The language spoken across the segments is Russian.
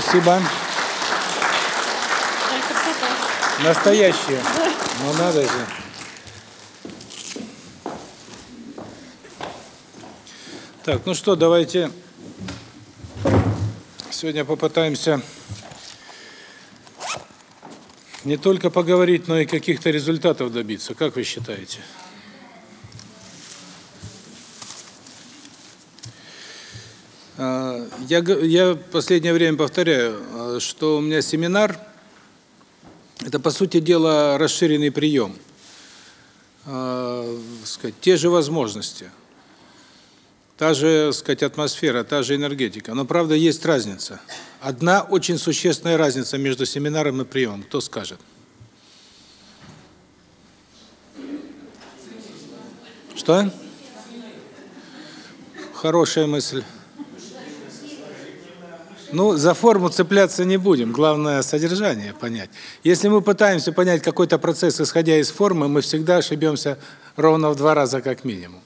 Спасибо. Настоящие. Ну надо же. Так, ну что, давайте сегодня попытаемся не только поговорить, но и каких-то результатов добиться. Как вы считаете? Я, я в последнее время повторяю, а, что у меня семинар – это, по сути дела, расширенный прием. Э, сказать, те же возможности, та же, сказать, атмосфера, та же энергетика. Но, правда, есть разница. Одна очень существенная разница между семинаром и приемом. Кто скажет? Что? Хорошая мысль. Ну, за форму цепляться не будем, главное содержание понять. Если мы пытаемся понять какой-то процесс, исходя из формы, мы всегда ошибемся ровно в два раза как минимум.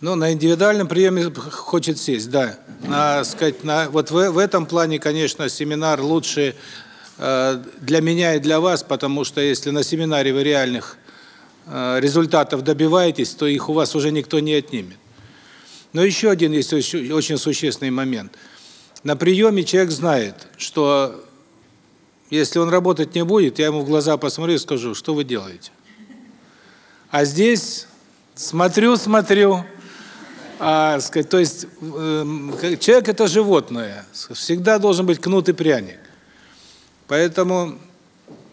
Ну, на индивидуальном приеме хочет сесть, да. На, сказать, на вот в, в этом плане, конечно, семинар лучше э, для меня и для вас, потому что если на семинаре вы реальных результатов добиваетесь, то их у вас уже никто не отнимет. Но еще один есть очень существенный момент. На приеме человек знает, что если он работать не будет, я ему в глаза посмотрю и скажу, что вы делаете. А здесь смотрю, смотрю, а, сказать, то есть э, человек это животное, всегда должен быть кнут и пряник. Поэтому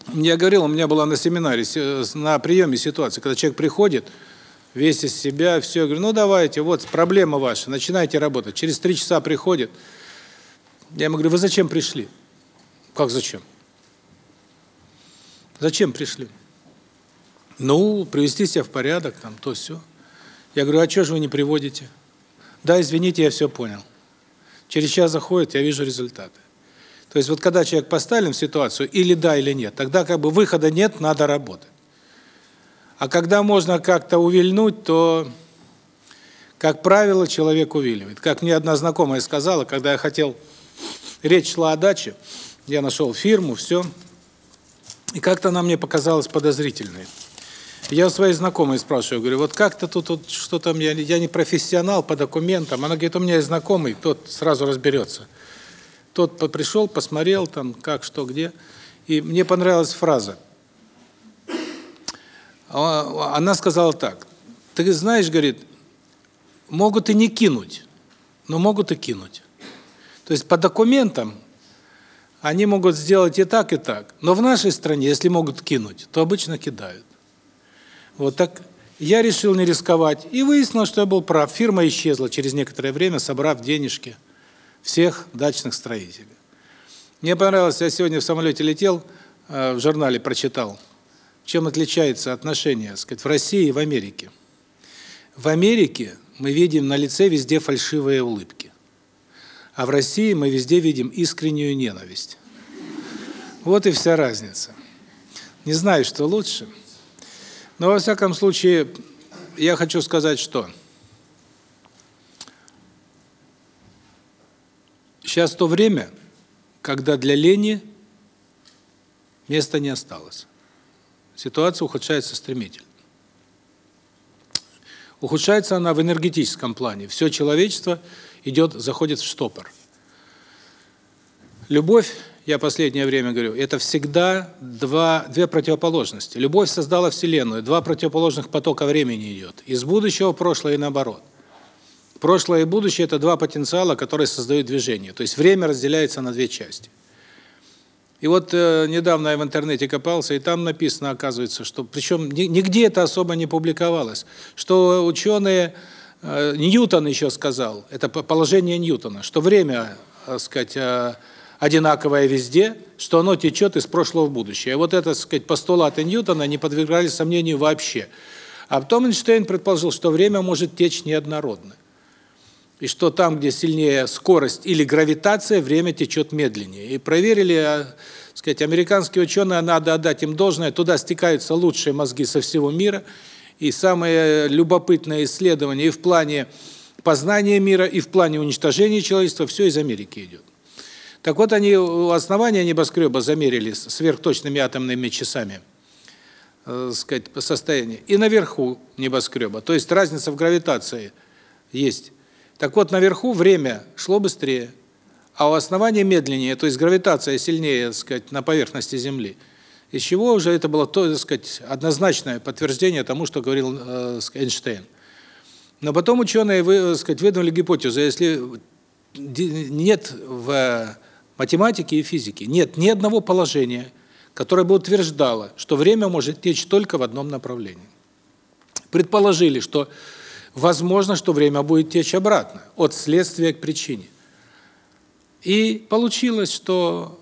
я говорил, у меня была на семинаре, на приеме ситуация, когда человек приходит, весь из себя, все, говорю, ну давайте, вот проблема ваша, начинайте работать. Через три часа приходит, я ему говорю, вы зачем пришли? Как зачем? Зачем пришли? Ну, привести себя в порядок, там, то все. Я говорю, а что же вы не приводите? Да, извините, я все понял. Через час заходит, я вижу результаты. То есть вот когда человек поставлен в ситуацию, или да, или нет, тогда как бы выхода нет, надо работать. А когда можно как-то увильнуть, то, как правило, человек увиливает. Как мне одна знакомая сказала, когда я хотел, речь шла о даче, я нашел фирму, все, и как-то она мне показалась подозрительной. Я у своей знакомой спрашиваю, говорю, вот как-то тут, вот, что там, я, я не профессионал по документам. Она говорит, у меня есть знакомый, тот сразу разберется. Тот пришел, посмотрел там, как, что, где. И мне понравилась фраза. А, она сказала так. Ты знаешь, говорит, могут и не кинуть, но могут и кинуть. То есть по документам они могут сделать и так, и так. Но в нашей стране, если могут кинуть, то обычно кидают. Вот так я решил не рисковать. И выяснилось, что я был прав. Фирма исчезла через некоторое время, собрав денежки всех дачных строителей. Мне понравилось, я сегодня в самолете летел, э, в журнале прочитал, чем отличается отношение, сказать, в России и в Америке. В Америке мы видим на лице везде фальшивые улыбки. А в России мы везде видим искреннюю ненависть. Вот и вся разница. Не знаю, что лучше. Но во всяком случае, я хочу сказать, что Сейчас то время, когда для лени места не осталось. Ситуация ухудшается стремительно. Ухудшается она в энергетическом плане. Все человечество идет, заходит в штопор. Любовь, я последнее время говорю, это всегда два две противоположности. Любовь создала вселенную, два противоположных потока времени идет. Из будущего в прошлое и наоборот. Прошлое и будущее – это два потенциала, которые создают движение. То есть время разделяется на две части. И вот э, недавно я в интернете копался, и там написано, оказывается, что, причем нигде это особо не публиковалось, что ученые, э, Ньютон еще сказал, это положение Ньютона, что время, так э, сказать, э, одинаковое везде, что оно течет из прошлого в будущее. И вот это, так сказать, постулаты Ньютона не подвергались сомнению вообще. А потом Эйнштейн предположил, что время может течь неоднородно и что там, где сильнее скорость или гравитация, время течет медленнее. И проверили, а, сказать, американские ученые, надо отдать им должное, туда стекаются лучшие мозги со всего мира, и самые любопытные исследования и в плане познания мира и в плане уничтожения человечества все из Америки идет. Так вот, они основания небоскреба замерили сверхточными атомными часами э, сказать, состояние. И наверху небоскреба. То есть разница в гравитации есть. Так вот, наверху время шло быстрее, а у основания медленнее, то есть гравитация сильнее, так сказать, на поверхности Земли. Из чего уже это было, так сказать, однозначное подтверждение тому, что говорил э, Эйнштейн. Но потом ученые, вы, сказать, выдвинули гипотезу, если нет в математике и физике нет ни одного положения, которое бы утверждало, что время может течь только в одном направлении. Предположили, что возможно, что время будет течь обратно, от следствия к причине. И получилось, что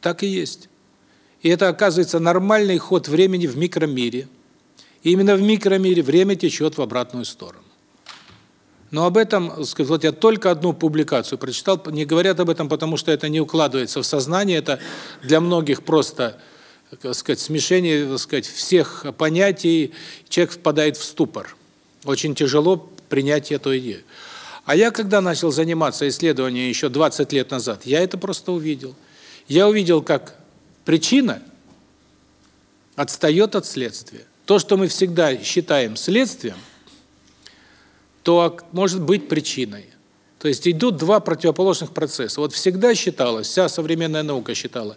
так и есть. И это, оказывается, нормальный ход времени в микромире. И именно в микромире время течет в обратную сторону. Но об этом, сказать, вот я только одну публикацию прочитал, не говорят об этом, потому что это не укладывается в сознание, это для многих просто, сказать, смешение, сказать, всех понятий, человек впадает в ступор. Очень тяжело принять эту идею. А я когда начал заниматься исследованием еще 20 лет назад, я это просто увидел. Я увидел, как причина отстает от следствия. То, что мы всегда считаем следствием, то может быть причиной. То есть идут два противоположных процесса. Вот всегда считалось, вся современная наука считала,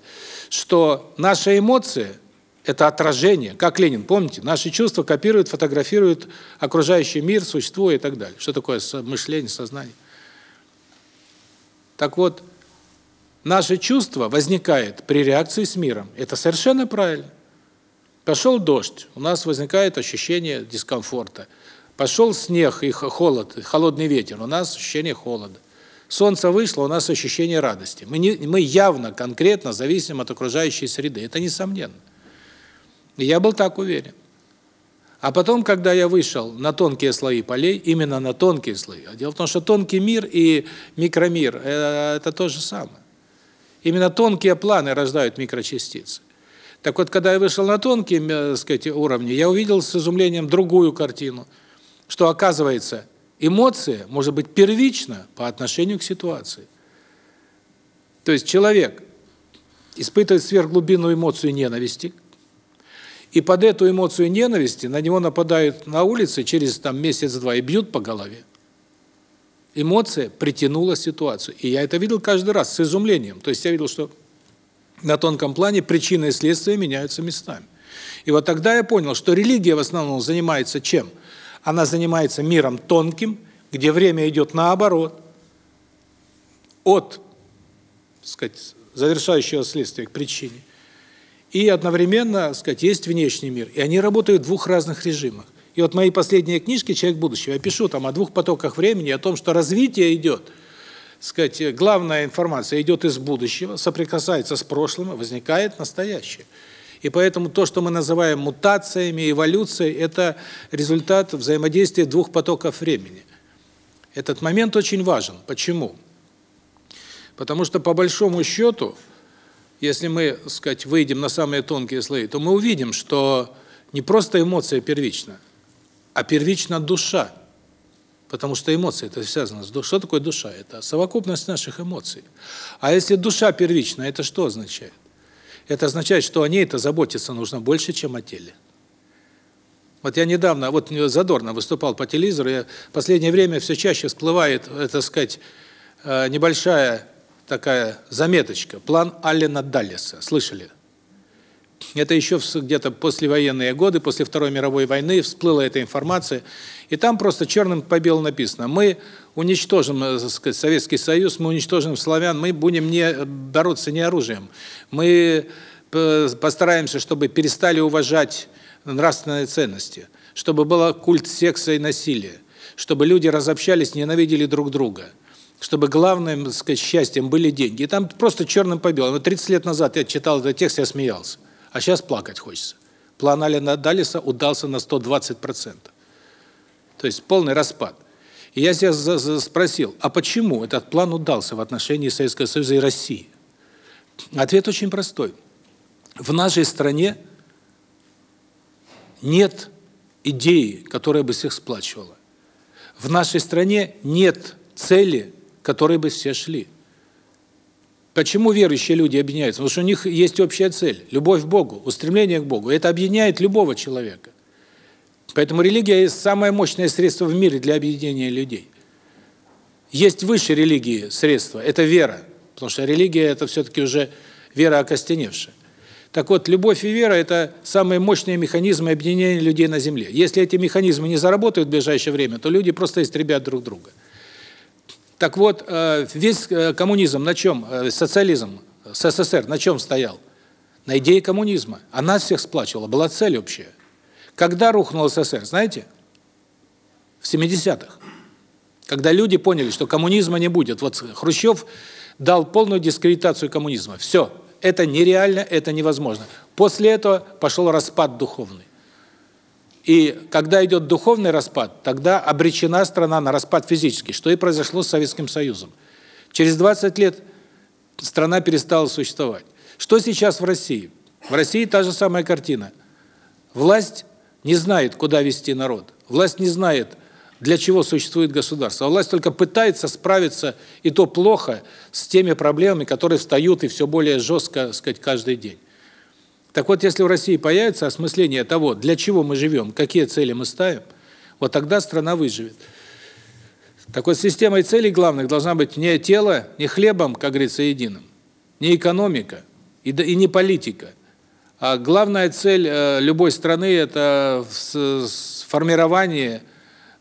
что наша эмоция – это отражение, как Ленин, помните, наши чувства копируют, фотографируют окружающий мир, существо и так далее. Что такое мышление, сознание? Так вот, наше чувство возникает при реакции с миром. Это совершенно правильно. Пошел дождь, у нас возникает ощущение дискомфорта – Пошел снег и холод, холодный ветер, у нас ощущение холода. Солнце вышло, у нас ощущение радости. Мы, не, мы явно, конкретно зависим от окружающей среды, это несомненно. Я был так уверен. А потом, когда я вышел на тонкие слои полей, именно на тонкие слои, а дело в том, что тонкий мир и микромир э, – это то же самое. Именно тонкие планы рождают микрочастицы. Так вот, когда я вышел на тонкие, э, так сказать, уровни, я увидел с изумлением другую картину – что оказывается, эмоция может быть первична по отношению к ситуации. То есть человек испытывает сверхглубинную эмоцию ненависти, и под эту эмоцию ненависти на него нападают на улице через там месяц-два и бьют по голове. Эмоция притянула ситуацию. И я это видел каждый раз с изумлением. То есть я видел, что на тонком плане причины и следствия меняются местами. И вот тогда я понял, что религия в основном занимается чем? – она занимается миром тонким, где время идет наоборот, от, так сказать, завершающего следствия к причине. И одновременно, сказать, есть внешний мир. И они работают в двух разных режимах. И вот мои последние книжки «Человек будущего» я пишу там о двух потоках времени, о том, что развитие идет, сказать, главная информация идет из будущего, соприкасается с прошлым, возникает настоящее. И поэтому то, что мы называем мутациями, эволюцией, это результат взаимодействия двух потоков времени. Этот момент очень важен. Почему? Потому что по большому счету, если мы, сказать, выйдем на самые тонкие слои, то мы увидим, что не просто эмоция первична, а первична душа. Потому что эмоции это связано с душой. Что такое душа? Это совокупность наших эмоций. А если душа первична, это что означает? Это означает, что о ней-то заботиться нужно больше, чем о теле. Вот я недавно, вот задорно выступал по телевизору, я в последнее время все чаще всплывает, это сказать, э, небольшая такая заметочка, план Аллена Даллеса. Слышали? Это еще где-то послевоенные годы, после Второй мировой войны всплыла эта информация, и там просто черным по белому написано: мы уничтожим, э, так сказать, Советский Союз, мы уничтожим славян, мы будем не бороться не оружием. Мы постараемся, чтобы перестали уважать нравственные ценности, чтобы был культ секса и насилия, чтобы люди разобщались, ненавидели друг друга чтобы главным, сказать, счастьем были деньги. И там просто черным по белому. 30 лет назад я читал этот текст, я смеялся. А сейчас плакать хочется. План Алина Далиса удался на 120%. То есть полный распад. И я себя спросил, а почему этот план удался в отношении Советского Союза и России? Ответ очень простой. В нашей стране нет идеи, которая бы всех сплачивала. В нашей стране нет цели, к которой бы все шли. Почему верующие люди объединяются? Потому что у них есть общая цель – любовь к Богу, устремление к Богу. Это объединяет любого человека. Поэтому религия самое мощное средство в мире для объединения людей. Есть выше религии средства – это вера. Потому что религия – это все-таки уже вера окостеневшая. Так вот, любовь и вера – это самые мощные механизмы объединения людей на Земле. Если эти механизмы не заработают в ближайшее время, то люди просто истребят друг друга. Так вот, э, весь э, коммунизм на чем, э, социализм, СССР на чем стоял? На идее коммунизма. Она всех сплачивала, была цель общая. Когда рухнул СССР, знаете? В 70-х. Когда люди поняли, что коммунизма не будет. Вот Хрущев дал полную дискредитацию коммунизма. Все, это нереально, это невозможно. После этого пошел распад духовный. И когда идет духовный распад, тогда обречена страна на распад физический, что и произошло с Советским Союзом. Через 20 лет страна перестала существовать. Что сейчас в России? В России та же самая картина. Власть не знает, куда вести народ. Власть не знает, для чего существует государство. А власть только пытается справиться, и то плохо, с теми проблемами, которые встают и все более жестко, сказать, каждый день. Так вот, если в России появится осмысление того, для чего мы живем, какие цели мы ставим, вот тогда страна выживет. Так вот, системой целей главных должна быть не тело, не хлебом, как говорится, единым, не экономика и, и не политика. А главная цель э, любой страны – это формирование,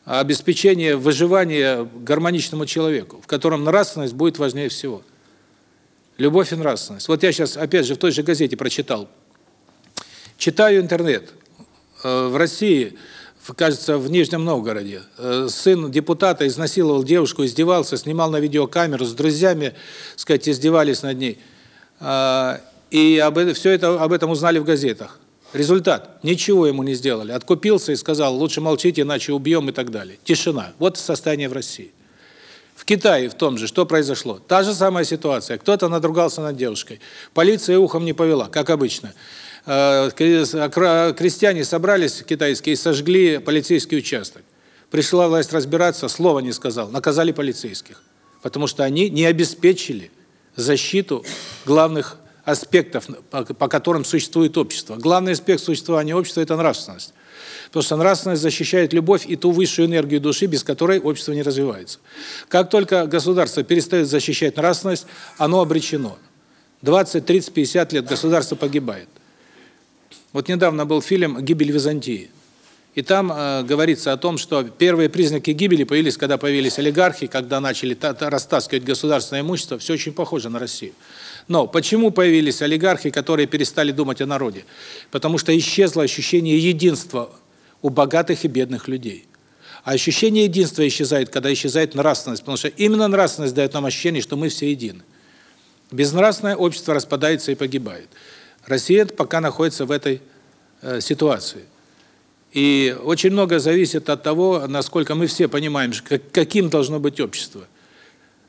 обеспечение выживания гармоничному человеку, в котором нравственность будет важнее всего. Любовь и нравственность. Вот я сейчас, опять же, в той же газете прочитал – Читаю интернет. Э, в России, кажется, в Нижнем Новгороде, э, сын депутата изнасиловал девушку, издевался, снимал на видеокамеру, с друзьями, сказать, издевались над ней. А, и об этом, все это, об этом узнали в газетах. Результат. Ничего ему не сделали. Откупился и сказал, лучше молчите, иначе убьем и так далее. Тишина. Вот состояние в России. В Китае в том же, что произошло? Та же самая ситуация. Кто-то надругался над девушкой. Полиция ухом не повела, как обычно. Э, крестьяне собрались китайские и сожгли полицейский участок. Пришла власть разбираться, слова не сказал, наказали полицейских, потому что они не обеспечили защиту главных аспектов, по которым существует общество. Главный аспект существования общества – это нравственность. Потому что нравственность защищает любовь и ту высшую энергию души, без которой общество не развивается. Как только государство перестает защищать нравственность, оно обречено. 20, 30, 50 лет государство погибает. Вот недавно был фильм «Гибель Византии». И там э, говорится о том, что первые признаки гибели появились, когда появились олигархи, когда начали растаскивать государственное имущество. Все очень похоже на Россию. Но почему появились олигархи, которые перестали думать о народе? Потому что исчезло ощущение единства у богатых и бедных людей. А ощущение единства исчезает, когда исчезает нравственность, потому что именно нравственность дает нам ощущение, что мы все едины. Безнравственное общество распадается и погибает. Россия пока находится в этой э, ситуации. И очень много зависит от того, насколько мы все понимаем, каким должно быть общество,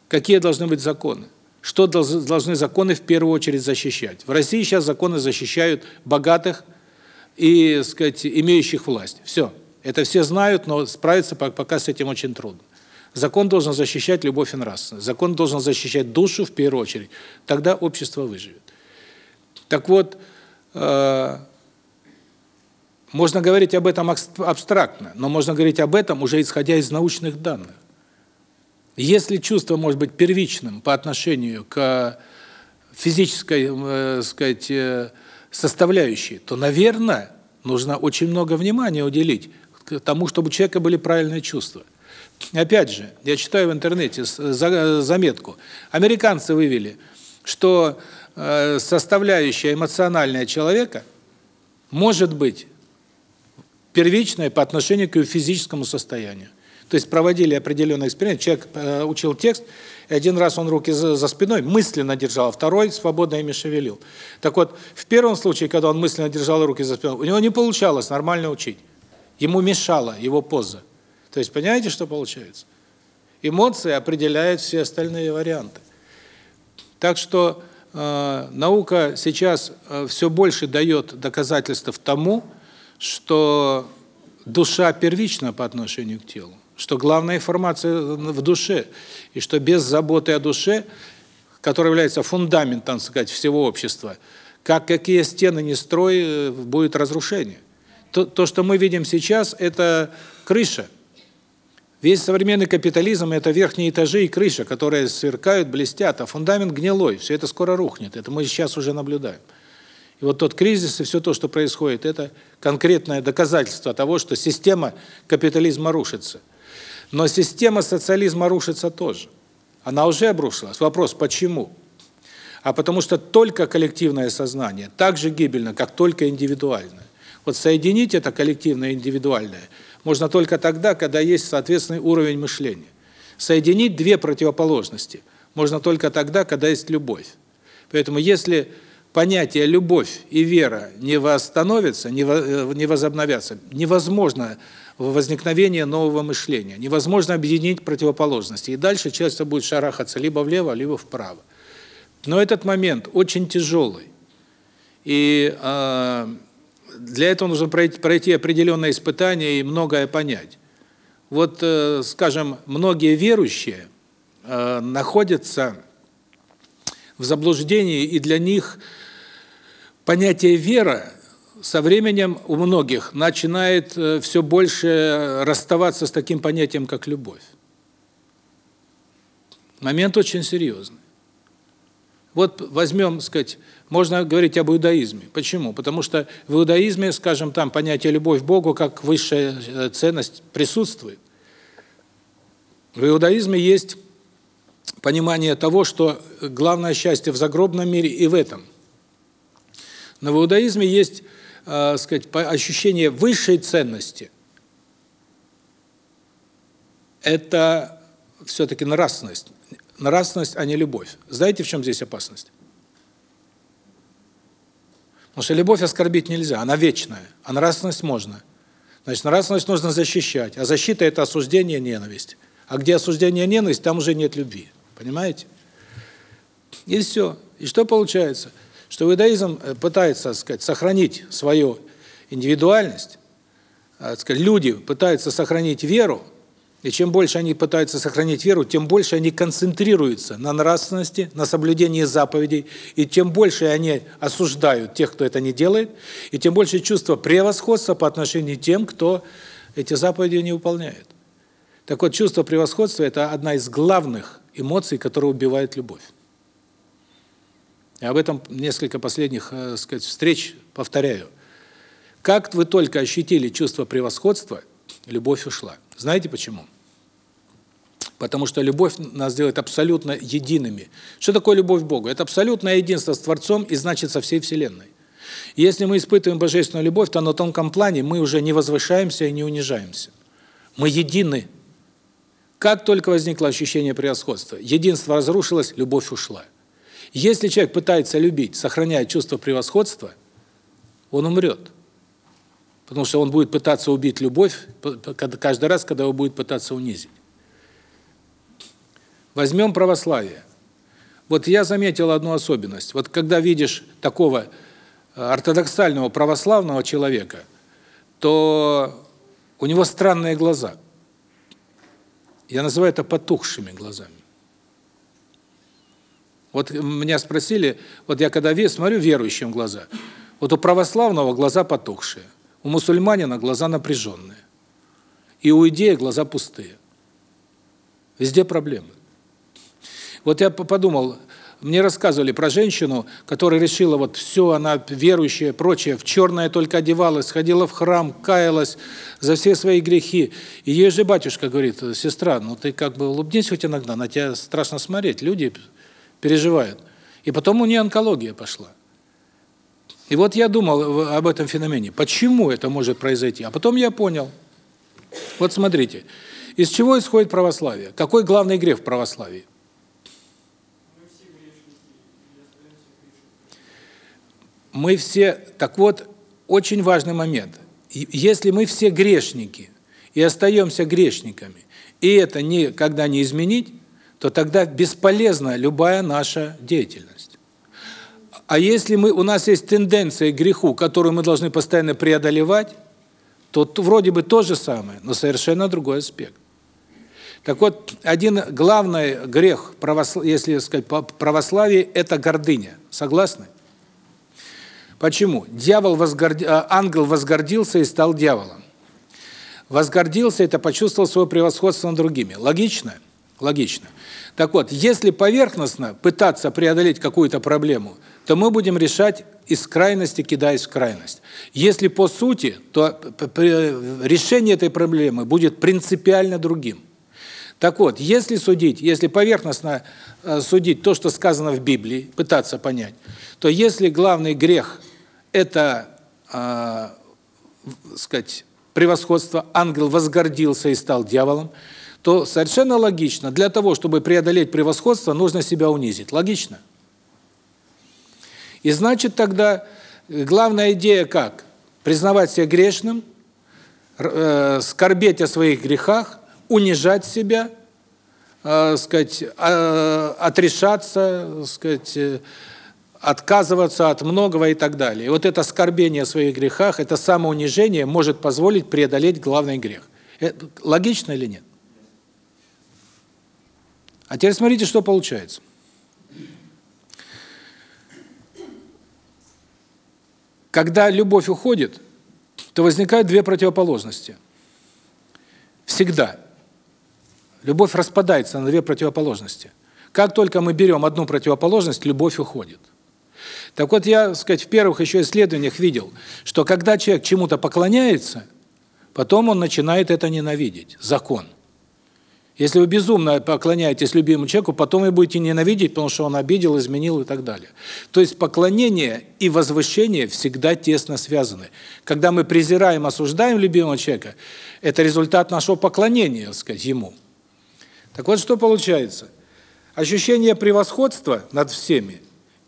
какие должны быть законы, что должны законы в первую очередь защищать. В России сейчас законы защищают богатых и, сказать, имеющих власть. Все. Это все знают, но справиться пока с этим очень трудно. Закон должен защищать любовь и нравственность. Закон должен защищать душу в первую очередь. Тогда общество выживет. Так вот, э, можно говорить об этом абстрактно, но можно говорить об этом уже исходя из научных данных. Если чувство может быть первичным по отношению к физической, э, сказать, э, составляющей, то, наверное, нужно очень много внимания уделить к тому, чтобы у человека были правильные чувства. Опять же, я читаю в интернете заметку. Американцы вывели, что Э, составляющая эмоциональная человека может быть первичная по отношению к его физическому состоянию. То есть проводили определенный эксперимент, человек э, учил текст, и один раз он руки за, за спиной мысленно держал, а второй свободно ими шевелил. Так вот, в первом случае, когда он мысленно держал руки за спиной, у него не получалось нормально учить. Ему мешала его поза. То есть, понимаете, что получается? Эмоции определяют все остальные варианты. Так что Э, наука сейчас э, все больше дает доказательств тому, что душа первична по отношению к телу. что главная информация в душе, и что без заботы о душе, которая является фундаментом, так сказать, всего общества, как какие стены не строй, э, будет разрушение. То, то, что мы видим сейчас, это крыша. Весь современный капитализм – это верхние этажи и крыша, которые сверкают, блестят, а фундамент гнилой, все это скоро рухнет. Это мы сейчас уже наблюдаем. И вот тот кризис и все то, что происходит, это конкретное доказательство того, что система капитализма рушится. Но система социализма рушится тоже. Она уже обрушилась. Вопрос, почему? А потому что только коллективное сознание так же гибельно, как только индивидуальное. Вот соединить это коллективное и индивидуальное можно только тогда, когда есть соответственный уровень мышления. Соединить две противоположности можно только тогда, когда есть любовь. Поэтому если понятие любовь и вера не восстановятся, не э, возобновятся, невозможно возникновение нового мышления. Невозможно объединить противоположности. И дальше часто будет шарахаться либо влево, либо вправо. Но этот момент очень тяжелый. И э, для этого нужно пройти, пройти определенные испытания и многое понять. Вот, э, скажем, многие верующие э, находятся в заблуждении, и для них понятие вера со временем у многих начинает э, все больше расставаться с таким понятием, как любовь. Момент очень серьезный. Вот возьмем, сказать, можно говорить об иудаизме. Почему? Потому что в иудаизме, скажем, там понятие любовь к Богу как высшая э, ценность присутствует. В иудаизме есть понимание того, что главное счастье в загробном мире и в этом. Но в иудаизме есть, э, сказать, ощущение высшей ценности. Это все-таки нравственность нравственность, а не любовь. Знаете, в чем здесь опасность? Потому что любовь оскорбить нельзя, она вечная, а нравственность можно. Значит, нравственность нужно защищать, а защита – это осуждение, ненависть. А где осуждение, ненависть, там уже нет любви. Понимаете? И все. И что получается? Что иудаизм э, пытается, так сказать, сохранить свою индивидуальность, э, так сказать, люди пытаются сохранить веру, и чем больше они пытаются сохранить веру, тем больше они концентрируются на нравственности, на соблюдении заповедей, и тем больше они осуждают тех, кто это не делает, и тем больше чувство превосходства по отношению к тем, кто эти заповеди не выполняет. Так вот, чувство превосходства – это одна из главных эмоций, которая убивает любовь. И об этом несколько последних, э, сказать, встреч повторяю. Как вы только ощутили чувство превосходства, любовь ушла. Знаете почему? Потому что любовь нас делает абсолютно едиными. Что такое любовь к Богу? Это абсолютное единство с Творцом и значит со всей Вселенной. И если мы испытываем божественную любовь, то на тонком плане мы уже не возвышаемся и не унижаемся. Мы едины. Как только возникло ощущение превосходства, единство разрушилось, любовь ушла. Если человек пытается любить, сохраняя чувство превосходства, он умрет. Потому что он будет пытаться убить любовь каждый раз, когда его будет пытаться унизить. Возьмем православие. Вот я заметил одну особенность. Вот когда видишь такого э, ортодоксального православного человека, то у него странные глаза. Я называю это потухшими глазами. Вот меня спросили, вот я когда смотрю верующим глаза, вот у православного глаза потухшие, у мусульманина глаза напряженные, и у идеи глаза пустые. Везде проблемы. Вот я подумал, мне рассказывали про женщину, которая решила, вот все, она верующая, прочее, в черное только одевалась, ходила в храм, каялась за все свои грехи. И ей же батюшка говорит, сестра, ну ты как бы улыбнись хоть иногда, на тебя страшно смотреть, люди переживают. И потом у нее онкология пошла. И вот я думал об этом феномене, почему это может произойти. А потом я понял. Вот смотрите, из чего исходит православие? Какой главный грех в православии? Мы все... Так вот, очень важный момент. Если мы все грешники и остаемся грешниками, и это никогда не изменить, то тогда бесполезна любая наша деятельность. А если мы у нас есть тенденция к греху, которую мы должны постоянно преодолевать, то вроде бы то же самое, но совершенно другой аспект. Так вот, один главный грех, если сказать, православия – это гордыня. Согласны? Почему? Дьявол возгорди... А, ангел возгордился и стал дьяволом. Возгордился – это почувствовал свое превосходство над другими. Логично? Логично. Так вот, если поверхностно пытаться преодолеть какую-то проблему, то мы будем решать из крайности, кидаясь в крайность. Если по сути, то решение этой проблемы будет принципиально другим. Так вот, если судить, если поверхностно э, судить то, что сказано в Библии, пытаться понять, то если главный грех – это, э, сказать, превосходство, ангел возгордился и стал дьяволом, то совершенно логично, для того, чтобы преодолеть превосходство, нужно себя унизить. Логично? И значит тогда э, главная идея как? Признавать себя грешным, э, скорбеть о своих грехах, унижать себя, э, сказать, э, отрешаться, сказать, э, отказываться от многого и так далее. И вот это скорбение о своих грехах, это самоунижение может позволить преодолеть главный грех. Это логично или нет? А теперь смотрите, что получается. Когда любовь уходит, то возникают две противоположности. Всегда. Любовь распадается на две противоположности. Как только мы берем одну противоположность, любовь уходит. Так вот, я, сказать, в первых еще исследованиях видел, что когда человек чему-то поклоняется, потом он начинает это ненавидеть. Закон. Если вы безумно поклоняетесь любимому человеку, потом вы будете ненавидеть, потому что он обидел, изменил и так далее. То есть поклонение и возвышение всегда тесно связаны. Когда мы презираем, осуждаем любимого человека, это результат нашего поклонения, сказать, ему. Так вот, что получается? Ощущение превосходства над всеми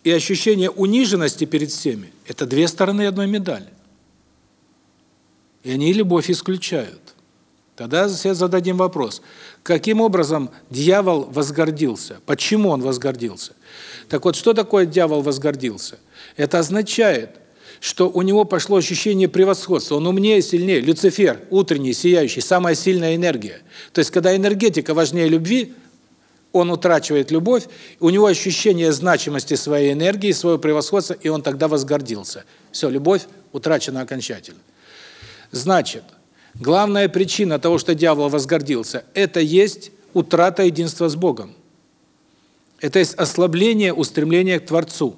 и ощущение униженности перед всеми – это две стороны одной медали. И они любовь исключают. Тогда себе зададим вопрос, каким образом дьявол возгордился? Почему он возгордился? Так вот, что такое дьявол возгордился? Это означает, что у него пошло ощущение превосходства. Он умнее, сильнее. Люцифер, утренний, сияющий, самая сильная энергия. То есть, когда энергетика важнее любви – он утрачивает любовь, у него ощущение значимости своей энергии, своего превосходства, и он тогда возгордился. Все, любовь утрачена окончательно. Значит, главная причина того, что дьявол возгордился, это есть утрата единства с Богом. Это есть ослабление устремления к Творцу.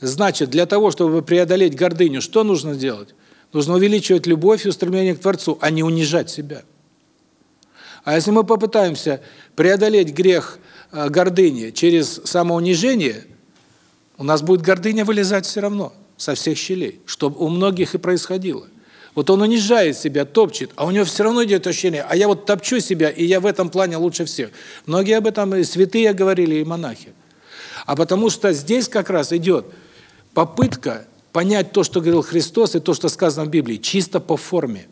Значит, для того, чтобы преодолеть гордыню, что нужно делать? Нужно увеличивать любовь и устремление к Творцу, а не унижать себя. А если мы попытаемся преодолеть грех гордыни через самоунижение, у нас будет гордыня вылезать все равно со всех щелей, что у многих и происходило. Вот он унижает себя, топчет, а у него все равно идет ощущение, а я вот топчу себя, и я в этом плане лучше всех. Многие об этом и святые говорили, и монахи. А потому что здесь как раз идет попытка понять то, что говорил Христос, и то, что сказано в Библии, чисто по форме.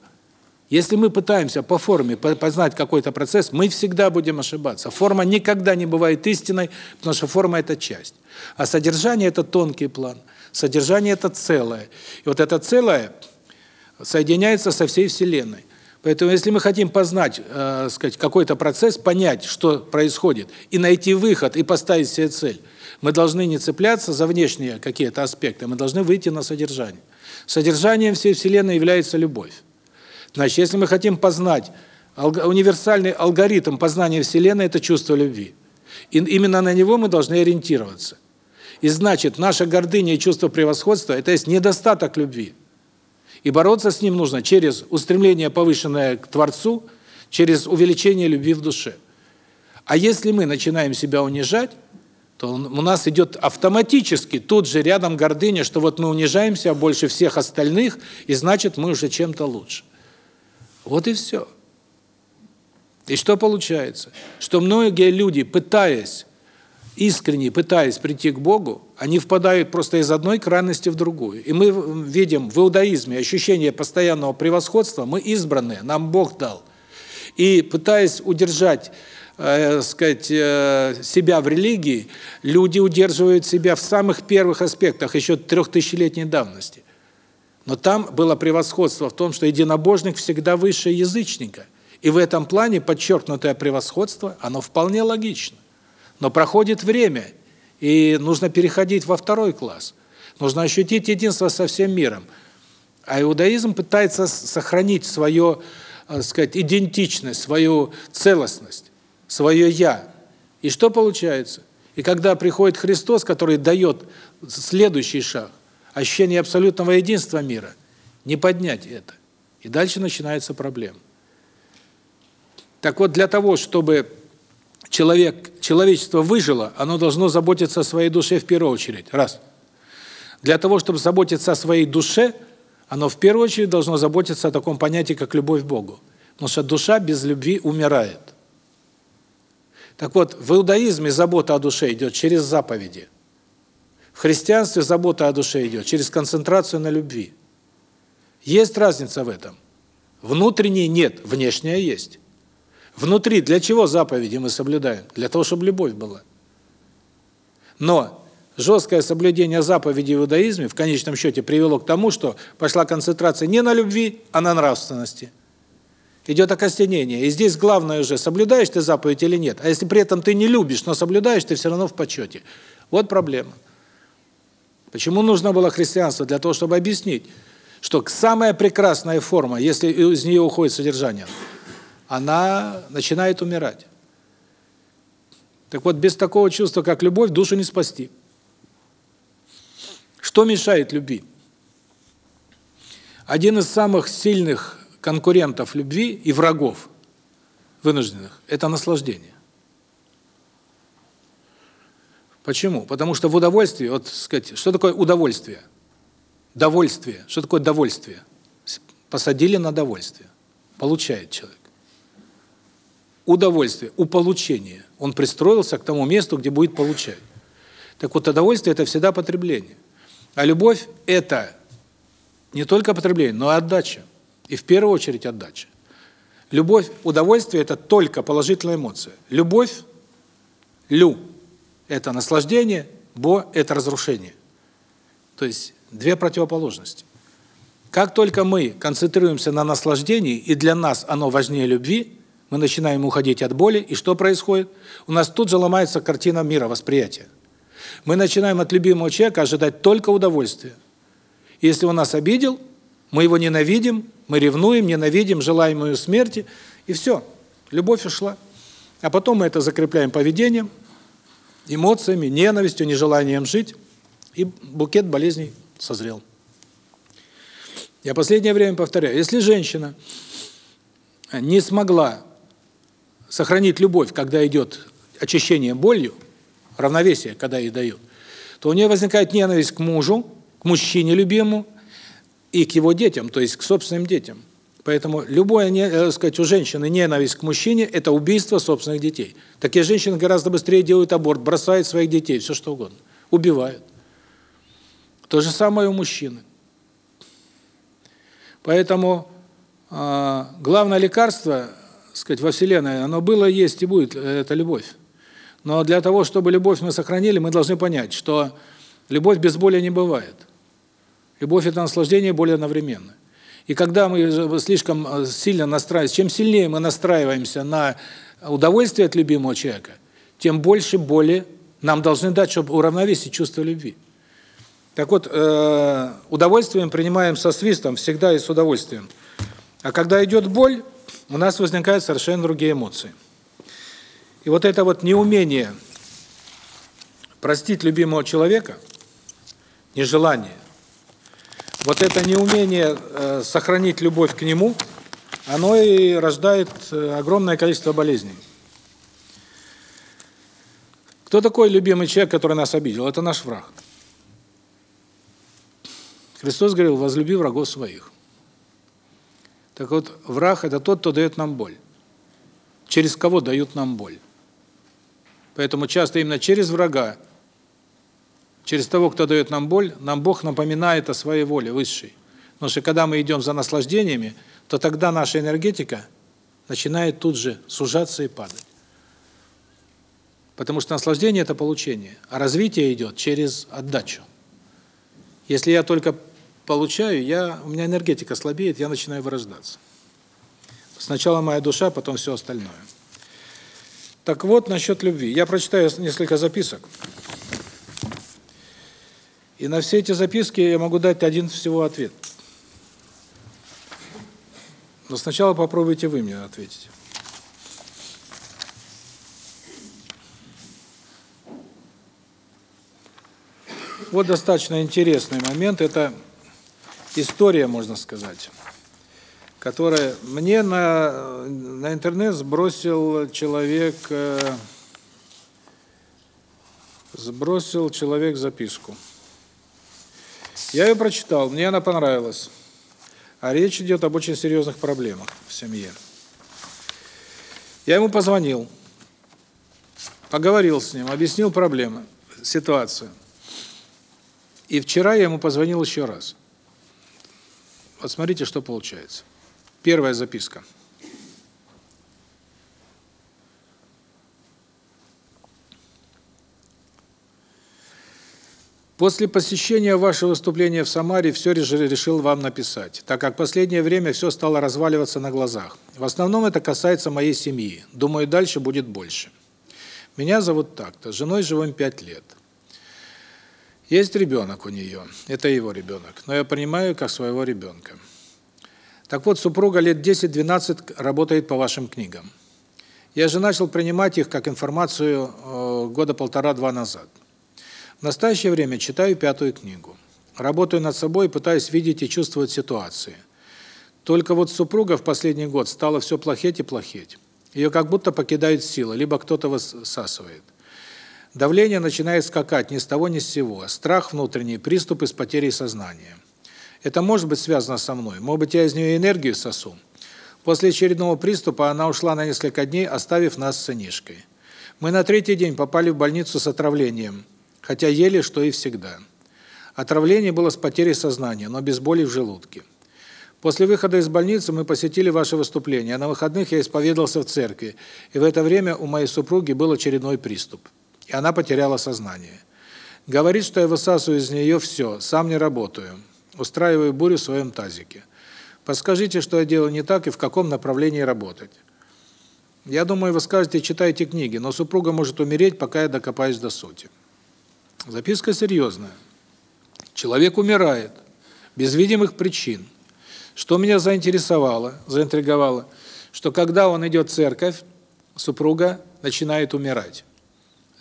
Если мы пытаемся по форме познать какой-то процесс, мы всегда будем ошибаться. Форма никогда не бывает истиной, потому что форма – это часть. А содержание – это тонкий план. Содержание – это целое. И вот это целое соединяется со всей Вселенной. Поэтому если мы хотим познать, э, сказать, какой-то процесс, понять, что происходит, и найти выход, и поставить себе цель, мы должны не цепляться за внешние какие-то аспекты, мы должны выйти на содержание. Содержанием всей Вселенной является любовь. Значит, если мы хотим познать универсальный алгоритм познания Вселенной – это чувство любви. И именно на него мы должны ориентироваться. И значит, наша гордыня и чувство превосходства – это есть недостаток любви. И бороться с ним нужно через устремление повышенное к Творцу, через увеличение любви в душе. А если мы начинаем себя унижать, то у нас идет автоматически тут же рядом гордыня, что вот мы унижаемся больше всех остальных, и значит, мы уже чем-то лучше. Вот и все. И что получается? Что многие люди, пытаясь, искренне пытаясь прийти к Богу, они впадают просто из одной крайности в другую. И мы видим в иудаизме ощущение постоянного превосходства, мы избранные, нам Бог дал. И пытаясь удержать э, сказать, э, себя в религии, люди удерживают себя в самых первых аспектах, еще трехтысячелетней давности. Но там было превосходство в том, что единобожник всегда выше язычника. И в этом плане подчеркнутое превосходство, оно вполне логично. Но проходит время, и нужно переходить во второй класс. Нужно ощутить единство со всем миром. А иудаизм пытается сохранить свою, э, сказать, идентичность, свою целостность, свое «я». И что получается? И когда приходит Христос, который дает следующий шаг, ощущение абсолютного единства мира, не поднять это. И дальше начинается проблема. Так вот, для того, чтобы человек, человечество выжило, оно должно заботиться о своей душе в первую очередь. Раз. Для того, чтобы заботиться о своей душе, оно в первую очередь должно заботиться о таком понятии, как любовь к Богу. Потому что душа без любви умирает. Так вот, в иудаизме забота о душе идет через заповеди. В христианстве забота о душе идет через концентрацию на любви. Есть разница в этом. Внутренней нет, внешняя есть. Внутри для чего заповеди мы соблюдаем? Для того, чтобы любовь была. Но жесткое соблюдение заповедей в иудаизме в конечном счете привело к тому, что пошла концентрация не на любви, а на нравственности. Идет окостенение. И здесь главное уже, соблюдаешь ты заповедь или нет. А если при этом ты не любишь, но соблюдаешь, ты все равно в почете. Вот проблема. Почему нужно было христианство? Для того, чтобы объяснить, что самая прекрасная форма, если из нее уходит содержание – она начинает умирать. Так вот, без такого чувства, как любовь, душу не спасти. Что мешает любви? Один из самых сильных конкурентов любви и врагов вынужденных – это наслаждение. Почему? Потому что в удовольствии, вот сказать, что такое удовольствие? Довольствие. Что такое довольствие? Посадили на довольствие. Получает человек удовольствие, у получения. Он пристроился к тому месту, где будет получать. Так вот, удовольствие – это всегда потребление. А любовь – это не только потребление, но и отдача. И в первую очередь отдача. Любовь, удовольствие – это только положительная эмоция. Любовь, лю – это наслаждение, бо – это разрушение. То есть две противоположности. Как только мы концентрируемся на наслаждении, и для нас оно важнее любви – мы начинаем уходить от боли, и что происходит? У нас тут же ломается картина мира, восприятия. Мы начинаем от любимого человека ожидать только удовольствия. Если он нас обидел, мы его ненавидим, мы ревнуем, ненавидим, желаем ему смерти, и все, любовь ушла. А потом мы это закрепляем поведением, эмоциями, ненавистью, нежеланием жить, и букет болезней созрел. Я последнее время повторяю, если женщина не смогла сохранить любовь, когда идет очищение болью, равновесие, когда ей дают, то у нее возникает ненависть к мужу, к мужчине любимому и к его детям, то есть к собственным детям. Поэтому любое, не, э, сказать, у женщины ненависть к мужчине – это убийство собственных детей. Такие женщины гораздо быстрее делают аборт, бросают своих детей, все что угодно, убивают. То же самое у мужчины. Поэтому э, главное лекарство – сказать, во Вселенной, оно было, есть и будет, это любовь. Но для того, чтобы любовь мы сохранили, мы должны понять, что любовь без боли не бывает. Любовь – это наслаждение боли одновременно. И когда мы слишком э, сильно настраиваемся, чем сильнее мы настраиваемся на удовольствие от любимого человека, тем больше боли нам должны дать, чтобы уравновесить чувство любви. Так вот, э, удовольствием принимаем со свистом, всегда и с удовольствием. А когда идет боль, у нас возникают совершенно другие эмоции. И вот это вот неумение простить любимого человека, нежелание, вот это неумение э, сохранить любовь к нему, оно и рождает э, огромное количество болезней. Кто такой любимый человек, который нас обидел? Это наш враг. Христос говорил, возлюби врагов своих. Так вот, враг – это тот, кто дает нам боль. Через кого дают нам боль. Поэтому часто именно через врага, через того, кто дает нам боль, нам Бог напоминает о своей воле высшей. Потому что когда мы идем за наслаждениями, то тогда наша энергетика начинает тут же сужаться и падать. Потому что наслаждение – это получение, а развитие идет через отдачу. Если я только получаю, я, у меня энергетика слабеет, я начинаю вырождаться. Сначала моя душа, потом все остальное. Так вот, насчет любви. Я прочитаю несколько записок. И на все эти записки я могу дать один всего ответ. Но сначала попробуйте вы мне ответить. Вот достаточно интересный момент. Это история, можно сказать, которая мне на на интернет сбросил человек э, сбросил человек записку. Я ее прочитал, мне она понравилась. А речь идет об очень серьезных проблемах в семье. Я ему позвонил, поговорил с ним, объяснил проблемы, ситуацию. И вчера я ему позвонил еще раз. Вот смотрите, что получается. Первая записка. После посещения вашего выступления в Самаре все решил вам написать, так как последнее время все стало разваливаться на глазах. В основном это касается моей семьи. Думаю, дальше будет больше. Меня зовут так-то, женой живем пять лет. Есть ребенок у нее, это его ребенок, но я принимаю как своего ребенка. Так вот, супруга лет 10-12 работает по вашим книгам. Я же начал принимать их как информацию э, года полтора-два назад. В настоящее время читаю пятую книгу. Работаю над собой, пытаюсь видеть и чувствовать ситуации. Только вот супруга в последний год стала все плохеть и плохеть. Ее как будто покидает сила, либо кто-то высасывает. Давление начинает скакать ни с того ни с сего. Страх внутренний, приступы с потерей сознания. Это может быть связано со мной. Может быть, я из нее энергию сосу. После очередного приступа она ушла на несколько дней, оставив нас с сынишкой. Мы на третий день попали в больницу с отравлением хотя ели, что и всегда. Отравление было с потерей сознания, но без боли в желудке. После выхода из больницы мы посетили ваше выступление, а на выходных я исповедовался в церкви, и в это время у моей супруги был очередной приступ, и она потеряла сознание. Говорит, что я высасываю из нее все, сам не работаю, устраиваю бурю в своем тазике. Подскажите, что я делаю не так и в каком направлении работать. Я думаю, вы скажете, читайте книги, но супруга может умереть, пока я докопаюсь до сути. Записка серьезная. Человек умирает без видимых причин. Что меня заинтересовало, заинтриговало, что когда он идет в церковь, супруга начинает умирать.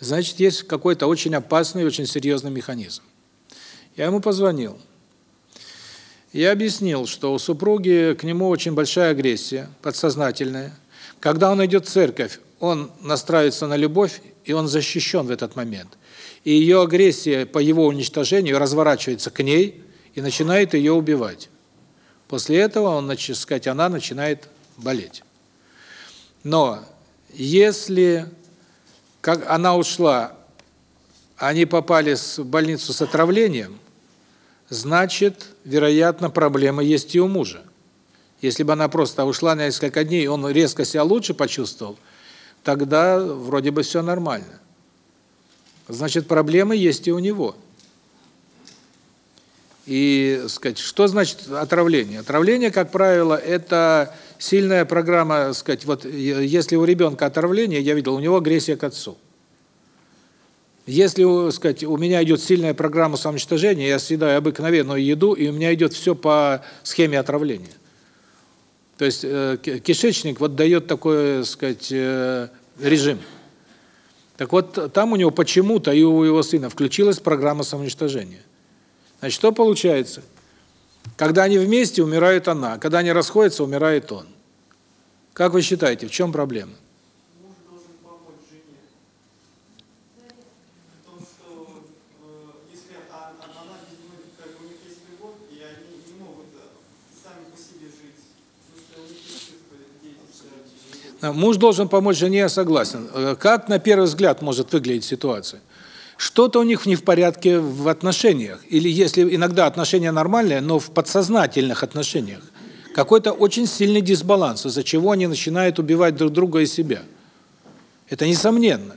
Значит, есть какой-то очень опасный, очень серьезный механизм. Я ему позвонил. Я объяснил, что у супруги к нему очень большая агрессия, подсознательная. Когда он идет в церковь, он настраивается на любовь, и он защищен в этот момент и ее агрессия по его уничтожению разворачивается к ней и начинает ее убивать. После этого он, значит, сказать, она начинает болеть. Но если как она ушла, они попали в больницу с отравлением, значит, вероятно, проблема есть и у мужа. Если бы она просто ушла на несколько дней, он резко себя лучше почувствовал, тогда вроде бы все нормально. Значит, проблемы есть и у него. И, сказать, что значит отравление? Отравление, как правило, это сильная программа, сказать, вот если у ребенка отравление, я видел, у него агрессия к отцу. Если, сказать, у меня идет сильная программа самоуничтожения, я съедаю обыкновенную еду, и у меня идет все по схеме отравления. То есть э, кишечник вот дает такой, сказать, э, режим. Так вот, там у него почему-то и у его сына включилась программа самоуничтожения. Значит, что получается? Когда они вместе, умирает она. Когда они расходятся, умирает он. Как вы считаете, в чем проблема? Муж должен помочь жене, я согласен. Э, как на первый взгляд может выглядеть ситуация? Что-то у них не в порядке в отношениях. Или если иногда отношения нормальные, но в подсознательных отношениях. Какой-то очень сильный дисбаланс, из-за чего они начинают убивать друг друга и себя. Это несомненно.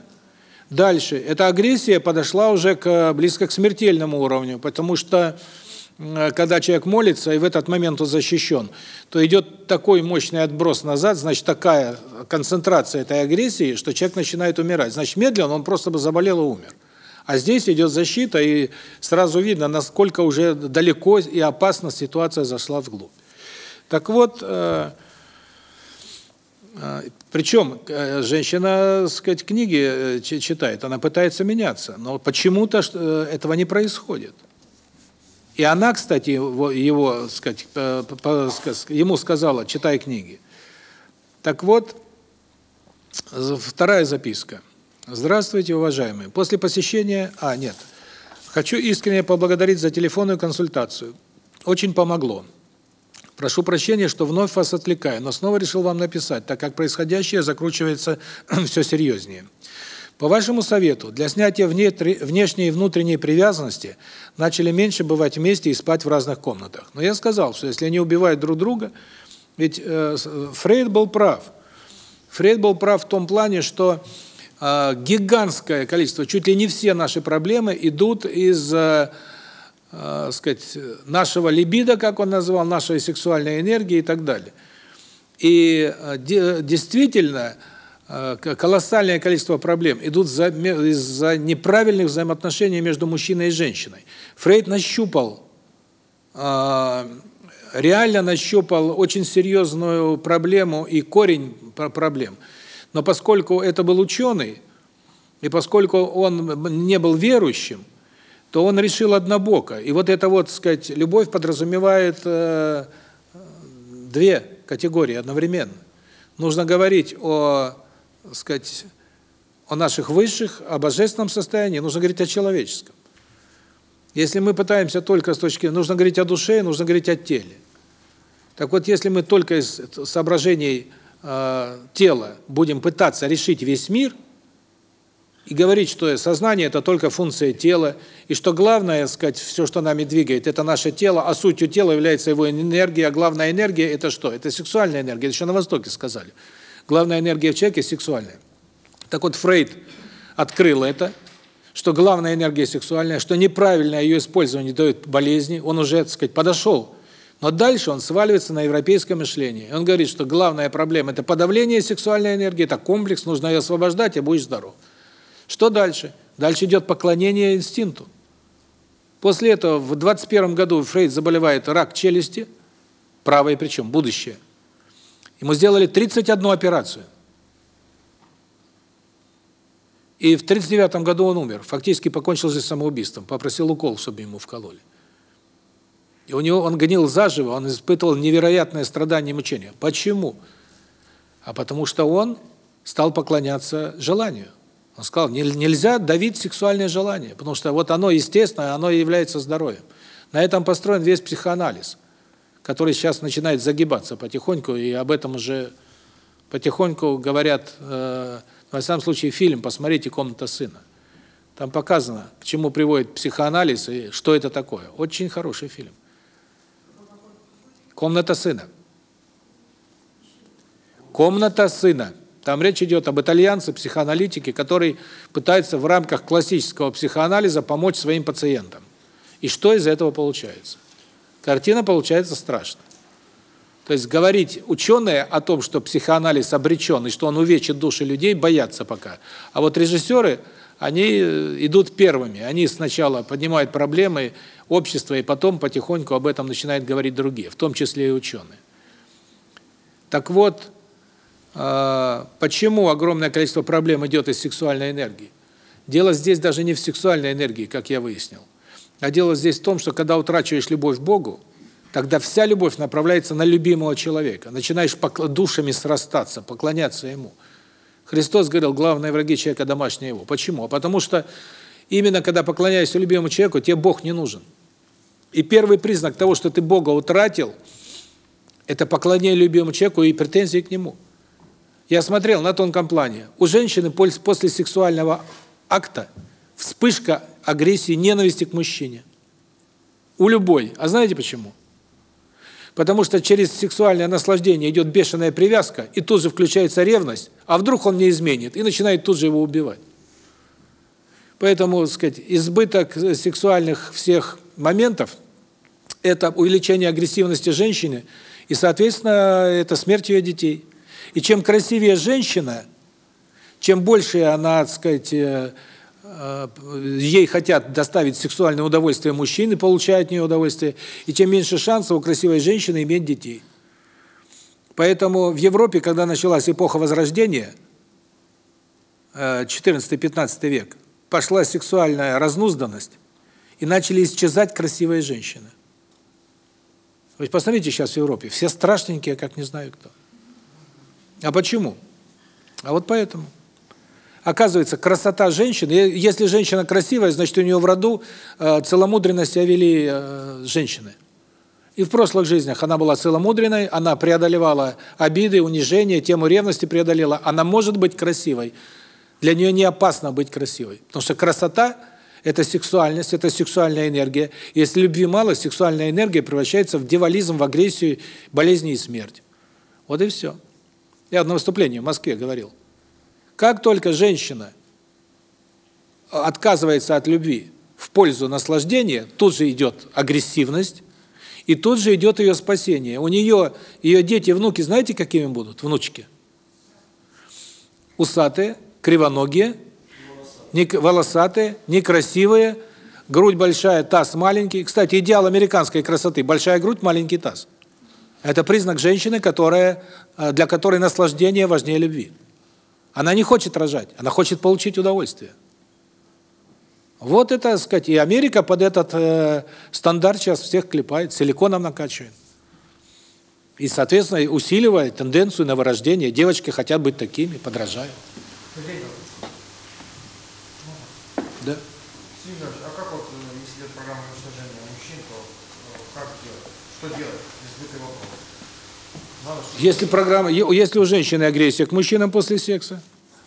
Дальше. Эта агрессия подошла уже к близко к смертельному уровню, потому что когда человек молится, и в этот момент он защищен, то идет такой мощный отброс назад, значит, такая концентрация этой агрессии, что человек начинает умирать. Значит, медленно он просто бы заболел и умер. А здесь идет защита, и сразу видно, насколько уже далеко и опасно ситуация зашла вглубь. Так вот, э, э, причем э, женщина, сказать, книги читает, она пытается меняться, но почему-то этого не происходит. И она, кстати, его, его сказать, ему сказала, читай книги. Так вот, вторая записка. Здравствуйте, уважаемые. После посещения... А, нет. Хочу искренне поблагодарить за телефонную консультацию. Очень помогло. Прошу прощения, что вновь вас отвлекаю, но снова решил вам написать, так как происходящее закручивается все серьезнее. По вашему совету, для снятия внешней и внутренней привязанности начали меньше бывать вместе и спать в разных комнатах. Но я сказал, что если они убивают друг друга, ведь э, Фрейд был прав. Фрейд был прав в том плане, что а, гигантское количество, чуть ли не все наши проблемы идут из, э, э, сказать, нашего либидо, как он назвал, нашей сексуальной энергии и так далее. И э, действительно колоссальное количество проблем идут из-за неправильных взаимоотношений между мужчиной и женщиной. Фрейд нащупал реально нащупал очень серьезную проблему и корень проблем – но поскольку это был ученый, и поскольку он не был верующим, то он решил однобоко. И вот эта вот, сказать, любовь подразумевает э, две категории одновременно. Нужно говорить о, сказать, о наших высших, о божественном состоянии, нужно говорить о человеческом. Если мы пытаемся только с точки, нужно говорить о душе, нужно говорить о теле. Так вот, если мы только из соображений э, тела будем пытаться решить весь мир и говорить, что сознание это только функция тела, и что главное, сказать, все, что нами двигает, это наше тело, а сутью тела является его энергия, а главная энергия это что? Это сексуальная энергия, это еще на Востоке сказали. Главная энергия в человеке сексуальная. Так вот Фрейд открыл это, что главная энергия сексуальная, что неправильное ее использование дает болезни, он уже, так сказать, подошел но дальше он сваливается на европейское мышление. Он говорит, что главная проблема – это подавление сексуальной энергии, это комплекс, нужно ее освобождать, и будешь здоров. Что дальше? Дальше идет поклонение инстинкту. После этого в 21 году Фрейд заболевает рак челюсти, правой причем, будущее. Ему сделали 31 операцию. И в 39 году он умер, фактически покончил жизнь самоубийством, попросил укол, чтобы ему вкололи. И у него он гнил заживо, он испытывал невероятное страдание и мучение. Почему? А потому что он стал поклоняться желанию. Он сказал, нельзя давить сексуальное желание, потому что вот оно естественно, оно является здоровьем. На этом построен весь психоанализ, который сейчас начинает загибаться потихоньку, и об этом уже потихоньку говорят, э, во всяком случае, фильм, посмотрите «Комната сына». Там показано, к чему приводит психоанализ и что это такое. Очень хороший фильм. Комната сына. Комната сына. Там речь идет об итальянце, психоаналитике, который пытается в рамках классического психоанализа помочь своим пациентам. И что из этого получается? Картина получается страшная. То есть говорить ученые о том, что психоанализ обречен и что он увечит души людей, боятся пока. А вот режиссеры, они идут первыми. Они сначала поднимают проблемы, общество, и потом потихоньку об этом начинают говорить другие, в том числе и ученые. Так вот, а, почему огромное количество проблем идет из сексуальной энергии? Дело здесь даже не в сексуальной энергии, как я выяснил. А дело здесь в том, что когда утрачиваешь любовь к Богу, тогда вся любовь направляется на любимого человека. Начинаешь душами срастаться, поклоняться Ему. Христос говорил, главные враги человека домашние его. Почему? А потому что именно когда поклоняешься любимому человеку, тебе Бог не нужен. И первый признак того, что ты Бога утратил, это поклонение любимому человеку и претензии к нему. Я смотрел на тонком плане. У женщины после сексуального акта вспышка агрессии, ненависти к мужчине. У любой. А знаете почему? Потому что через сексуальное наслаждение идет бешеная привязка, и тут же включается ревность, а вдруг он не изменит, и начинает тут же его убивать. Поэтому, так сказать, избыток сексуальных всех моментов это увеличение агрессивности женщины, и, соответственно, это смерть ее детей. И чем красивее женщина, чем больше она, так сказать, э, ей хотят доставить сексуальное удовольствие мужчины, получают от нее удовольствие, и тем меньше шансов у красивой женщины иметь детей. Поэтому в Европе, когда началась эпоха Возрождения, 14-15 э, век, пошла сексуальная разнузданность, и начали исчезать красивые женщины. Вы посмотрите сейчас в Европе, все страшненькие, как не знаю кто. А почему? А вот поэтому. Оказывается, красота женщины, если женщина красивая, значит, у нее в роду э, целомудренность вели э, женщины. И в прошлых жизнях она была целомудренной, она преодолевала обиды, унижения, тему ревности преодолела. Она может быть красивой. Для нее не опасно быть красивой. Потому что красота – это сексуальность, это сексуальная энергия. Если любви мало, сексуальная энергия превращается в девализм, в агрессию, болезни и смерть. Вот и все. Я на выступлении в Москве говорил. Как только женщина отказывается от любви в пользу наслаждения, тут же идет агрессивность, и тут же идет ее спасение. У нее, ее дети, внуки, знаете, какими будут? Внучки. Усатые, кривоногие, волосатые, некрасивые, грудь большая, таз маленький. Кстати, идеал американской красоты – большая грудь, маленький таз. Это признак женщины, которая, э, для которой наслаждение важнее любви. Она не хочет рожать, она хочет получить удовольствие. Вот это, так сказать, и Америка под этот э, стандарт сейчас всех клепает, силиконом накачивает. И, соответственно, усиливает тенденцию на вырождение. Девочки хотят быть такими, подражают. Да. Сильно, а как вот, э, если программа уничтожения мужчин, то э, как делать? Что делать? Если программа, если у женщины агрессия к мужчинам после секса,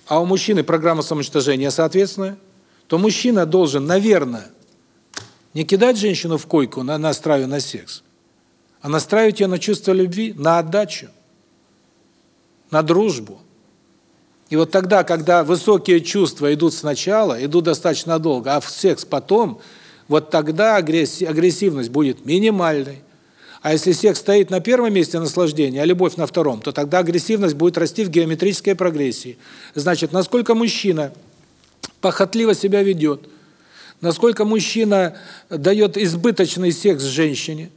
а у мужчины программа самоуничтожения соответственно, то мужчина должен, наверное, не кидать женщину в койку, на настраивая на секс, а настраивать ее на чувство любви, на отдачу, на дружбу. И вот тогда, когда высокие чувства идут сначала, идут достаточно долго, а в секс потом, вот тогда агрессивность будет минимальной. А если секс стоит на первом месте наслаждения, а любовь на втором, то тогда агрессивность будет расти в геометрической прогрессии. Значит, насколько мужчина похотливо себя ведет, насколько мужчина дает избыточный секс женщине,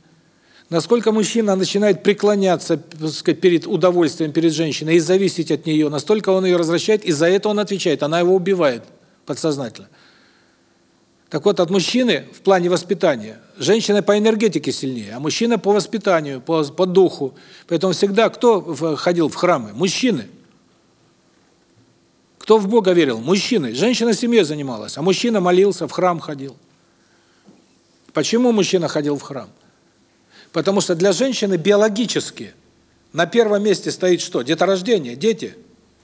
насколько мужчина начинает преклоняться сказать, перед удовольствием перед женщиной и зависеть от нее, настолько он ее развращает, и за это он отвечает, она его убивает подсознательно. Так вот, от мужчины в плане воспитания женщина по энергетике сильнее, а мужчина по воспитанию, по, по духу. Поэтому всегда кто ходил в храмы? Мужчины. Кто в Бога верил? Мужчины. Женщина семьей занималась, а мужчина молился, в храм ходил. Почему мужчина ходил в храм? Потому что для женщины биологически на первом месте стоит что? Деторождение, дети.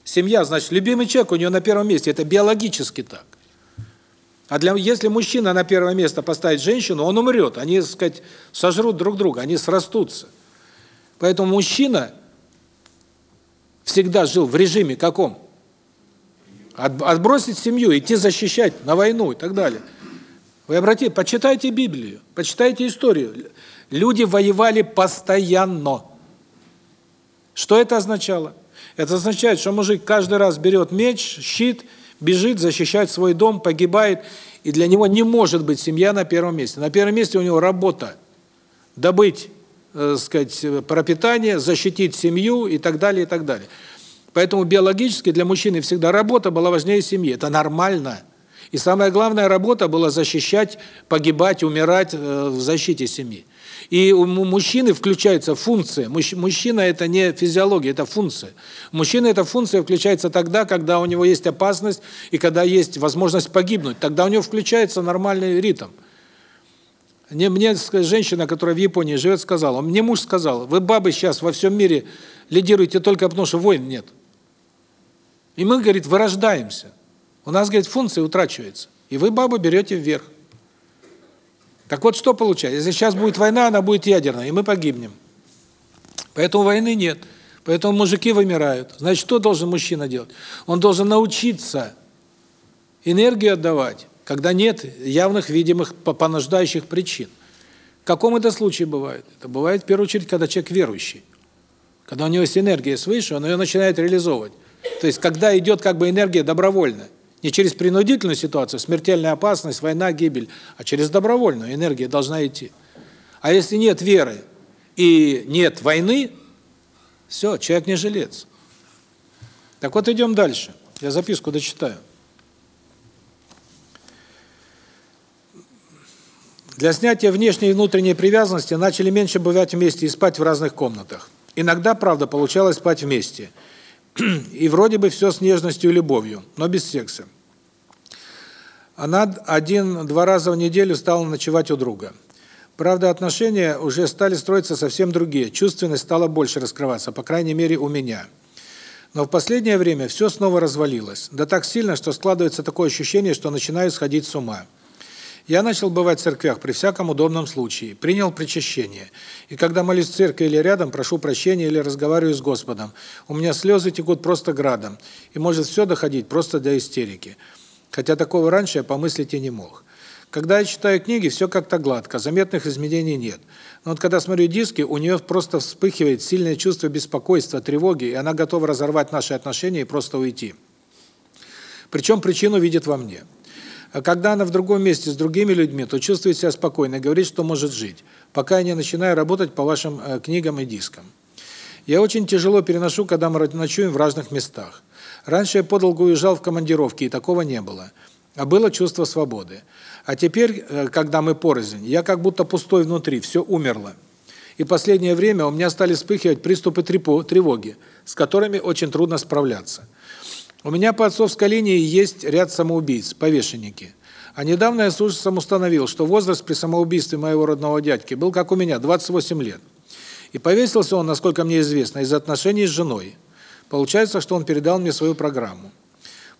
Семья, значит, любимый человек у нее на первом месте. Это биологически так. А для если мужчина на первое место поставит женщину, он умрет. Они, так сказать, сожрут друг друга, они срастутся. Поэтому мужчина всегда жил в режиме каком? Отбросить семью, идти защищать на войну и так далее. Вы обратите, почитайте Библию, почитайте историю. Люди воевали постоянно. Что это означало? Это означает, что мужик каждый раз берет меч, щит, бежит защищать свой дом, погибает, и для него не может быть семья на первом месте. На первом месте у него работа, добыть, э, сказать, пропитание, защитить семью и так далее, и так далее. Поэтому биологически для мужчины всегда работа была важнее семьи. Это нормально. И самая главная работа была защищать, погибать, умирать э, в защите семьи. И у мужчины включается функция. Мужчина – это не физиология, это функция. У мужчины эта функция включается тогда, когда у него есть опасность и когда есть возможность погибнуть. Тогда у него включается нормальный ритм. Мне, мне женщина, которая в Японии живет, сказала, мне муж сказал, вы бабы сейчас во всем мире лидируете только потому, что войн нет. И мы, говорит, вырождаемся. У нас, говорит, функция утрачивается. И вы, бабы, берете вверх. Так вот, что получается? Если сейчас будет война, она будет ядерная, и мы погибнем. Поэтому войны нет. Поэтому мужики вымирают. Значит, что должен мужчина делать? Он должен научиться энергию отдавать, когда нет явных, видимых, понуждающих причин. В каком это случае бывает? Это бывает в первую очередь, когда человек верующий. Когда у него есть энергия свыше, он ее начинает реализовывать. То есть, когда идет как бы энергия добровольно. Не через принудительную ситуацию, смертельная опасность, война, гибель, а через добровольную энергия должна идти. А если нет веры и нет войны, все, человек не жилец. Так вот, идем дальше. Я записку дочитаю. Для снятия внешней и внутренней привязанности начали меньше бывать вместе и спать в разных комнатах. Иногда, правда, получалось спать вместе. И вроде бы все с нежностью и любовью, но без секса. Она один-два раза в неделю стала ночевать у друга. Правда, отношения уже стали строиться совсем другие. Чувственность стала больше раскрываться, по крайней мере, у меня. Но в последнее время все снова развалилось. Да так сильно, что складывается такое ощущение, что начинаю сходить с ума. Я начал бывать в церквях при всяком удобном случае, принял причащение. И когда молюсь в церкви или рядом, прошу прощения или разговариваю с Господом, у меня слезы текут просто градом, и может все доходить просто до истерики. Хотя такого раньше я помыслить и не мог. Когда я читаю книги, все как-то гладко, заметных изменений нет. Но вот когда смотрю диски, у нее просто вспыхивает сильное чувство беспокойства, тревоги, и она готова разорвать наши отношения и просто уйти. Причем причину видит во мне. Когда она в другом месте с другими людьми, то чувствует себя спокойно говорит, что может жить, пока я не начинаю работать по вашим э, книгам и дискам. Я очень тяжело переношу, когда мы ночуем в разных местах. Раньше я подолгу уезжал в командировки, и такого не было. А было чувство свободы. А теперь, э, когда мы порознь, я как будто пустой внутри, все умерло. И последнее время у меня стали вспыхивать приступы тревоги, с которыми очень трудно справляться. У меня по отцовской линии есть ряд самоубийц, повешенники. А недавно я с ужасом установил, что возраст при самоубийстве моего родного дядьки был как у меня, 28 лет. И повесился он, насколько мне известно, из-за отношений с женой. Получается, что он передал мне свою программу.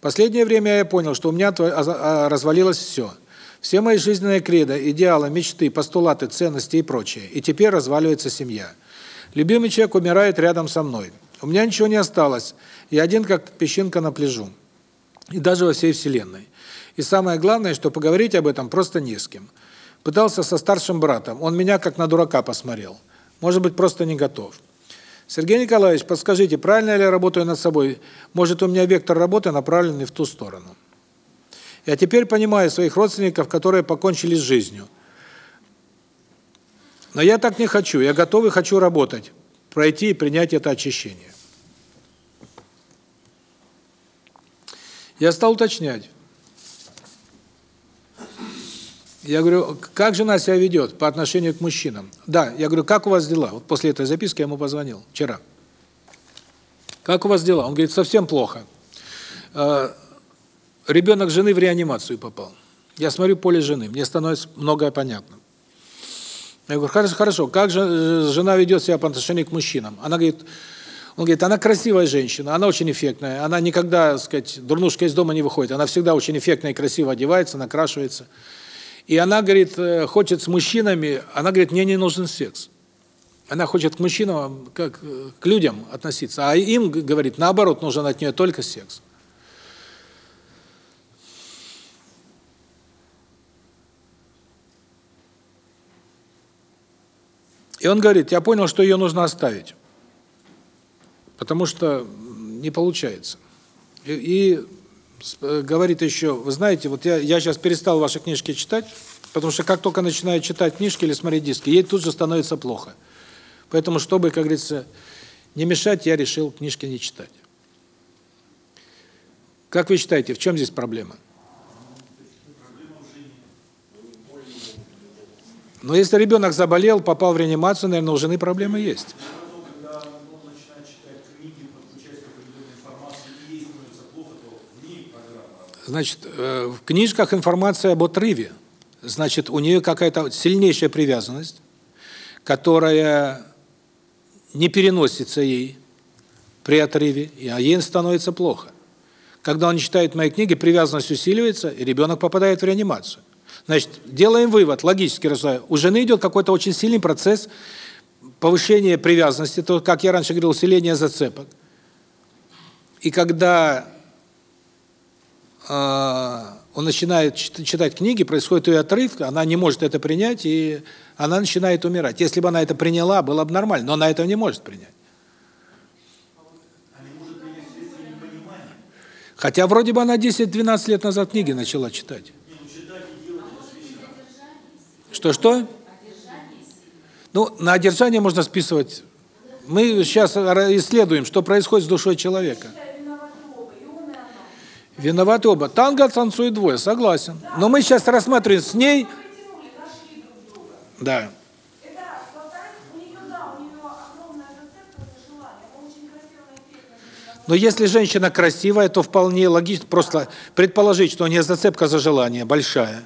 Последнее время я понял, что у меня а, развалилось все. Все мои жизненные кредо, идеалы, мечты, постулаты, ценности и прочее. И теперь разваливается семья. Любимый человек умирает рядом со мной. У меня ничего не осталось. Я один как песчинка на пляжу. И даже во всей вселенной. И самое главное, что поговорить об этом просто не с кем. Пытался со старшим братом. Он меня как на дурака посмотрел. Может быть, просто не готов. Сергей Николаевич, подскажите, правильно ли я работаю над собой? Может, у меня вектор работы направленный в ту сторону? Я теперь понимаю своих родственников, которые покончили с жизнью. Но я так не хочу. Я готов и хочу работать, пройти и принять это очищение. Я стал уточнять. Я говорю, как жена себя ведет по отношению к мужчинам? Да, я говорю, как у вас дела? Вот после этой записки я ему позвонил вчера. Как у вас дела? Он говорит, совсем плохо. Э, ребенок жены в реанимацию попал. Я смотрю поле жены, мне становится многое понятно. Я говорю, хорошо, хорошо, как же э, жена ведет себя по отношению к мужчинам? Она говорит, он говорит, она красивая женщина, она очень эффектная, она никогда, так сказать, дурнушка из дома не выходит, она всегда очень эффектно и красиво одевается, накрашивается. И она, говорит, э, хочет с мужчинами, она говорит, мне не нужен секс. Она хочет к мужчинам, как э, к людям относиться, а им, говорит, наоборот, нужен от нее только секс. И он говорит, я понял, что ее нужно оставить потому что не получается. И, и э, говорит еще, вы знаете, вот я я сейчас перестал ваши книжки читать, потому что как только начинаю читать книжки или смотреть диски, ей тут же становится плохо. Поэтому, чтобы, как говорится, не мешать, я решил книжки не читать. Как вы считаете, в чем здесь проблема? Но если ребенок заболел, попал в реанимацию, наверное, у жены проблемы есть. Значит, э, в книжках информация об отрыве. Значит, у нее какая-то сильнейшая привязанность, которая не переносится ей при отрыве, а ей становится плохо. Когда он читает мои книги, привязанность усиливается, и ребенок попадает в реанимацию. Значит, делаем вывод, логически рассуждая. У жены идет какой-то очень сильный процесс повышения привязанности, то, как я раньше говорил, усиление зацепок. И когда он начинает читать книги, происходит ее отрыв, она не может это принять, и она начинает умирать. Если бы она это приняла, было бы нормально, но она этого не может принять. Хотя вроде бы она 10-12 лет назад книги начала читать. Что-что? Ну, на одержание можно списывать. Мы сейчас исследуем, что происходит с душой человека. Виноваты оба. Танго танцует двое, согласен. Но мы сейчас рассматриваем с ней... Да. Но если женщина красивая, то вполне логично просто предположить, что у нее зацепка за желание большая.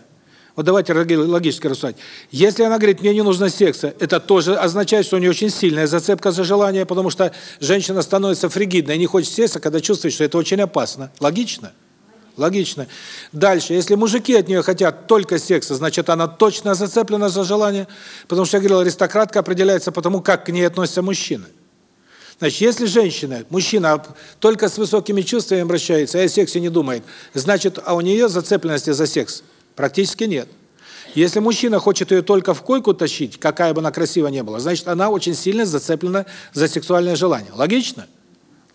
Вот давайте логически рассуждать. Если она говорит, мне не нужно секса, это тоже означает, что у нее очень сильная зацепка за желание, потому что женщина становится фригидной, не хочет секса, когда чувствует, что это очень опасно. Логично? Логично. Дальше, если мужики от нее хотят только секса, значит, она точно зацеплена за желание, потому что, я говорил, аристократка определяется по тому, как к ней относятся мужчины. Значит, если женщина, мужчина только с высокими чувствами обращается, а о сексе не думает, значит, а у нее зацепленности за секс практически нет. Если мужчина хочет ее только в койку тащить, какая бы она красивая ни была, значит, она очень сильно зацеплена за сексуальное желание. Логично?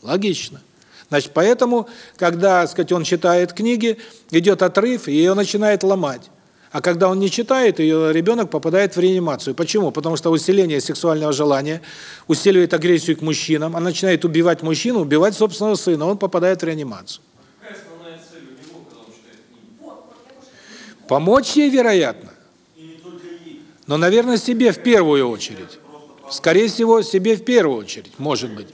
Логично. Значит, поэтому, когда, сказать, он читает книги, идет отрыв, и ее начинает ломать. А когда он не читает, ее ребенок попадает в реанимацию. Почему? Потому что усиление сексуального желания усиливает агрессию к мужчинам, она начинает убивать мужчину, убивать собственного сына, он попадает в реанимацию. Помочь ей, вероятно. Но, наверное, себе в первую очередь. Скорее всего, себе в первую очередь, может быть.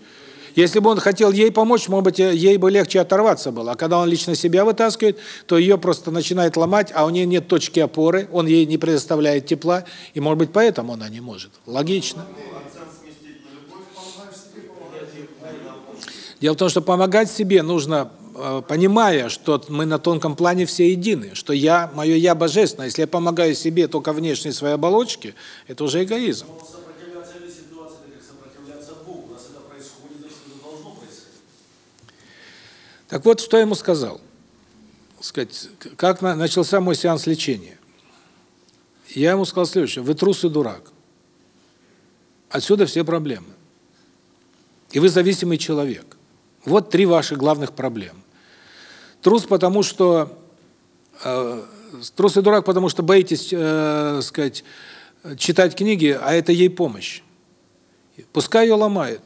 Если бы он хотел ей помочь, может быть, ей бы легче оторваться было. А когда он лично себя вытаскивает, то ее просто начинает ломать, а у нее нет точки опоры, он ей не предоставляет тепла, и, может быть, поэтому она не может. Логично. Дело в том, что помогать себе нужно, э, понимая, что мы на тонком плане все едины, что я, мое «я» божественное. Если я помогаю себе только внешней своей оболочке, это уже эгоизм. Так вот, что я ему сказал? Сказать, как начался мой сеанс лечения? Я ему сказал следующее: вы трус и дурак. Отсюда все проблемы. И вы зависимый человек. Вот три ваших главных проблемы. Трус потому что э, трус и дурак потому что боитесь, э, сказать, читать книги, а это ей помощь. Пускай ее ломает.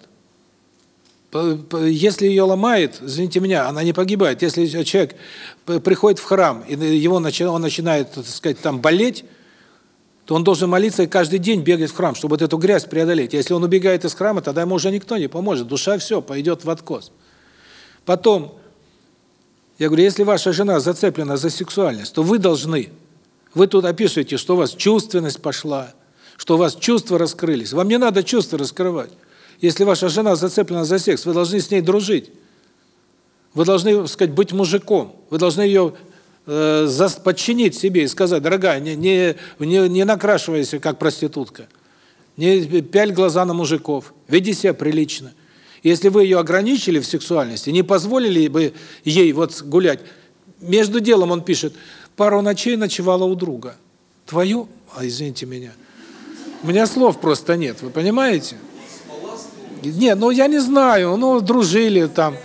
Если ее ломает, извините меня, она не погибает. Если человек приходит в храм, и его он начинает, так сказать, там болеть, то он должен молиться и каждый день бегать в храм, чтобы вот эту грязь преодолеть. Если он убегает из храма, тогда ему уже никто не поможет. Душа все, пойдет в откос. Потом, я говорю, если ваша жена зацеплена за сексуальность, то вы должны, вы тут описываете, что у вас чувственность пошла, что у вас чувства раскрылись. Вам не надо чувства раскрывать. Если ваша жена зацеплена за секс, вы должны с ней дружить. Вы должны, так сказать, быть мужиком. Вы должны ее э, подчинить себе и сказать: "Дорогая, не не не, не накрашивайся как проститутка. Не пяль глаза на мужиков. Веди себя прилично". Если вы ее ограничили в сексуальности, не позволили бы ей вот гулять. Между делом он пишет: "Пару ночей ночевала у друга". Твою, а извините меня. У меня слов просто нет, вы понимаете? Не, ну я не знаю, ну дружили там.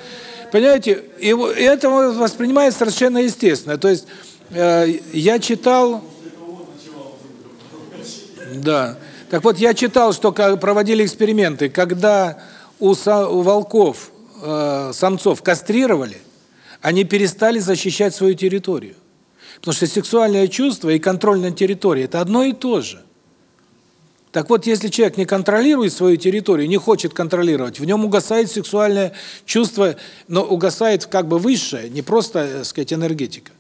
Понимаете, и это воспринимается совершенно естественно. То есть э, я читал Да. Так вот, я читал, что проводили эксперименты, когда у, волков э, самцов кастрировали, они перестали защищать свою территорию. Потому что сексуальное чувство и контроль на территории – это одно и то же. Так вот, если человек не контролирует свою территорию, не хочет контролировать, в нем угасает сексуальное чувство, но угасает как бы высшее, не просто, так э, сказать, энергетика.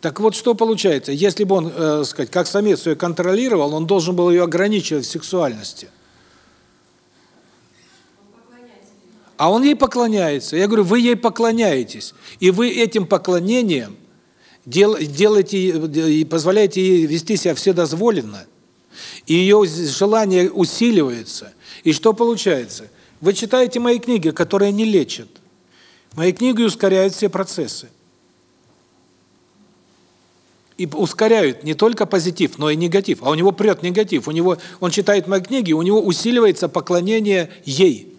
Так вот, что получается? Если бы он, э, сказать, как самец ее контролировал, он должен был ее ограничивать в сексуальности. А он ей поклоняется. Я говорю, вы ей поклоняетесь. И вы этим поклонением делаете и позволяете ей вести себя вседозволенно, и ее желание усиливается. И что получается? Вы читаете мои книги, которые не лечат. Мои книги ускоряют все процессы. и ускоряют не только позитив, но и негатив. А у него прет негатив. У него он читает мои книги, у него усиливается поклонение ей.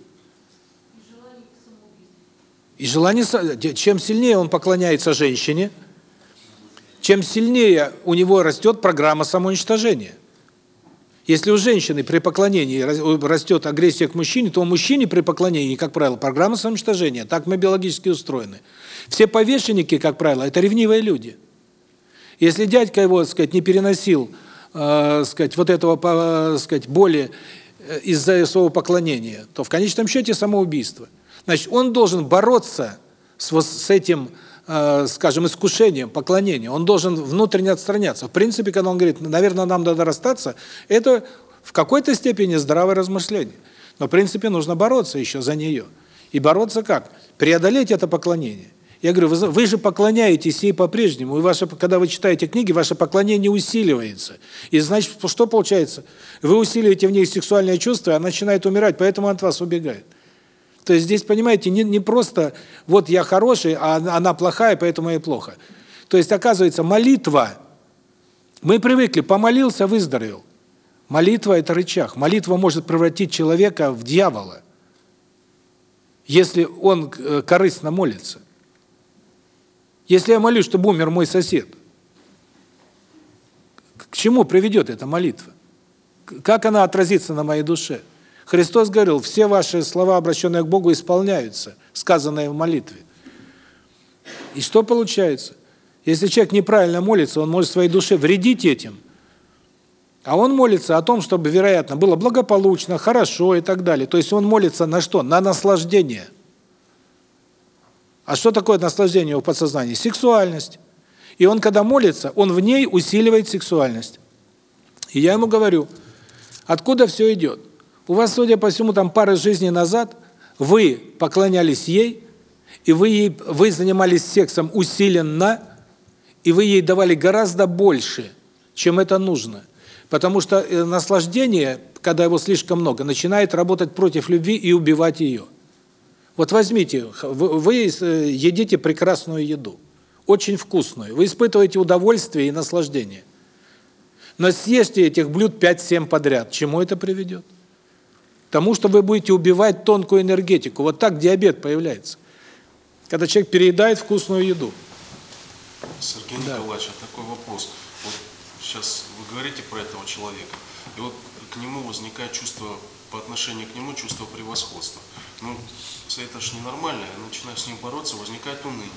И желание чем сильнее он поклоняется женщине, чем сильнее у него растет программа самоуничтожения. Если у женщины при поклонении растет агрессия к мужчине, то у мужчины при поклонении, как правило, программа самоуничтожения. Так мы биологически устроены. Все повешенники, как правило, это ревнивые люди. Если дядька его, сказать, не переносил, э, сказать, вот этого, э, сказать, боли э, из-за своего поклонения, то в конечном счете самоубийство. Значит, он должен бороться с с этим, скажем, искушением поклонения. Он должен внутренне отстраняться. В принципе, когда он говорит, наверное, нам надо расстаться, это в какой-то степени здравое размышление. Но в принципе нужно бороться еще за нее. И бороться как? Преодолеть это поклонение. Я говорю, вы, вы же поклоняетесь ей по-прежнему, и ваше, когда вы читаете книги, ваше поклонение усиливается. И значит, что получается? Вы усиливаете в ней сексуальное чувство, и она начинает умирать, поэтому от вас убегает. То есть здесь, понимаете, не, не просто вот я хороший, а она плохая, поэтому ей плохо. То есть, оказывается, молитва, мы привыкли, помолился, выздоровел. Молитва – это рычаг. Молитва может превратить человека в дьявола, если он э, корыстно молится. Если я молюсь, чтобы умер мой сосед, к чему приведет эта молитва? Как она отразится на моей душе? Христос говорил, все ваши слова, обращенные к Богу, исполняются, сказанные в молитве. И что получается? Если человек неправильно молится, он может своей душе вредить этим. А он молится о том, чтобы, вероятно, было благополучно, хорошо и так далее. То есть он молится на что? На наслаждение – а что такое наслаждение в подсознании? Сексуальность. И он, когда молится, он в ней усиливает сексуальность. И я ему говорю, откуда все идет? У вас, судя по всему, там пары жизней назад вы поклонялись ей, и вы ей вы занимались сексом усиленно, и вы ей давали гораздо больше, чем это нужно. Потому что э, наслаждение, когда его слишком много, начинает работать против любви и убивать ее. Вот возьмите, вы э, едите прекрасную еду, очень вкусную, вы испытываете удовольствие и наслаждение. Но съешьте этих блюд 5-7 подряд. Чему это приведет? Тому, что вы будете убивать тонкую энергетику. Вот так диабет появляется. Когда человек переедает вкусную еду. Сергей да. Николаевич, а такой вопрос. Вот сейчас вы говорите про этого человека, и вот к нему возникает чувство, по отношению к нему чувство превосходства. Ну, это же ненормально, я начинаю с ним бороться, возникает уныние.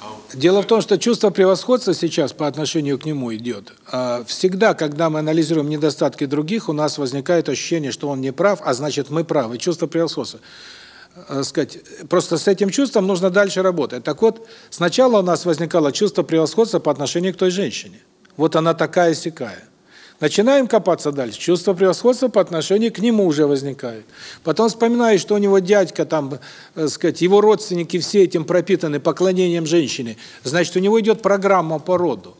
А... Дело в том, что чувство превосходства сейчас по отношению к нему идет. А, всегда, когда мы анализируем недостатки других, у нас возникает ощущение, что он не прав, а значит мы правы. Чувство превосходства. А, сказать, просто с этим чувством нужно дальше работать. Так вот, сначала у нас возникало чувство превосходства по отношению к той женщине. Вот она такая-сякая. Начинаем копаться дальше. Чувство превосходства по отношению к нему уже возникает. Потом вспоминаешь, что у него дядька там, э, сказать, его родственники все этим пропитаны поклонением женщине. Значит, у него идет программа по роду.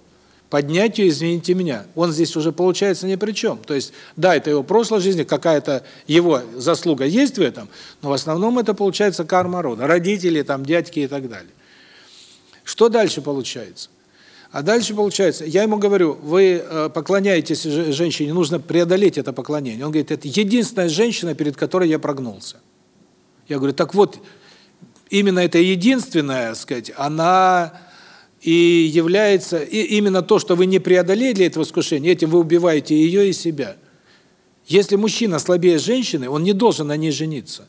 Поднять ее, извините меня. Он здесь уже получается ни при чем. То есть, да, это его прошлая жизнь, какая-то его заслуга есть в этом, но в основном это получается карма рода. Родители, там, дядьки и так далее. Что дальше получается? А дальше получается, я ему говорю, вы э, поклоняетесь женщине, нужно преодолеть это поклонение. Он говорит, это единственная женщина, перед которой я прогнулся. Я говорю, так вот, именно эта единственная, сказать, она и является, и именно то, что вы не преодолели этого искушения, этим вы убиваете ее и себя. Если мужчина слабее женщины, он не должен на ней жениться.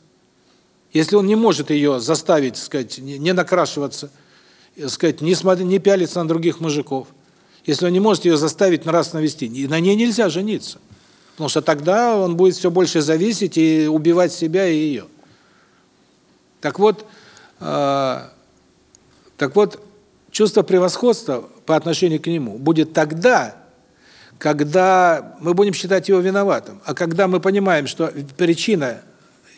Если он не может ее заставить, сказать, не накрашиваться, сказать, не, смотри, не пялиться на других мужиков. Если он не может ее заставить нравственно вести, на ней нельзя жениться. Потому что тогда он будет все больше зависеть и убивать себя и ее. Так вот, э, так вот, чувство превосходства по отношению к нему будет тогда, когда мы будем считать его виноватым. А когда мы понимаем, что причина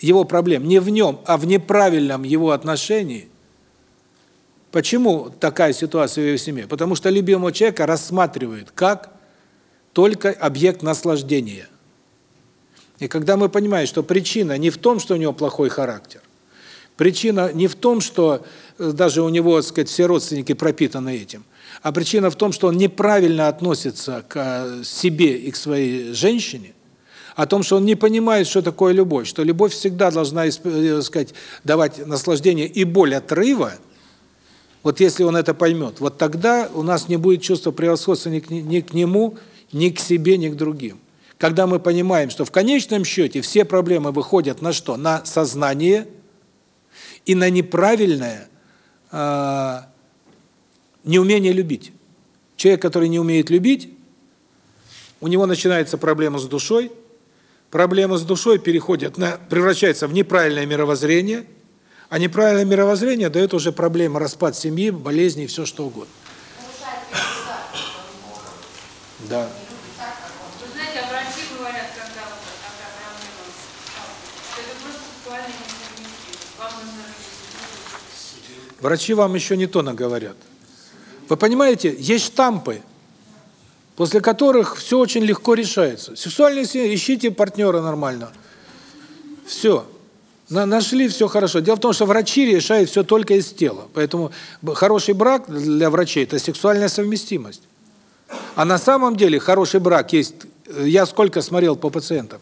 его проблем не в нем, а в неправильном его отношении, Почему такая ситуация в семье? Потому что любимого человека рассматривают как только объект наслаждения. И когда мы понимаем, что причина не в том, что у него плохой характер, Причина не в том, что э, даже у него, так сказать, все родственники пропитаны этим, а причина в том, что он неправильно относится к э, себе и к своей женщине, о том, что он не понимает, что такое любовь, что любовь всегда должна, э, так сказать, давать наслаждение и боль отрыва. Вот если он это поймет, вот тогда у нас не будет чувства превосходства ни к, ни к нему, ни к себе, ни к другим. Когда мы понимаем, что в конечном счете все проблемы выходят на что? На сознание и на неправильное э, неумение любить. Человек, который не умеет любить, у него начинается проблема с душой, проблема с душой переходит на превращается в неправильное мировоззрение, а неправильное мировоззрение дает уже проблемы распад семьи, болезни и все что угодно. Да. Вы знаете, а врачи. Вам нужно Врачи вам еще не то наговорят. Вы понимаете, есть штампы, после которых все очень легко решается. Сексуальная семья, ищите партнера нормально. Все. На, нашли, все хорошо. Дело в том, что врачи решают все только из тела. Поэтому хороший брак для врачей – это сексуальная совместимость. А на самом деле хороший брак есть, я сколько смотрел по пациентам,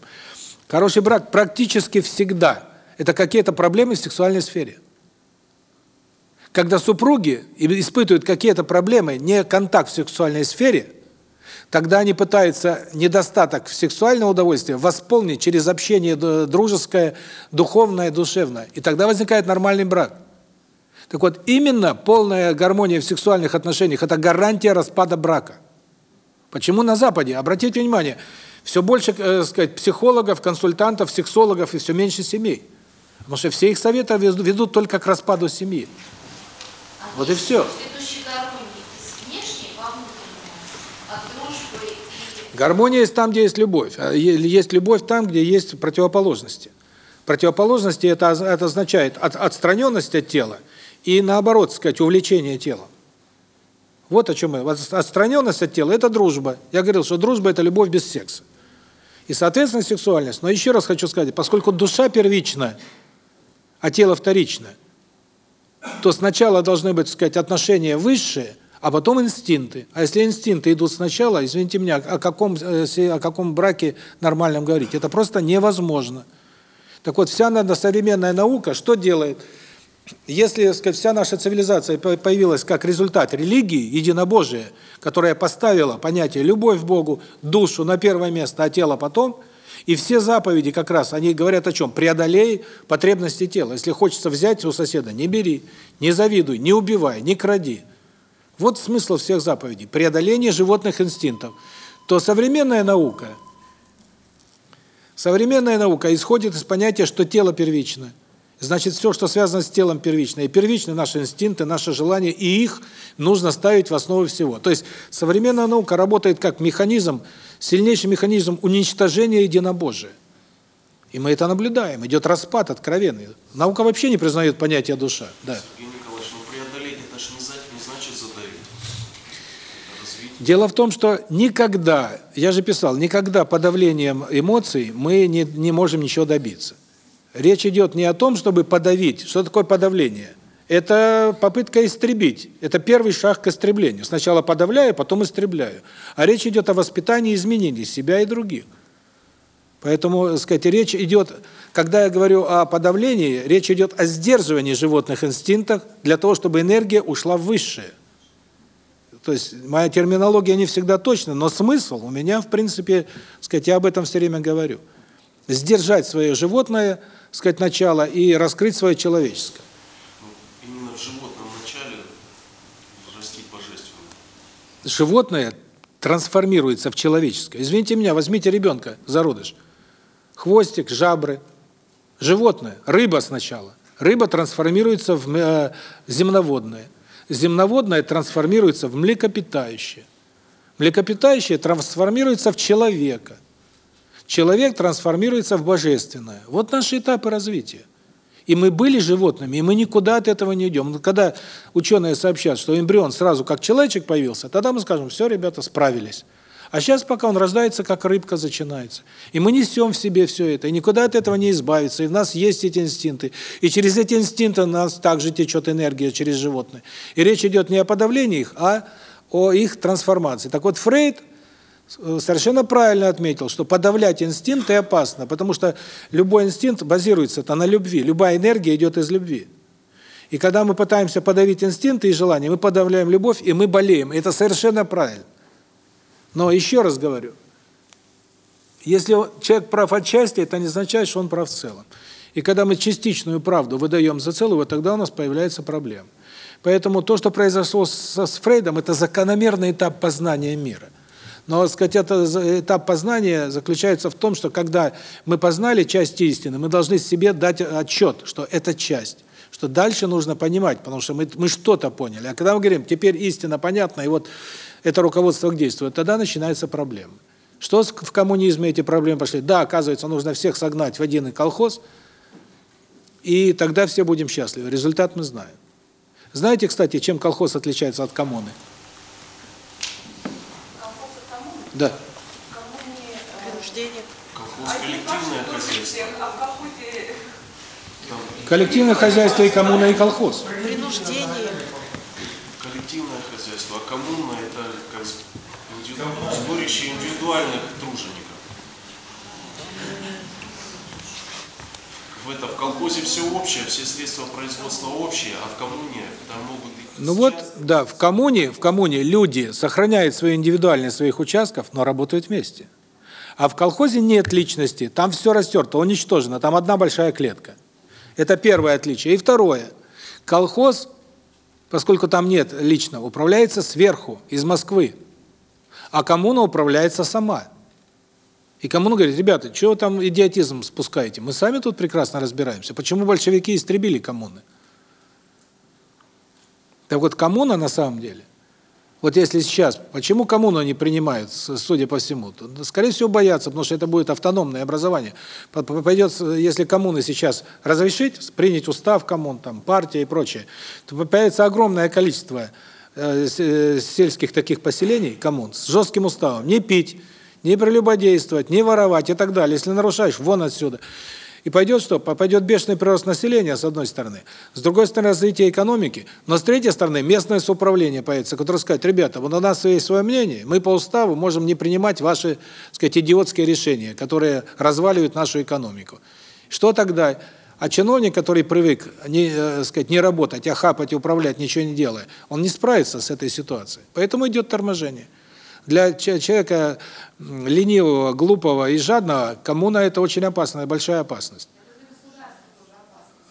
хороший брак практически всегда – это какие-то проблемы в сексуальной сфере. Когда супруги испытывают какие-то проблемы, не контакт в сексуальной сфере – Тогда они пытаются недостаток в сексуальном удовольствии восполнить через общение дружеское, духовное, душевное. И тогда возникает нормальный брак. Так вот, именно полная гармония в сексуальных отношениях – это гарантия распада брака. Почему на Западе? Обратите внимание, все больше, э, сказать, психологов, консультантов, сексологов и все меньше семей. Потому что все их советы ведут только к распаду семьи. Вот и все. Гармония есть там, где есть любовь. А есть любовь там, где есть противоположности. Противоположности это, это означает от, отстраненность от тела и наоборот, сказать, увлечение телом. Вот о чем мы. Отстраненность от тела – это дружба. Я говорил, что дружба – это любовь без секса. И, соответственно, сексуальность. Но еще раз хочу сказать, поскольку душа первична, а тело вторично, то сначала должны быть, сказать, отношения высшие, а потом инстинкты. А если инстинкты идут сначала, извините меня, о каком э, о каком браке нормальном говорить? Это просто невозможно. Так вот, вся наша современная наука что делает? Если, сказать, вся наша цивилизация появилась как результат религии, единобожия, которая поставила понятие любовь к Богу, душу на первое место, а тело потом, и все заповеди как раз, они говорят о чем? Преодолей потребности тела. Если хочется взять у соседа, не бери, не завидуй, не убивай, не кради. Вот смысл всех заповедей преодоление животных инстинктов. То современная наука современная наука исходит из понятия, что тело первично. Значит, все, что связано с телом первично. И первичны наши инстинкты, наши желания, и их нужно ставить в основу всего. То есть современная наука работает как механизм, сильнейший механизм уничтожения единобожия. И мы это наблюдаем. Идет распад откровенный. Наука вообще не признает понятие душа. Да. Дело в том, что никогда, я же писал, никогда подавлением эмоций мы не, не можем ничего добиться. Речь идет не о том, чтобы подавить. Что такое подавление? Это попытка истребить. Это первый шаг к истреблению. Сначала подавляю, потом истребляю. А речь идет о воспитании и изменении себя и других. Поэтому, так сказать, речь идет, когда я говорю о подавлении, речь идет о сдерживании животных инстинктов для того, чтобы энергия ушла в высшее. То есть моя терминология не всегда точна, но смысл у меня, в принципе, сказать, я об этом все время говорю. Сдержать свое животное, сказать, начало и раскрыть свое человеческое. Ну, именно в животном начале растить божественное. Животное трансформируется в человеческое. Извините меня, возьмите ребенка, зародыш. Хвостик, жабры. Животное, рыба сначала. Рыба трансформируется в э, земноводное земноводное трансформируется в млекопитающее. Млекопитающее трансформируется в человека. Человек трансформируется в божественное. Вот наши этапы развития. И мы были животными, и мы никуда от этого не идем. Когда ученые сообщат, что эмбрион сразу как человечек появился, тогда мы скажем, все, ребята, справились. А сейчас пока он рождается, как рыбка начинается. И мы несем в себе все это, и никуда от этого не избавиться. И в нас есть эти инстинкты. И через эти инстинкты у нас также течет энергия через животные. И речь идет не о подавлении их, а о их трансформации. Так вот, Фрейд э, совершенно правильно отметил, что подавлять инстинкты опасно, потому что любой инстинкт базируется на любви. Любая энергия идет из любви. И когда мы пытаемся подавить инстинкты и желания, мы подавляем любовь, и мы болеем. Это совершенно правильно. Но еще раз говорю, если человек прав отчасти, это не означает, что он прав в целом. И когда мы частичную правду выдаем за целую, тогда у нас появляется проблема. Поэтому то, что произошло со, с Фрейдом, это закономерный этап познания мира. Но, сказать, это этап познания заключается в том, что когда мы познали часть истины, мы должны себе дать отчет, что это часть что дальше нужно понимать, потому что мы, мы что-то поняли. А когда мы говорим, теперь истина понятна, и вот это руководство к действию, тогда начинаются проблемы. Что в коммунизме эти проблемы пошли? Да, оказывается, нужно всех согнать в один колхоз, и тогда все будем счастливы. Результат мы знаем. Знаете, кстати, чем колхоз отличается от коммуны? Колхоз от коммуны? Да. Коммуне э, Принуждение. Колхоз коллективное хозяйство. а в колхозе Там Коллективное хозяйство и коммуна, и колхоз. Принуждение. коллективное хозяйство, а коммуна это как с- сборище индивидуальных тружеников. В это в колхозе все общее, все средства производства общие, а в коммуне там могут и Ну вот, да, в коммуне, в коммуне люди сохраняют свою индивидуальность своих участков, но работают вместе. А в колхозе нет личности, там все растерто, уничтожено, там одна большая клетка. Это первое отличие. И второе. Колхоз, поскольку там нет личного, управляется сверху, из Москвы. А коммуна управляется сама. И коммуна говорит, ребята, чего вы там идиотизм спускаете? Мы сами тут прекрасно разбираемся. Почему большевики истребили коммуны? Так вот, коммуна на самом деле, вот если сейчас, почему коммуну не принимают, судя по всему? то, Скорее всего, боятся, потому что это будет автономное образование. Пойдет, если коммуны сейчас разрешить, принять устав коммун, там, партия и прочее, то появится огромное количество сельских таких поселений, коммун, с жестким уставом. Не пить, не прелюбодействовать, не воровать и так далее. Если нарушаешь, вон отсюда. И пойдет что? Пойдет бешеный прирост населения, с одной стороны. С другой стороны, развитие экономики. Но с третьей стороны, местное самоуправление появится, которое скажет, ребята, вот у нас есть свое мнение, мы по уставу можем не принимать ваши, так сказать, идиотские решения, которые разваливают нашу экономику. Что тогда? А чиновник, который привык не, э, сказать, не работать, а хапать управлять, ничего не делая, он не справится с этой ситуацией. Поэтому идет торможение. Для че- человека ленивого, глупого и жадного коммуна это очень опасная, большая опасность.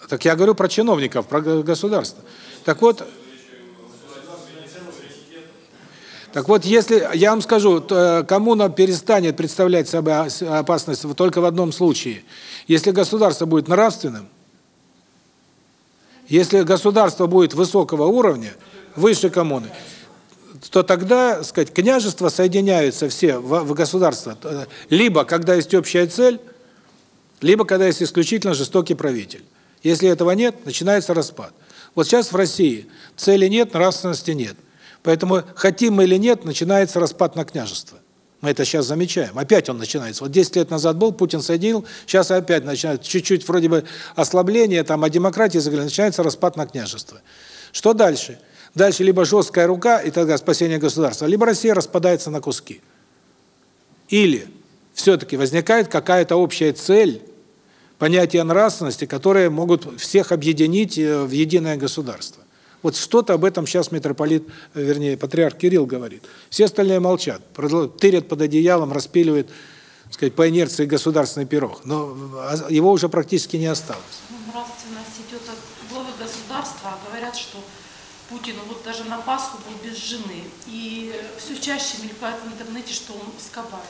Так я говорю про чиновников, про государство. Так вот, так вот, если, я вам скажу, э, коммуна перестанет представлять собой ос- опасность только в одном случае. Если государство будет нравственным, если государство будет высокого уровня, выше коммуны, то тогда, сказать, княжества соединяются все в, в государство, э, либо когда есть общая цель, либо когда есть исключительно жестокий правитель. Если этого нет, начинается распад. Вот сейчас в России цели нет, нравственности нет. Поэтому, хотим мы или нет, начинается распад на княжество. Мы это сейчас замечаем. Опять он начинается. Вот 10 лет назад был, Путин соединил, сейчас опять начинается чуть-чуть вроде бы ослабление, там, о демократии заговорили, начинается распад на княжество. Что дальше? Дальше либо жесткая рука, и тогда спасение государства, либо Россия распадается на куски. Или все-таки возникает какая-то общая цель, понятие нравственности, которые могут всех объединить э, в единое государство. Вот что-то об этом сейчас митрополит, э, вернее, патриарх Кирилл говорит. Все остальные молчат, тырят под одеялом, распиливают, так сказать, по инерции государственный пирог. Но а, его уже практически не осталось. Ну, нравственность идет от главы государства, а говорят, что Путин вот даже на Пасху был без жены. И все чаще мелькает в интернете, что он скобаривает.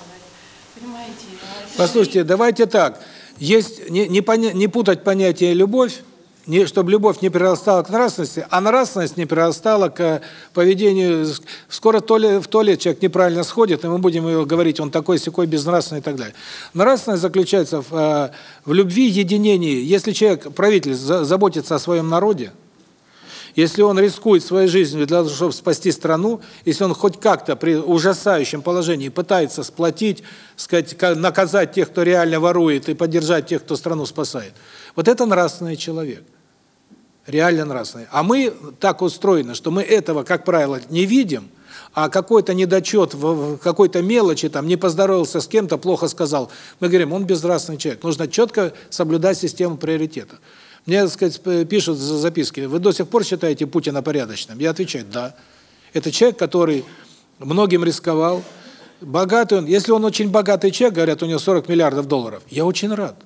Понимаете? а это же Послушайте, давайте так. Есть не не, поня- не путать понятие любовь, не чтобы любовь не перерастала к нравственности, а нравственность не перерастала к поведению. Скоро то ли в туалет человек неправильно сходит, и мы будем его говорить, он такой секой безнравственный и так далее. Нравственность заключается в, э, в любви, единении. Если человек, правитель, за- заботится о своем народе, Если он рискует своей жизнью для того, чтобы спасти страну, если он хоть как-то при ужасающем положении пытается сплотить, сказать, наказать тех, кто реально ворует, и поддержать тех, кто страну спасает, вот это нравственный человек. Реально нравственный. А мы так устроены, что мы этого, как правило, не видим, а какой-то недочет в какой-то мелочи, там, не поздоровался с кем-то, плохо сказал, мы говорим, он безнравственный человек. Нужно четко соблюдать систему приоритетов. Мне, так сказать, пишут записки, вы до сих пор считаете Путина порядочным? Я отвечаю, да. Это человек, который многим рисковал, богатый он. Если он очень богатый человек, говорят, у него 40 миллиардов долларов, я очень рад.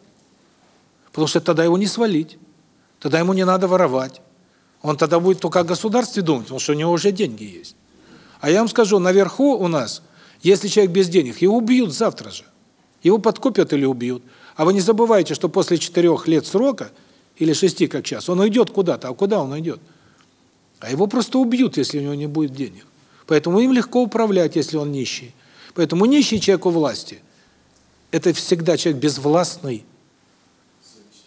Потому что тогда его не свалить, тогда ему не надо воровать. Он тогда будет только о государстве думать, потому что у него уже деньги есть. А я вам скажу, наверху у нас, если человек без денег, его убьют завтра же. Его подкупят или убьют. А вы не забывайте, что после четырех лет срока, или шести как сейчас, он уйдет куда-то. А куда он уйдет? А его просто убьют, если у него не будет денег. Поэтому им легко управлять, если он нищий. Поэтому нищий человек у власти – это всегда человек безвластный.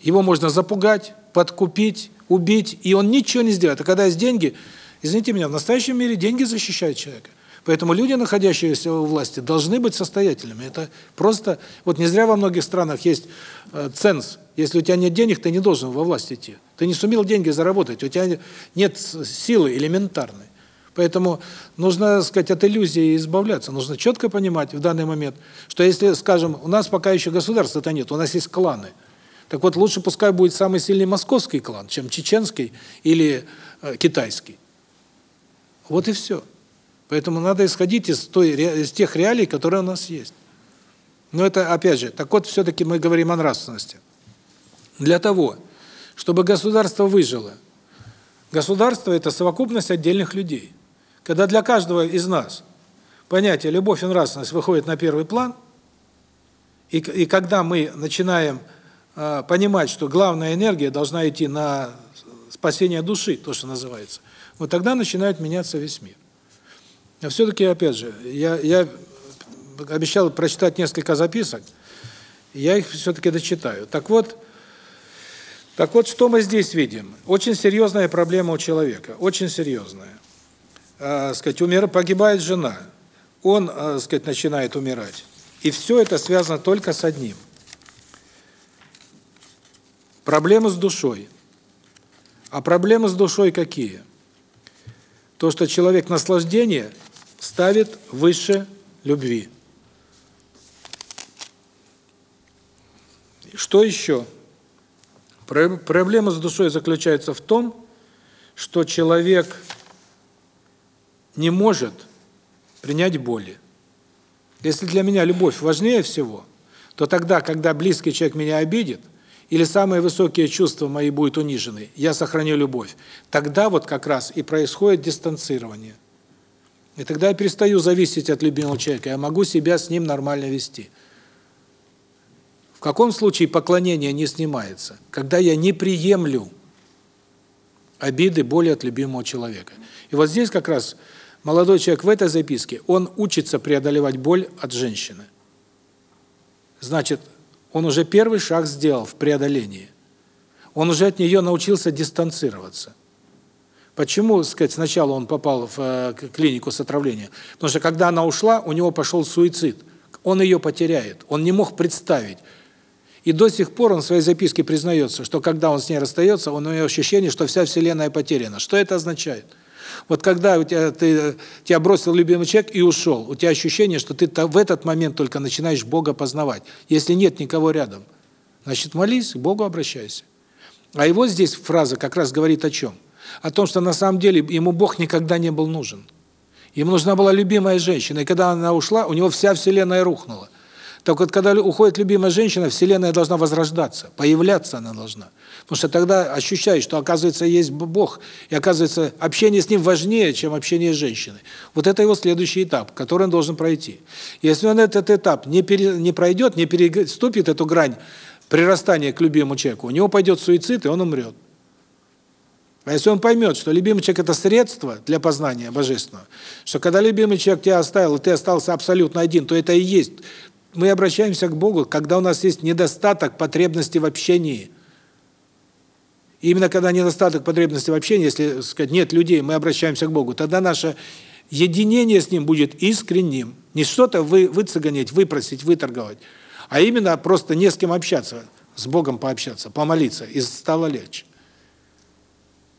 Его можно запугать, подкупить, убить, и он ничего не сделает. А когда есть деньги – Извините меня, в настоящем мире деньги защищают человека. Поэтому люди, находящиеся у власти, должны быть состоятельными. Это просто... Вот не зря во многих странах есть э, ценз. Если у тебя нет денег, ты не должен во власть идти. Ты не сумел деньги заработать, у тебя нет силы элементарной. Поэтому нужно, сказать, от иллюзии избавляться. Нужно четко понимать в данный момент, что если, скажем, у нас пока еще государства-то нет, у нас есть кланы. Так вот, лучше пускай будет самый сильный московский клан, чем чеченский или э, китайский. Вот и все. Поэтому надо исходить из той из тех реалий, которые у нас есть. Но это опять же, так вот все таки мы говорим о нравственности. Для того, чтобы государство выжило. Государство это совокупность отдельных людей. Когда для каждого из нас понятие любовь и нравственность выходит на первый план, и и когда мы начинаем понимать, что главная энергия должна идти на спасение души, то, что называется, вот тогда начинает меняться весь мир. А все-таки, опять же, я, я обещал прочитать несколько записок, я их все-таки дочитаю. Так вот, так вот, что мы здесь видим? Очень серьезная проблема у человека, очень серьезная. А, сказать, умер, погибает жена, он, а, сказать, начинает умирать. И все это связано только с одним. Проблемы с душой. А проблемы с душой какие? то, что человек наслаждение ставит выше любви. Что еще? Проблема с душой заключается в том, что человек не может принять боли. Если для меня любовь важнее всего, то тогда, когда близкий человек меня обидит – или самые высокие чувства мои будут унижены, я сохраню любовь, тогда вот как раз и происходит дистанцирование. И тогда я перестаю зависеть от любимого человека, я могу себя с ним нормально вести. В каком случае поклонение не снимается? Когда я не приемлю обиды, боли от любимого человека. И вот здесь как раз молодой человек в этой записке, он учится преодолевать боль от женщины. Значит, он уже первый шаг сделал в преодолении. Он уже от нее научился дистанцироваться. Почему, сказать, сначала он попал в э, клинику с отравлением? Потому что когда она ушла, у него пошел суицид. Он ее потеряет. Он не мог представить. И до сих пор он в своей записке признается, что когда он с ней расстается, он имеет ощущение, что вся вселенная потеряна. Что это означает? Вот когда у тебя ты тебя бросил любимый человек и ушел, у тебя ощущение, что ты в этот момент только начинаешь Бога познавать. Если нет никого рядом, значит, молись, к Богу обращайся. А его здесь фраза как раз говорит о чем? О том, что на самом деле ему Бог никогда не был нужен. Ему нужна была любимая женщина, и когда она ушла, у него вся вселенная рухнула. Так вот, когда уходит любимая женщина, вселенная должна возрождаться, появляться она должна. Потому что тогда ощущаешь, что, оказывается, есть Бог, и, оказывается, общение с Ним важнее, чем общение с женщиной. Вот это его следующий этап, который он должен пройти. Если он этот этап не, пере, не пройдет, не переступит эту грань прирастания к любимому человеку, у него пойдет суицид, и он умрет. А если он поймет, что любимый человек – это средство для познания Божественного, что когда любимый человек тебя оставил, и ты остался абсолютно один, то это и есть мы обращаемся к Богу, когда у нас есть недостаток потребности в общении. И именно когда недостаток потребности в общении, если, сказать, нет людей, мы обращаемся к Богу, тогда наше единение с Ним будет искренним. Не что-то вы выцеганить, выпросить, выторговать, а именно просто не с кем общаться, с Богом пообщаться, помолиться, и стало легче.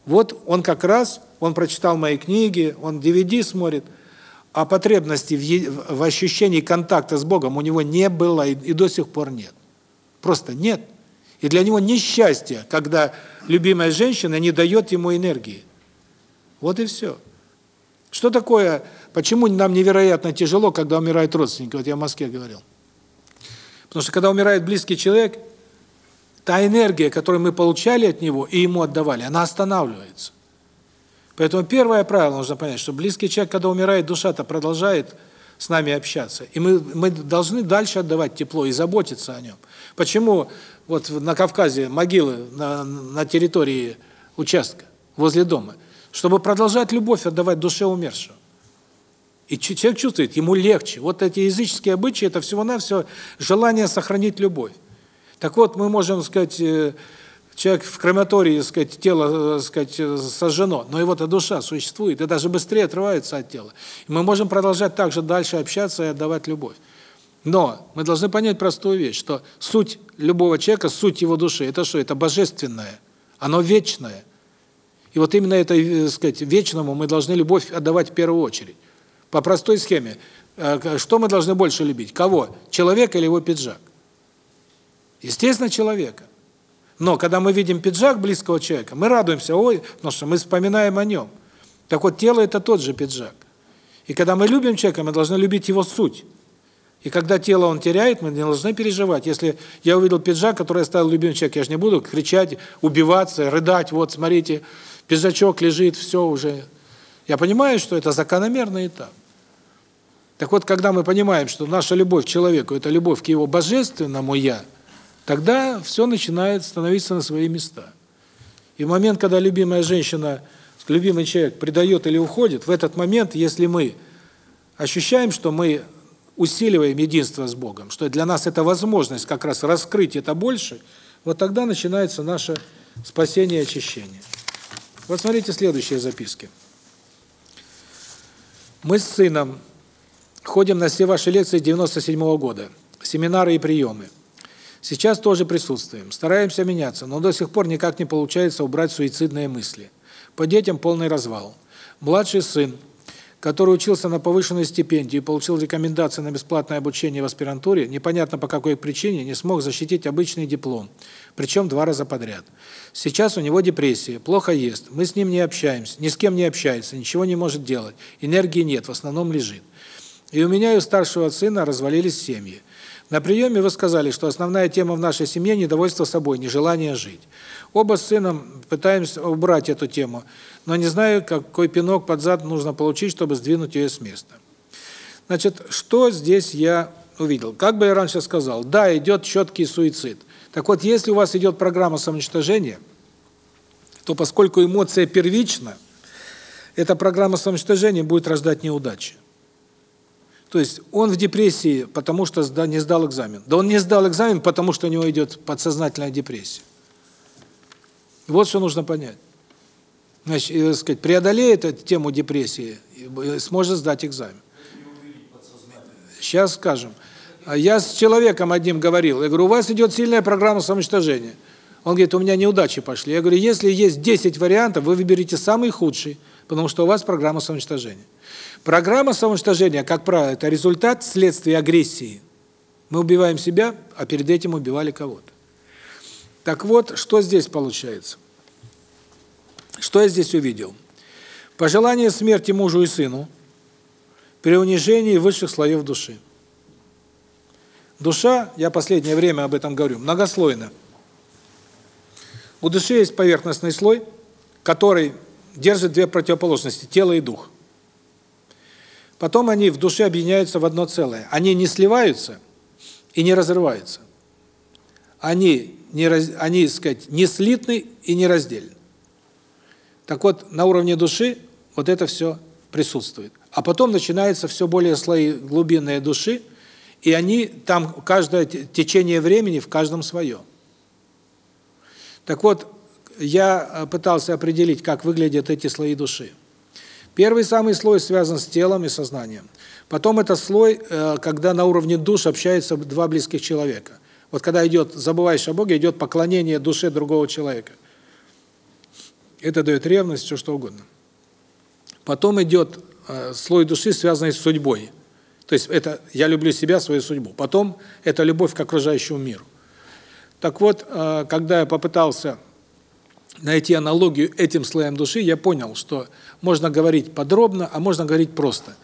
Вот он как раз, он прочитал мои книги, он DVD смотрит, а потребности в, в ощущении контакта с Богом у него не было и, и до сих пор нет. Просто нет. И для него несчастье, когда любимая женщина не дает ему энергии. Вот и все. Что такое, почему нам невероятно тяжело, когда умирают родственники? Вот я в Москве говорил. Потому что когда умирает близкий человек, та энергия, которую мы получали от него и ему отдавали, она останавливается. Поэтому первое правило нужно понять, что близкий человек, когда умирает, душа-то продолжает с нами общаться. И мы, мы должны дальше отдавать тепло и заботиться о нем. Почему вот на Кавказе могилы на, на территории участка, возле дома? Чтобы продолжать любовь отдавать душе умершего. И человек чувствует, ему легче. Вот эти языческие обычаи – это всего-навсего желание сохранить любовь. Так вот, мы можем сказать, э, человек в крематории, сказать, тело, сказать, сожжено, но его-то душа существует, и даже быстрее отрывается от тела. И мы можем продолжать также дальше общаться и отдавать любовь. Но мы должны понять простую вещь, что суть любого человека, суть его души это что? Это божественное. Оно вечное. И вот именно это, э, сказать, вечному мы должны любовь отдавать в первую очередь. По простой схеме. Э, что мы должны больше любить? Кого? Человека или его пиджак? Естественно, человека. Но когда мы видим пиджак близкого человека, мы радуемся, ой, потому что мы вспоминаем о нем. Так вот, тело – это тот же пиджак. И когда мы любим человека, мы должны любить его суть. И когда тело он теряет, мы не должны переживать. Если я увидел пиджак, который оставил любимый человек, я же не буду кричать, убиваться, рыдать, вот, смотрите, пиджачок лежит, все уже. Я понимаю, что это закономерный этап. Так вот, когда мы понимаем, что наша любовь к человеку – это любовь к его божественному «я», тогда все начинает становиться на свои места. И в момент, когда любимая женщина, любимый человек предает или уходит, в этот момент, если мы ощущаем, что мы усиливаем единство с Богом, что для нас это возможность как раз раскрыть это больше, вот тогда начинается наше спасение и очищение. Вот смотрите следующие записки. Мы с сыном ходим на все ваши лекции 97 -го года, семинары и приемы. Сейчас тоже присутствуем, стараемся меняться, но до сих пор никак не получается убрать суицидные мысли. По детям полный развал. Младший сын, который учился на повышенную стипендию и получил рекомендации на бесплатное обучение в аспирантуре, непонятно по какой причине не смог защитить обычный диплом, причем два раза подряд. Сейчас у него депрессия, плохо ест, мы с ним не общаемся, ни с кем не общается, ничего не может делать, энергии нет, в основном лежит. И у меня и у старшего сына развалились семьи. На приеме вы сказали, что основная тема в нашей семье – недовольство собой, нежелание жить. Оба с сыном пытаемся убрать эту тему, но не знаю, какой пинок под зад нужно получить, чтобы сдвинуть ее с места. Значит, что здесь я увидел? Как бы я раньше сказал, да, идет четкий суицид. Так вот, если у вас идет программа самоуничтожения, то поскольку эмоция первична, эта программа самоуничтожения будет рождать неудачи. То есть он в депрессии, потому что не сдал экзамен. Да он не сдал экзамен, потому что у него идет подсознательная депрессия. Вот что нужно понять. Значит, и, сказать, преодолеет эту тему депрессии, сможет сдать экзамен. Сейчас скажем. А я с человеком одним говорил, я говорю, у вас идет сильная программа самоуничтожения. Он говорит, у меня неудачи пошли. Я говорю, если есть 10 вариантов, вы выберите самый худший, потому что у вас программа самоуничтожения. Программа самоуничтожения, как правило, это результат следствия агрессии. Мы убиваем себя, а перед этим убивали кого-то. Так вот, что здесь получается? Что я здесь увидел? Пожелание смерти мужу и сыну при унижении высших слоев души. Душа, я последнее время об этом говорю, многослойна. У души есть поверхностный слой, который держит две противоположности – тело и дух. Потом они в душе объединяются в одно целое. Они не сливаются и не разрываются. Они не раз, они, сказать, не слитны и не раздельны. Так вот, на уровне души вот это все присутствует. А потом начинается все более слои глубинные души, и они там каждое течение времени в каждом свое. Так вот, я э, пытался определить, как выглядят эти слои души. Первый самый слой связан с телом и сознанием. Потом это слой, э, когда на уровне душ общаются два близких человека. Вот когда идет, забываешь о Боге, идет поклонение душе другого человека. Это дает ревность, все что угодно. Потом идет э, слой души, связанный с судьбой. То есть это я люблю себя, свою судьбу. Потом это любовь к окружающему миру. Так вот, э, когда я попытался найти аналогию этим слоям души, я понял, что можно говорить подробно, а можно говорить просто.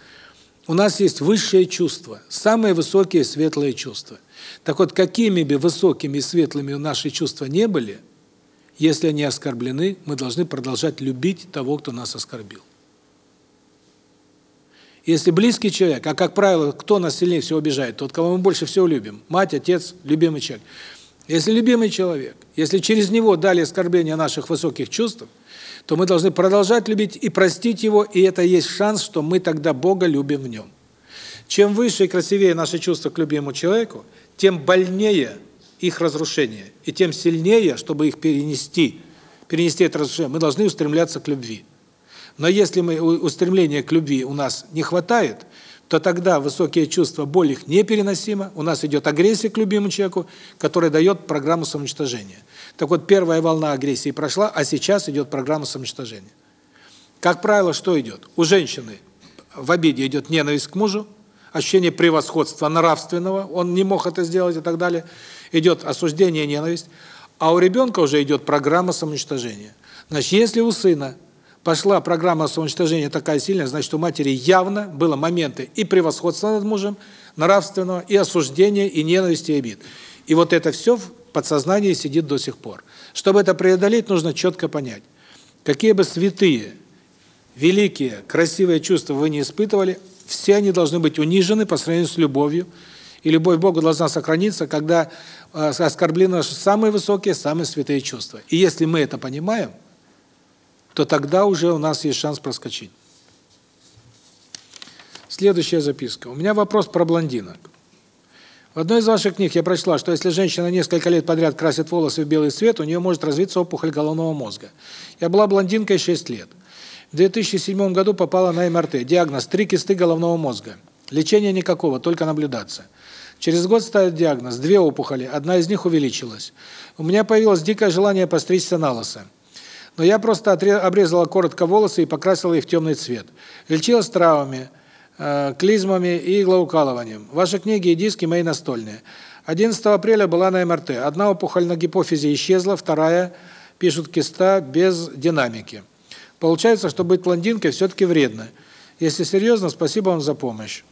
У нас есть высшие чувства, самые высокие светлые чувства. Так вот, какими бы высокими и светлыми наши чувства не были, если они оскорблены, мы должны продолжать любить того, кто нас оскорбил. Если близкий человек, а как правило, кто нас сильнее всего обижает, тот, кого мы больше всего любим, мать, отец, любимый человек. Если любимый человек, если через него дали оскорбление наших высоких чувств, то мы должны продолжать любить и простить его, и это есть шанс, что мы тогда Бога любим в нем. Чем выше и красивее наши чувства к любимому человеку, тем больнее их разрушение, и тем сильнее, чтобы их перенести, перенести это разрушение, мы должны устремляться к любви. Но если мы устремления к любви у нас не хватает, то тогда высокие чувства, боль их непереносима, у нас идет агрессия к любимому человеку, которая дает программу самоуничтожения. Так вот, первая волна агрессии прошла, а сейчас идет программа самоуничтожения. Как правило, что идет? У женщины в обиде идет ненависть к мужу, ощущение превосходства нравственного, он не мог это сделать и так далее. Идет осуждение, ненависть. А у ребенка уже идет программа самоуничтожения. Значит, если у сына пошла программа самоуничтожения такая сильная, значит, у матери явно было моменты и превосходства над мужем, нравственного, и осуждения, и ненависти, и обид. И вот это все в подсознании сидит до сих пор. Чтобы это преодолеть, нужно четко понять, какие бы святые, великие, красивые чувства вы не испытывали, все они должны быть унижены по сравнению с любовью, и любовь к Богу должна сохраниться, когда э, оскорблены наши самые высокие, самые святые чувства. И если мы это понимаем, то тогда уже у нас есть шанс проскочить. Следующая записка. У меня вопрос про блондинок. В одной из ваших книг я прочла, что если женщина несколько лет подряд красит волосы в белый цвет, у нее может развиться опухоль головного мозга. Я была блондинкой 6 лет. В 2007 году попала на МРТ. Диагноз – три кисты головного мозга. Лечения никакого, только наблюдаться. Через год ставят диагноз – две опухоли, одна из них увеличилась. У меня появилось дикое желание постричься на лысо. Но я просто обрезала коротко волосы и покрасила их в темный цвет. Лечилась травмами, э, клизмами и иглоукалыванием. Ваши книги и диски мои настольные. 11 апреля была на МРТ. Одна опухоль на гипофизе исчезла, вторая, пишут, киста без динамики. Получается, что быть блондинкой все-таки вредно. Если серьезно, спасибо вам за помощь.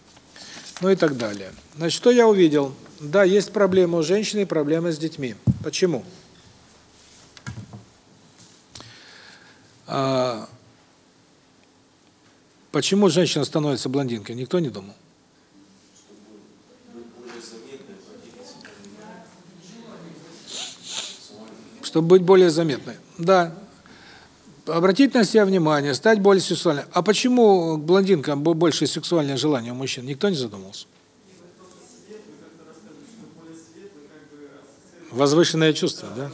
Ну и так далее. Значит, что я увидел? Да, есть проблемы у женщины и проблемы с детьми. Почему? А, почему женщина становится блондинкой? Никто не думал. Чтобы быть более заметной. Да. Обратить на себя внимание, стать более сексуальной. А почему блондинкам больше сексуальное желание у мужчин? Никто не задумался. Возвышенное чувство, да?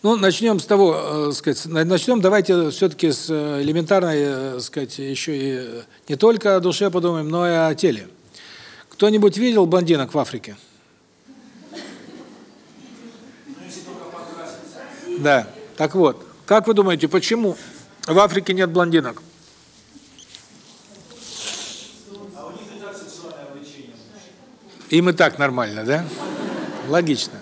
Ну, начнем с того, э, сказать, начнем давайте все-таки с э, элементарной, э, сказать, еще и не только о душе подумаем, но и о теле. Кто-нибудь видел блондинок в Африке? Да. Так вот, как вы думаете, почему в Африке нет блондинок? Им и так нормально, да? Логично.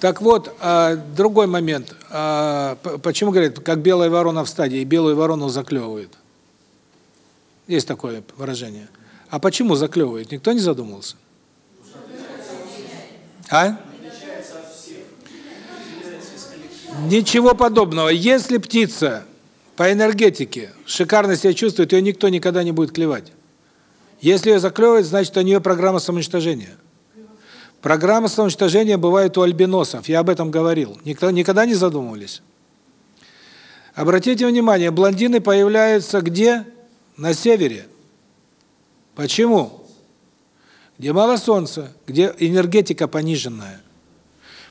Так вот, а, другой момент. А, почему говорят, как белая ворона в стадии, белую ворону заклевывают? Есть такое выражение. А почему заклевывают? Никто не задумывался? А? Ничего подобного. Если птица по энергетике шикарно себя чувствует, ее никто никогда не будет клевать. Если ее заклевывают, значит, у нее программа самоуничтожения. Программа самоуничтожения бывает у альбиносов, я об этом говорил. Никто никогда не задумывались? Обратите внимание, блондины появляются где? На севере. Почему? Где мало солнца, где энергетика пониженная.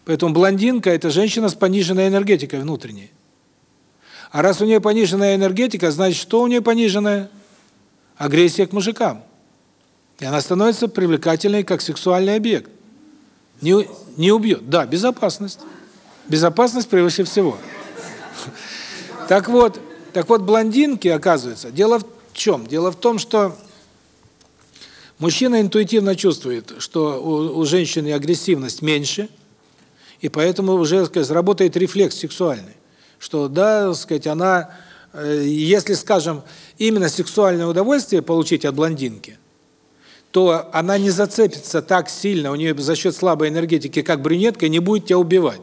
Поэтому блондинка – это женщина с пониженной энергетикой внутренней. А раз у нее пониженная энергетика, значит, что у нее пониженная? Агрессия к мужикам. И она становится привлекательной как сексуальный объект. Не, не убьет. Да, безопасность. Безопасность превыше всего. Так вот, так вот, блондинки, оказывается, дело в чем? Дело в том, что мужчина интуитивно чувствует, что у, у женщины агрессивность меньше, и поэтому уже, сказать, работает рефлекс сексуальный что, да, сказать, она, э, если, скажем, именно сексуальное удовольствие получить от блондинки, то она не зацепится так сильно, у нее за счет слабой энергетики, как брюнетка, не будет тебя убивать.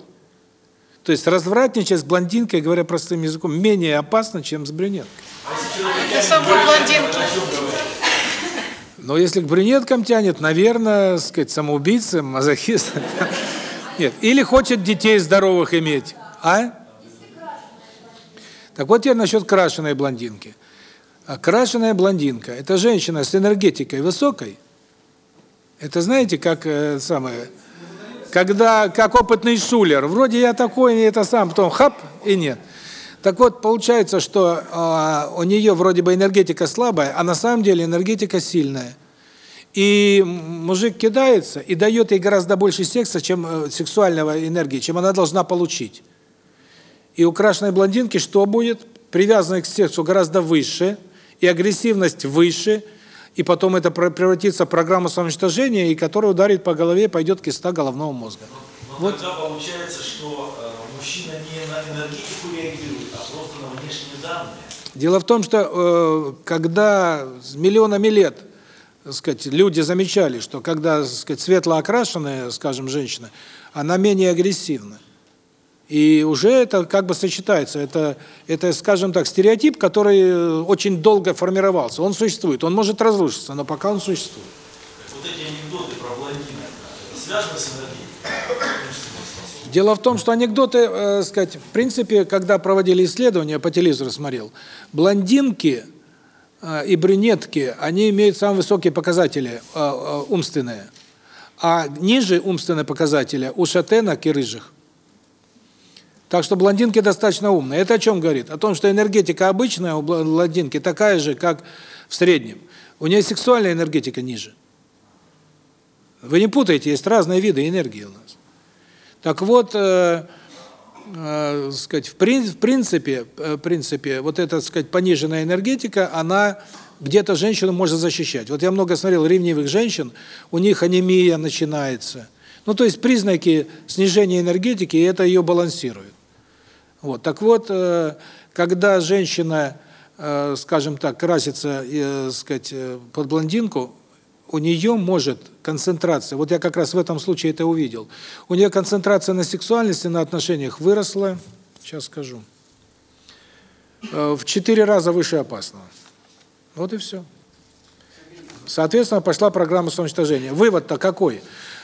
То есть развратничать с блондинкой, говоря простым языком, менее опасно, чем с брюнеткой. Для самой блондинки. Но если к брюнеткам тянет, наверное, сказать, самоубийца, мазохист. Нет, или хочет детей здоровых иметь. А? Так вот теперь насчет крашеной блондинки. Крашеная блондинка – это женщина с энергетикой высокой. Это знаете, как э, самое, когда, как опытный шулер, вроде я такой, не это сам, потом хап, и нет. Так вот, получается, что э, у нее вроде бы энергетика слабая, а на самом деле энергетика сильная. И мужик кидается и дает ей гораздо больше секса, чем э, сексуального энергии, чем она должна получить. И у крашеной блондинки что будет? Привязанность к сексу гораздо выше, и агрессивность выше, и потом это превратится в программу самоуничтожения, и которая ударит по голове, пойдет киста головного мозга. Но вот. тогда получается, что э, мужчина не на энергетику реагирует, а просто на внешние данные. Дело в том, что э, когда с миллионами лет сказать, люди замечали, что когда сказать, светло окрашенная, скажем, женщина, она менее агрессивна. И уже это как бы сочетается. Это, это, скажем так, стереотип, который э, очень долго формировался. Он существует, он может разрушиться, но пока он существует. Вот эти анекдоты про блондинок связаны с энергией? Дело в том, что анекдоты, э, сказать, в принципе, когда проводили исследования, по телевизору смотрел, блондинки э, и брюнетки, они имеют самые высокие показатели э, э, умственные. А ниже умственные показатели у шатенок и рыжих. Так что блондинки достаточно умные. Это о чем говорит? О том, что энергетика обычная у блондинки такая же, как в среднем. У нее сексуальная энергетика ниже. Вы не путаете, есть разные виды энергии у нас. Так вот, э, э, сказать, в, при, в принципе, э, в принципе, вот эта, сказать, пониженная энергетика, она где-то женщину может защищать. Вот я много смотрел ревнивых женщин, у них анемия начинается. Ну, то есть признаки снижения энергетики, и это ее балансирует. Вот. Так вот, э, когда женщина, э, скажем так, красится, э, сказать, под блондинку, у нее может концентрация, вот я как раз в этом случае это увидел, у нее концентрация на сексуальности, на отношениях выросла, сейчас скажу, в четыре раза выше опасного. Вот и все. Соответственно, пошла программа самоуничтожения. Вывод-то какой?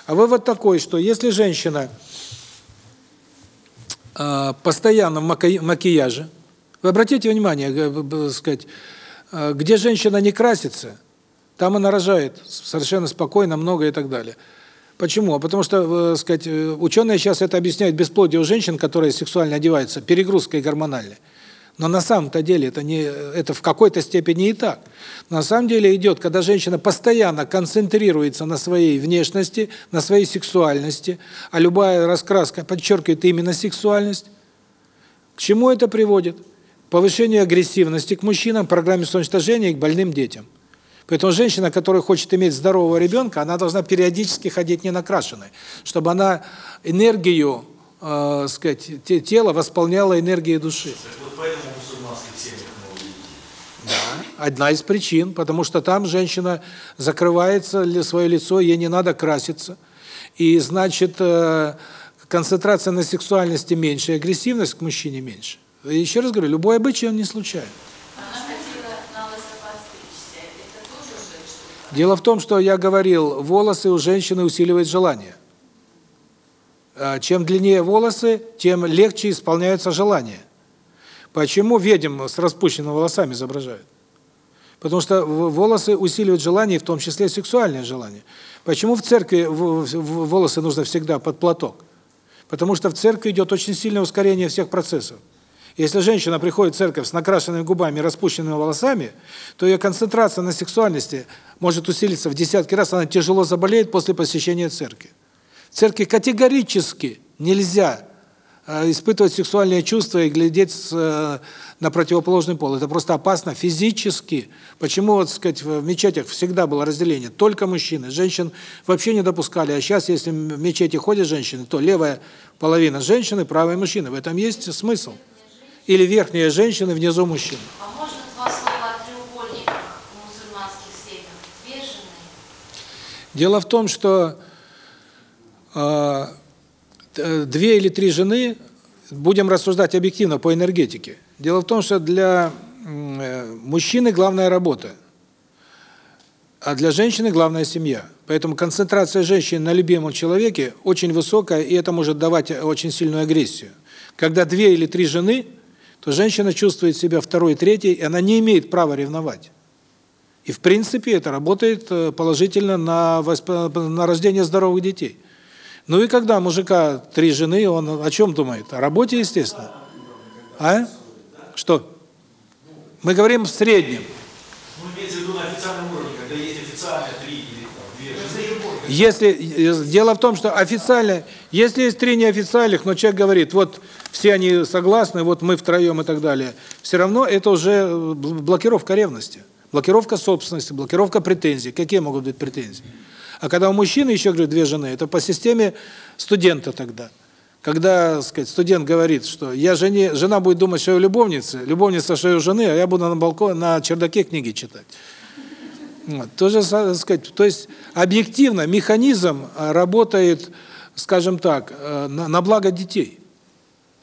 А вывод такой, что если женщина э, постоянно в макияже, вы обратите внимание, сказать, э, где женщина не красится, там она рожает совершенно спокойно, много и так далее. Почему? Потому что, э, сказать, ученые сейчас это объясняют бесплодие у женщин, которые сексуально одеваются, перегрузкой гормональной. Но на самом-то деле это не это в какой-то степени и так. На самом деле идет, когда женщина постоянно концентрируется на своей внешности, на своей сексуальности, а любая раскраска подчеркивает именно сексуальность. К чему это приводит? Повышению агрессивности к мужчинам, программе самоуничтожения и к больным детям. Поэтому женщина, которая хочет иметь здорового ребенка, она должна периодически ходить не накрашенной, чтобы она энергию э, сказать, тело восполняло энергией души. Да, одна из причин, потому что там женщина закрывается свое лицо, ей не надо краситься. И значит, э, концентрация на сексуальности меньше, агрессивность к мужчине меньше. И еще раз говорю, любой обычай он не случайен. Дело в том, что я говорил, волосы у женщины усиливают желание. А, чем длиннее волосы, тем легче исполняются желания. Почему ведьм с распущенными волосами изображают? Потому что волосы усиливают желание, в том числе сексуальное желание. Почему в церкви волосы нужно всегда под платок? Потому что в церкви идет очень сильное ускорение всех процессов. Если женщина приходит в церковь с накрашенными губами и распущенными волосами, то ее концентрация на сексуальности может усилиться в десятки раз, она тяжело заболеет после посещения церкви. В церкви категорически нельзя э, испытывать сексуальные чувства и глядеть э, на противоположный пол. Это просто опасно физически. Почему, вот, сказать, в мечетях всегда было разделение только мужчины, женщин вообще не допускали. А сейчас, если в мечети ходят женщины, то левая половина женщины, правая мужчина. В этом есть смысл. Или верхняя женщина, внизу мужчина. А можно два слова о треугольниках в мусульманских сектах? Две жены? Дело в том, что две или три жены, будем рассуждать объективно по энергетике. Дело в том, что для э, мужчины главная работа, а для женщины главная семья. Поэтому концентрация женщин на любимом человеке очень высокая, и это может давать очень сильную агрессию. Когда две или три жены, то женщина чувствует себя второй, третьей, и она не имеет права ревновать. И в принципе это работает э, положительно на на рождение здоровых детей. Ну и когда мужика три жены, он о чем думает? О работе, естественно. А? Что? Мы говорим в среднем. Ну. Если э, дело в том, что официально, если есть три неофициальных, но человек говорит, вот все они согласны, вот мы втроем и так далее, все равно это уже э, бл- блокировка ревности, блокировка собственности, блокировка претензий. Какие могут быть претензии? А когда у мужчины еще, говорю, две жены, это по системе студента тогда. Когда, сказать, студент говорит, что я жене, жена будет думать, что я любовница, любовница, что я жены, а я буду на балконе, на чердаке книги читать. Вот. Тоже, так сказать, то есть объективно механизм а, работает, скажем так, э, на, на благо детей.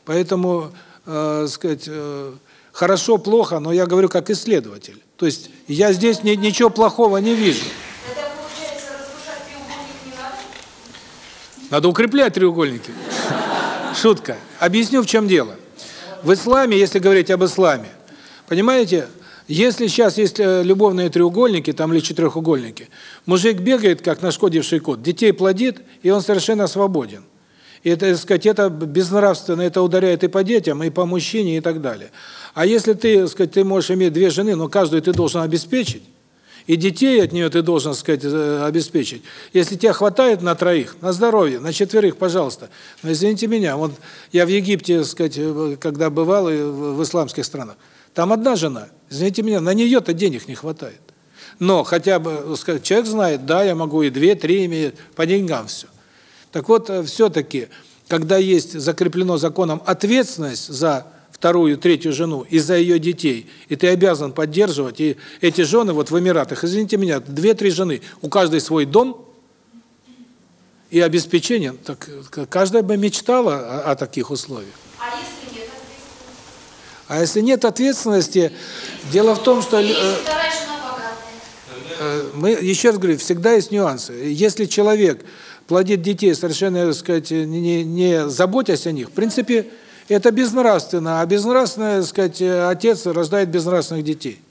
Поэтому, э, сказать, э, хорошо, плохо, но я говорю как исследователь. То есть я здесь ни, ничего плохого не вижу. Тогда получается разрушать треугольник не надо? Надо укреплять треугольники. Шутка. Объясню, в чем дело. В исламе, если говорить об исламе, понимаете, если сейчас есть э, любовные треугольники, там или четырехугольники, мужик бегает, как нашкодивший кот, детей плодит, и он совершенно свободен. И это, так сказать, это безнравственно, это ударяет и по детям, и по мужчине, и так далее. А если ты, так сказать, ты можешь иметь две жены, но каждую ты должен обеспечить, и детей от нее ты должен, так сказать, э, обеспечить. Если тебя хватает на троих, на здоровье, на четверых, пожалуйста. Но извините меня, вот я в Египте, так сказать, э, когда бывал и в исламских странах, там одна жена. Извините меня, на нее-то денег не хватает. Но хотя бы, так сказать, человек знает, да, я могу и две, три иметь, по деньгам все. Так вот, все-таки, когда есть закреплено законом ответственность за вторую, третью жену и за ее детей, и ты обязан поддерживать, и эти жены вот в Эмиратах, извините меня, две-три жены, у каждой свой дом и обеспечение, так каждая бы мечтала о, о таких условиях. А если нет ответственности? А если нет ответственности, дело в том, что... э? Э, мы еще раз говорю, всегда есть нюансы. Если человек плодит детей совершенно, так сказать, не, не заботясь о них, в принципе, это безнравственно, а безнравственно, так сказать, отец рождает безнравственных детей.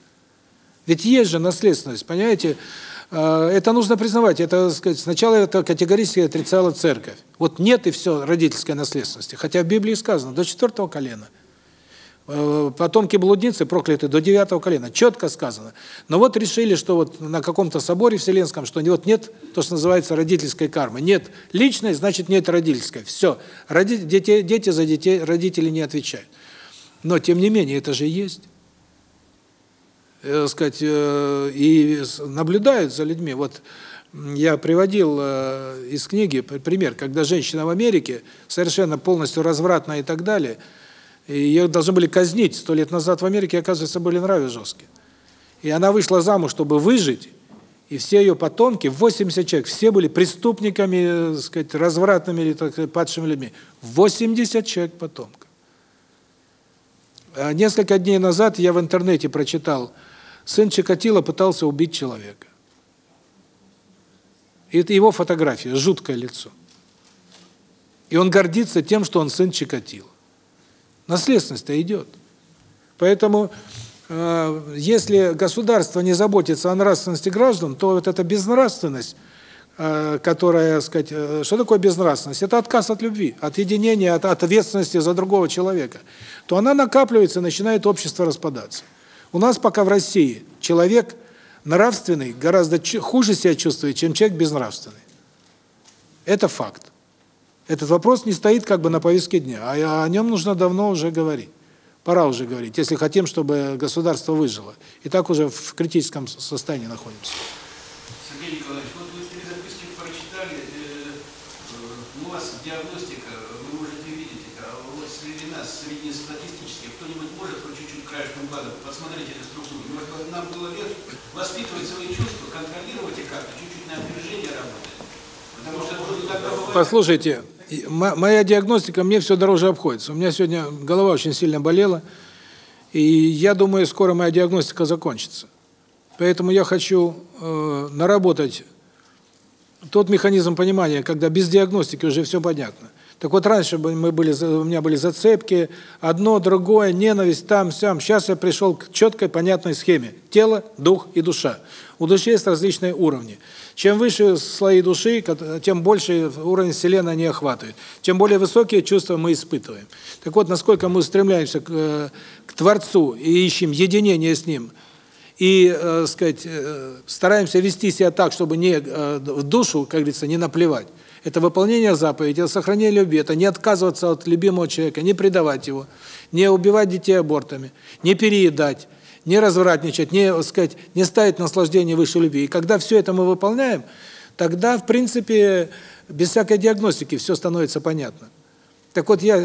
Ведь есть же наследственность, понимаете? Э, Это нужно признавать. Это, сказать, сначала это категорически отрицала церковь. Вот нет и все родительской наследственности. Хотя в Библии сказано, до четвертого колена. Э, Потомки блудницы прокляты до девятого колена. Четко сказано. Но вот решили, что вот на каком-то соборе вселенском, что вот нет то, что называется родительской кармы. Нет личной, значит нет родительской. Все. Роди, дети, дети за детей, родители не отвечают. Но, тем не менее, это же есть. Э, сказать, э, и наблюдают за людьми. Вот я приводил э, из книги пример, когда женщина в Америке совершенно полностью развратная и так далее, ее должны были казнить. Сто лет назад в Америке, оказывается, были нравы жесткие. И она вышла замуж, чтобы выжить, и все ее потомки, 80 человек, все были преступниками, э, так сказать, развратными или так, падшими людьми. 80 человек потомков. А Несколько дней назад я в интернете прочитал, сын Чикатило пытался убить человека. И это его фотография, жуткое лицо. И он гордится тем, что он сын Чикатило. Наследственность-то идет. Поэтому, э, если государство не заботится о нравственности граждан, то вот эта безнравственность, э, которая, сказать, э, что такое безнравственность? Это отказ от любви, от единения, от ответственности за другого человека. То она накапливается, начинает общество распадаться. У нас пока в России человек нравственный гораздо хуже себя чувствует, чем человек безнравственный. Это факт. Этот вопрос не стоит как бы на повестке дня, а о нем нужно давно уже говорить. Пора уже говорить, если хотим, чтобы государство выжило. И так уже в критическом состоянии находимся. Сергей Николаевич, вот вы записки прочитали, э, э, у вас диагностика, вы можете видеть это, а вот среди нас, среднестатистически, кто-нибудь может по чуть-чуть краешком глаза посмотреть эту структуру? Может, нам было лет воспитывать свои чувства, контролировать их как-то, чуть-чуть на опережение работать? Потому что иногда бывает... Послушайте, моя диагностика мне все дороже обходится. У меня сегодня голова очень сильно болела, и я думаю, скоро моя диагностика закончится. Поэтому я хочу э, наработать тот механизм понимания, когда без диагностики уже все понятно. Так вот, раньше мы были, у меня были зацепки, одно, другое, ненависть, там, сям. Сейчас я пришел к четкой, понятной схеме. Тело, дух и душа. У души есть различные уровни. Чем выше слои души, тем больше уровень Вселенной они охватывают. Чем более высокие чувства мы испытываем. Так вот, насколько мы устремляемся к, э, к Творцу и ищем единение с Ним, и, э, сказать, э, стараемся вести себя так, чтобы не э, в душу, как говорится, не наплевать. Это выполнение заповедей, это сохранение любви, это не отказываться от любимого человека, не предавать его, не убивать детей абортами, не переедать, не развратничать, не, сказать, не ставить наслаждение выше любви. И когда все это мы выполняем, тогда, в принципе, без всякой диагностики все становится понятно. Так вот, я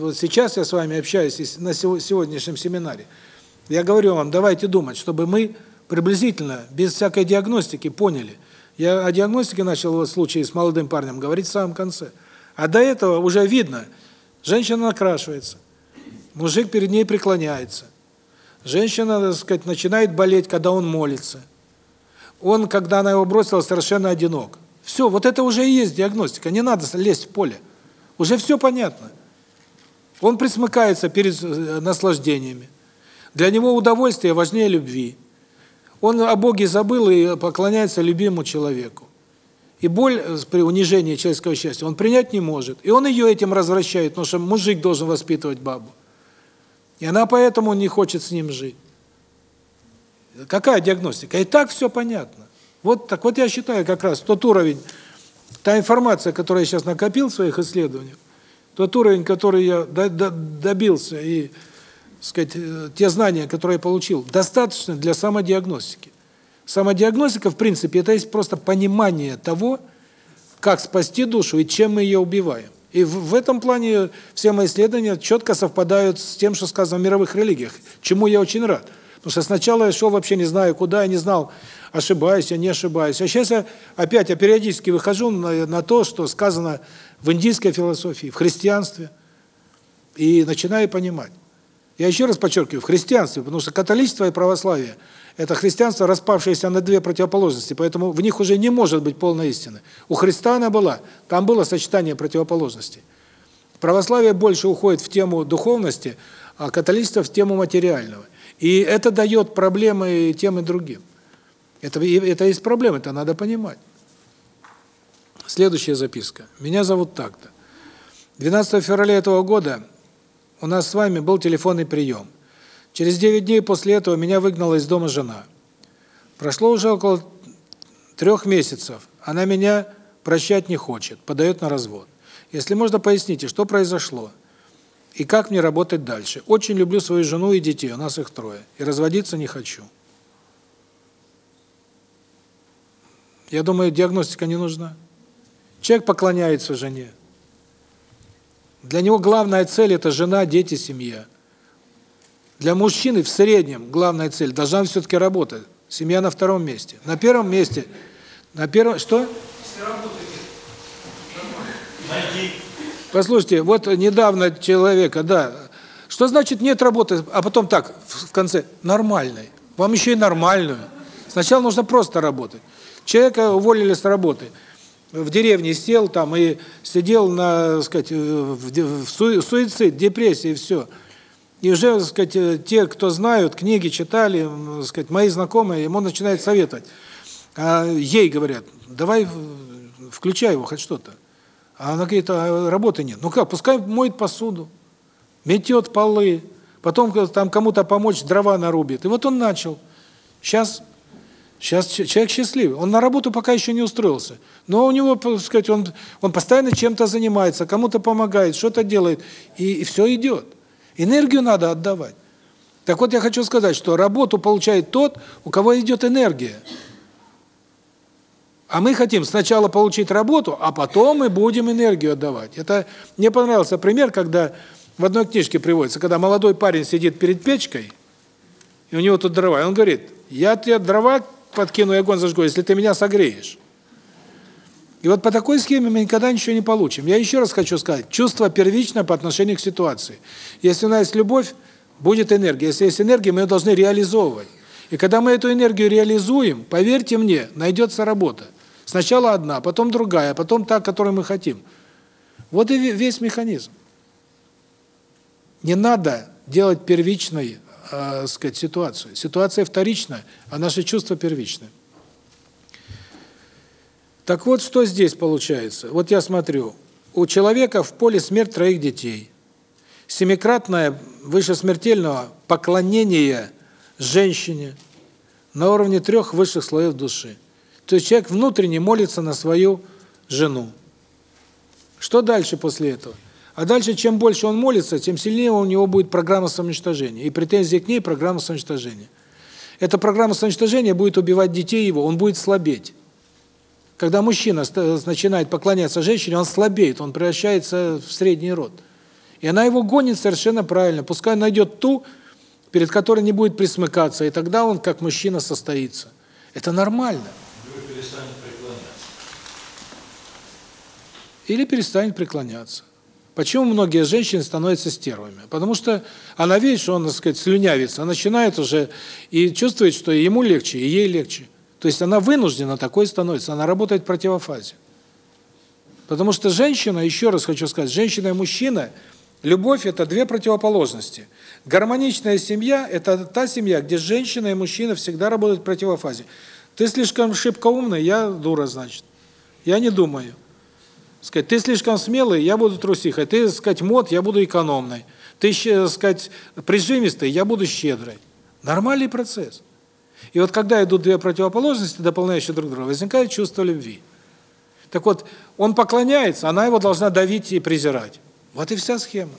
вот сейчас я с вами общаюсь на сегодняшнем семинаре. Я говорю вам, давайте думать, чтобы мы приблизительно, без всякой диагностики, поняли. Я о диагностике начал в случае с молодым парнем говорить в самом конце. А до этого уже видно, женщина накрашивается, мужик перед ней преклоняется, Женщина, так сказать, начинает болеть, когда он молится. Он, когда она его бросила, совершенно одинок. Все, вот это уже и есть диагностика. Не надо лезть в поле. Уже все понятно. Он присмыкается перед э, наслаждениями. Для него удовольствие важнее любви. Он о Боге забыл и поклоняется любимому человеку. И боль э, при унижении человеческого счастья он принять не может. И он ее этим развращает, потому что мужик должен воспитывать бабу. И она поэтому не хочет с ним жить. Какая диагностика? И так все понятно. Вот так вот я считаю как раз тот уровень, та информация, которую я сейчас накопил в своих исследованиях, тот уровень, который я добился и, сказать, э, те знания, которые я получил, достаточно для самодиагностики. Самодиагностика, в принципе, это есть просто понимание того, как спасти душу и чем мы ее убиваем. И в, этом плане все мои исследования четко совпадают с тем, что сказано в мировых религиях, чему я очень рад. Потому что сначала я шел вообще не знаю куда, я не знал, ошибаюсь я, не ошибаюсь. А сейчас я опять, я периодически выхожу на, на то, что сказано в индийской философии, в христианстве, и начинаю понимать. Я еще раз подчеркиваю, в христианстве, потому что католичество и православие – это христианство, распавшееся на две противоположности, поэтому в них уже не может быть полной истины. У Христа она была, там было сочетание противоположностей. Православие больше уходит в тему духовности, а католичество в тему материального. И это дает проблемы тем и другим. Это, это есть проблема, это надо понимать. Следующая записка. Меня зовут так-то. 12 февраля этого года у нас с вами был телефонный прием. Через 9 дней после этого меня выгнала из дома жена. Прошло уже около трех месяцев. Она меня прощать не хочет, подает на развод. Если можно, поясните, что произошло и как мне работать дальше. Очень люблю свою жену и детей, у нас их трое, и разводиться не хочу. Я думаю, диагностика не нужна. Человек поклоняется жене. Для него главная цель – это жена, дети, семья. Для мужчины в среднем главная цель должна все-таки работать. Семья на втором месте. На первом месте, на первом, что? Послушайте, вот недавно человека, да, что значит нет работы, а потом так, в конце, нормальной. Вам еще и нормальную. Сначала нужно просто работать. Человека уволили с работы. В деревне сел там и сидел на, сказать, в суицид, депрессии, все. И уже, так сказать, э, те, кто знают, книги читали, так сказать, мои знакомые, ему начинают советовать. А ей говорят, давай включай его хоть что-то. А она говорит, а работы нет. Ну как, пускай моет посуду, метет полы, потом там кому-то помочь, дрова нарубит. И вот он начал. Сейчас сейчас человек счастливый. Он на работу пока еще не устроился. Но у него, так сказать, он он постоянно чем-то занимается, кому-то помогает, что-то делает, и, и все идет. Энергию надо отдавать. Так вот я хочу сказать, что работу получает тот, у кого идет энергия. А мы хотим сначала получить работу, а потом мы будем энергию отдавать. Это мне понравился пример, когда в одной книжке приводится, когда молодой парень сидит перед печкой, и у него тут дрова, и он говорит, я тебе дрова подкину и огонь зажгу, если ты меня согреешь. И вот по такой схеме мы никогда ничего не получим. Я еще раз хочу сказать, чувство первичное по отношению к ситуации. Если у нас есть любовь, будет энергия. Если есть энергия, мы ее должны реализовывать. И когда мы эту энергию реализуем, поверьте мне, найдется работа. Сначала одна, потом другая, потом та, которую мы хотим. Вот и весь механизм. Не надо делать первичной, э, сказать, ситуацию. Ситуация вторичная, а наши чувства первичны. Так вот, что здесь получается? Вот я смотрю, у человека в поле смерть троих детей. Семикратное выше смертельного поклонение женщине на уровне трех высших слоев души. То есть человек внутренне молится на свою жену. Что дальше после этого? А дальше, чем больше он молится, тем сильнее у него будет программа самоуничтожения. И претензии к ней – программа самоуничтожения. Эта программа самоуничтожения будет убивать детей его, он будет слабеть. Когда мужчина начинает поклоняться женщине, он слабеет, он превращается в средний род. И она его гонит совершенно правильно. Пускай найдет ту, перед которой не будет присмыкаться, и тогда он как мужчина состоится. Это нормально. Или перестанет преклоняться. Почему многие женщины становятся стервами? Потому что она видит, что он, так сказать, слюнявится, она начинает уже и чувствует, что ему легче, и ей легче. То есть она вынуждена такой становится, она работает в противофазе. Потому что женщина, еще раз хочу сказать, женщина и мужчина, любовь – это две противоположности. Гармоничная семья – это та семья, где женщина и мужчина всегда работают в противофазе. Ты слишком шибко умный, я дура, значит. Я не думаю. Сказать, ты слишком смелый, я буду трусихой. Ты, сказать, мод, я буду экономной. Ты, сказать, прижимистый, я буду щедрой. Нормальный процесс. И вот когда идут две противоположности, дополняющие друг друга, возникает чувство любви. Так вот, он поклоняется, она его должна давить и презирать. Вот и вся схема.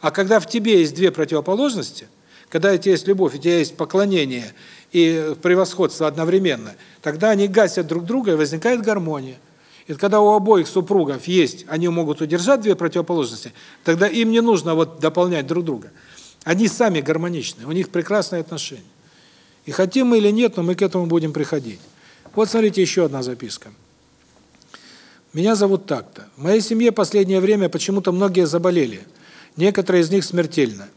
А когда в тебе есть две противоположности, когда у тебя есть любовь, у тебя есть поклонение и превосходство одновременно, тогда они гасят друг друга, и возникает гармония. И когда у обоих супругов есть, они могут удержать две противоположности, тогда им не нужно вот дополнять друг друга. Они сами гармоничны, у них прекрасные отношения. И хотим мы или нет, но мы к этому будем приходить. Вот смотрите, еще одна записка. Меня зовут так-то. В моей семье последнее время почему-то многие заболели. Некоторые из них смертельно.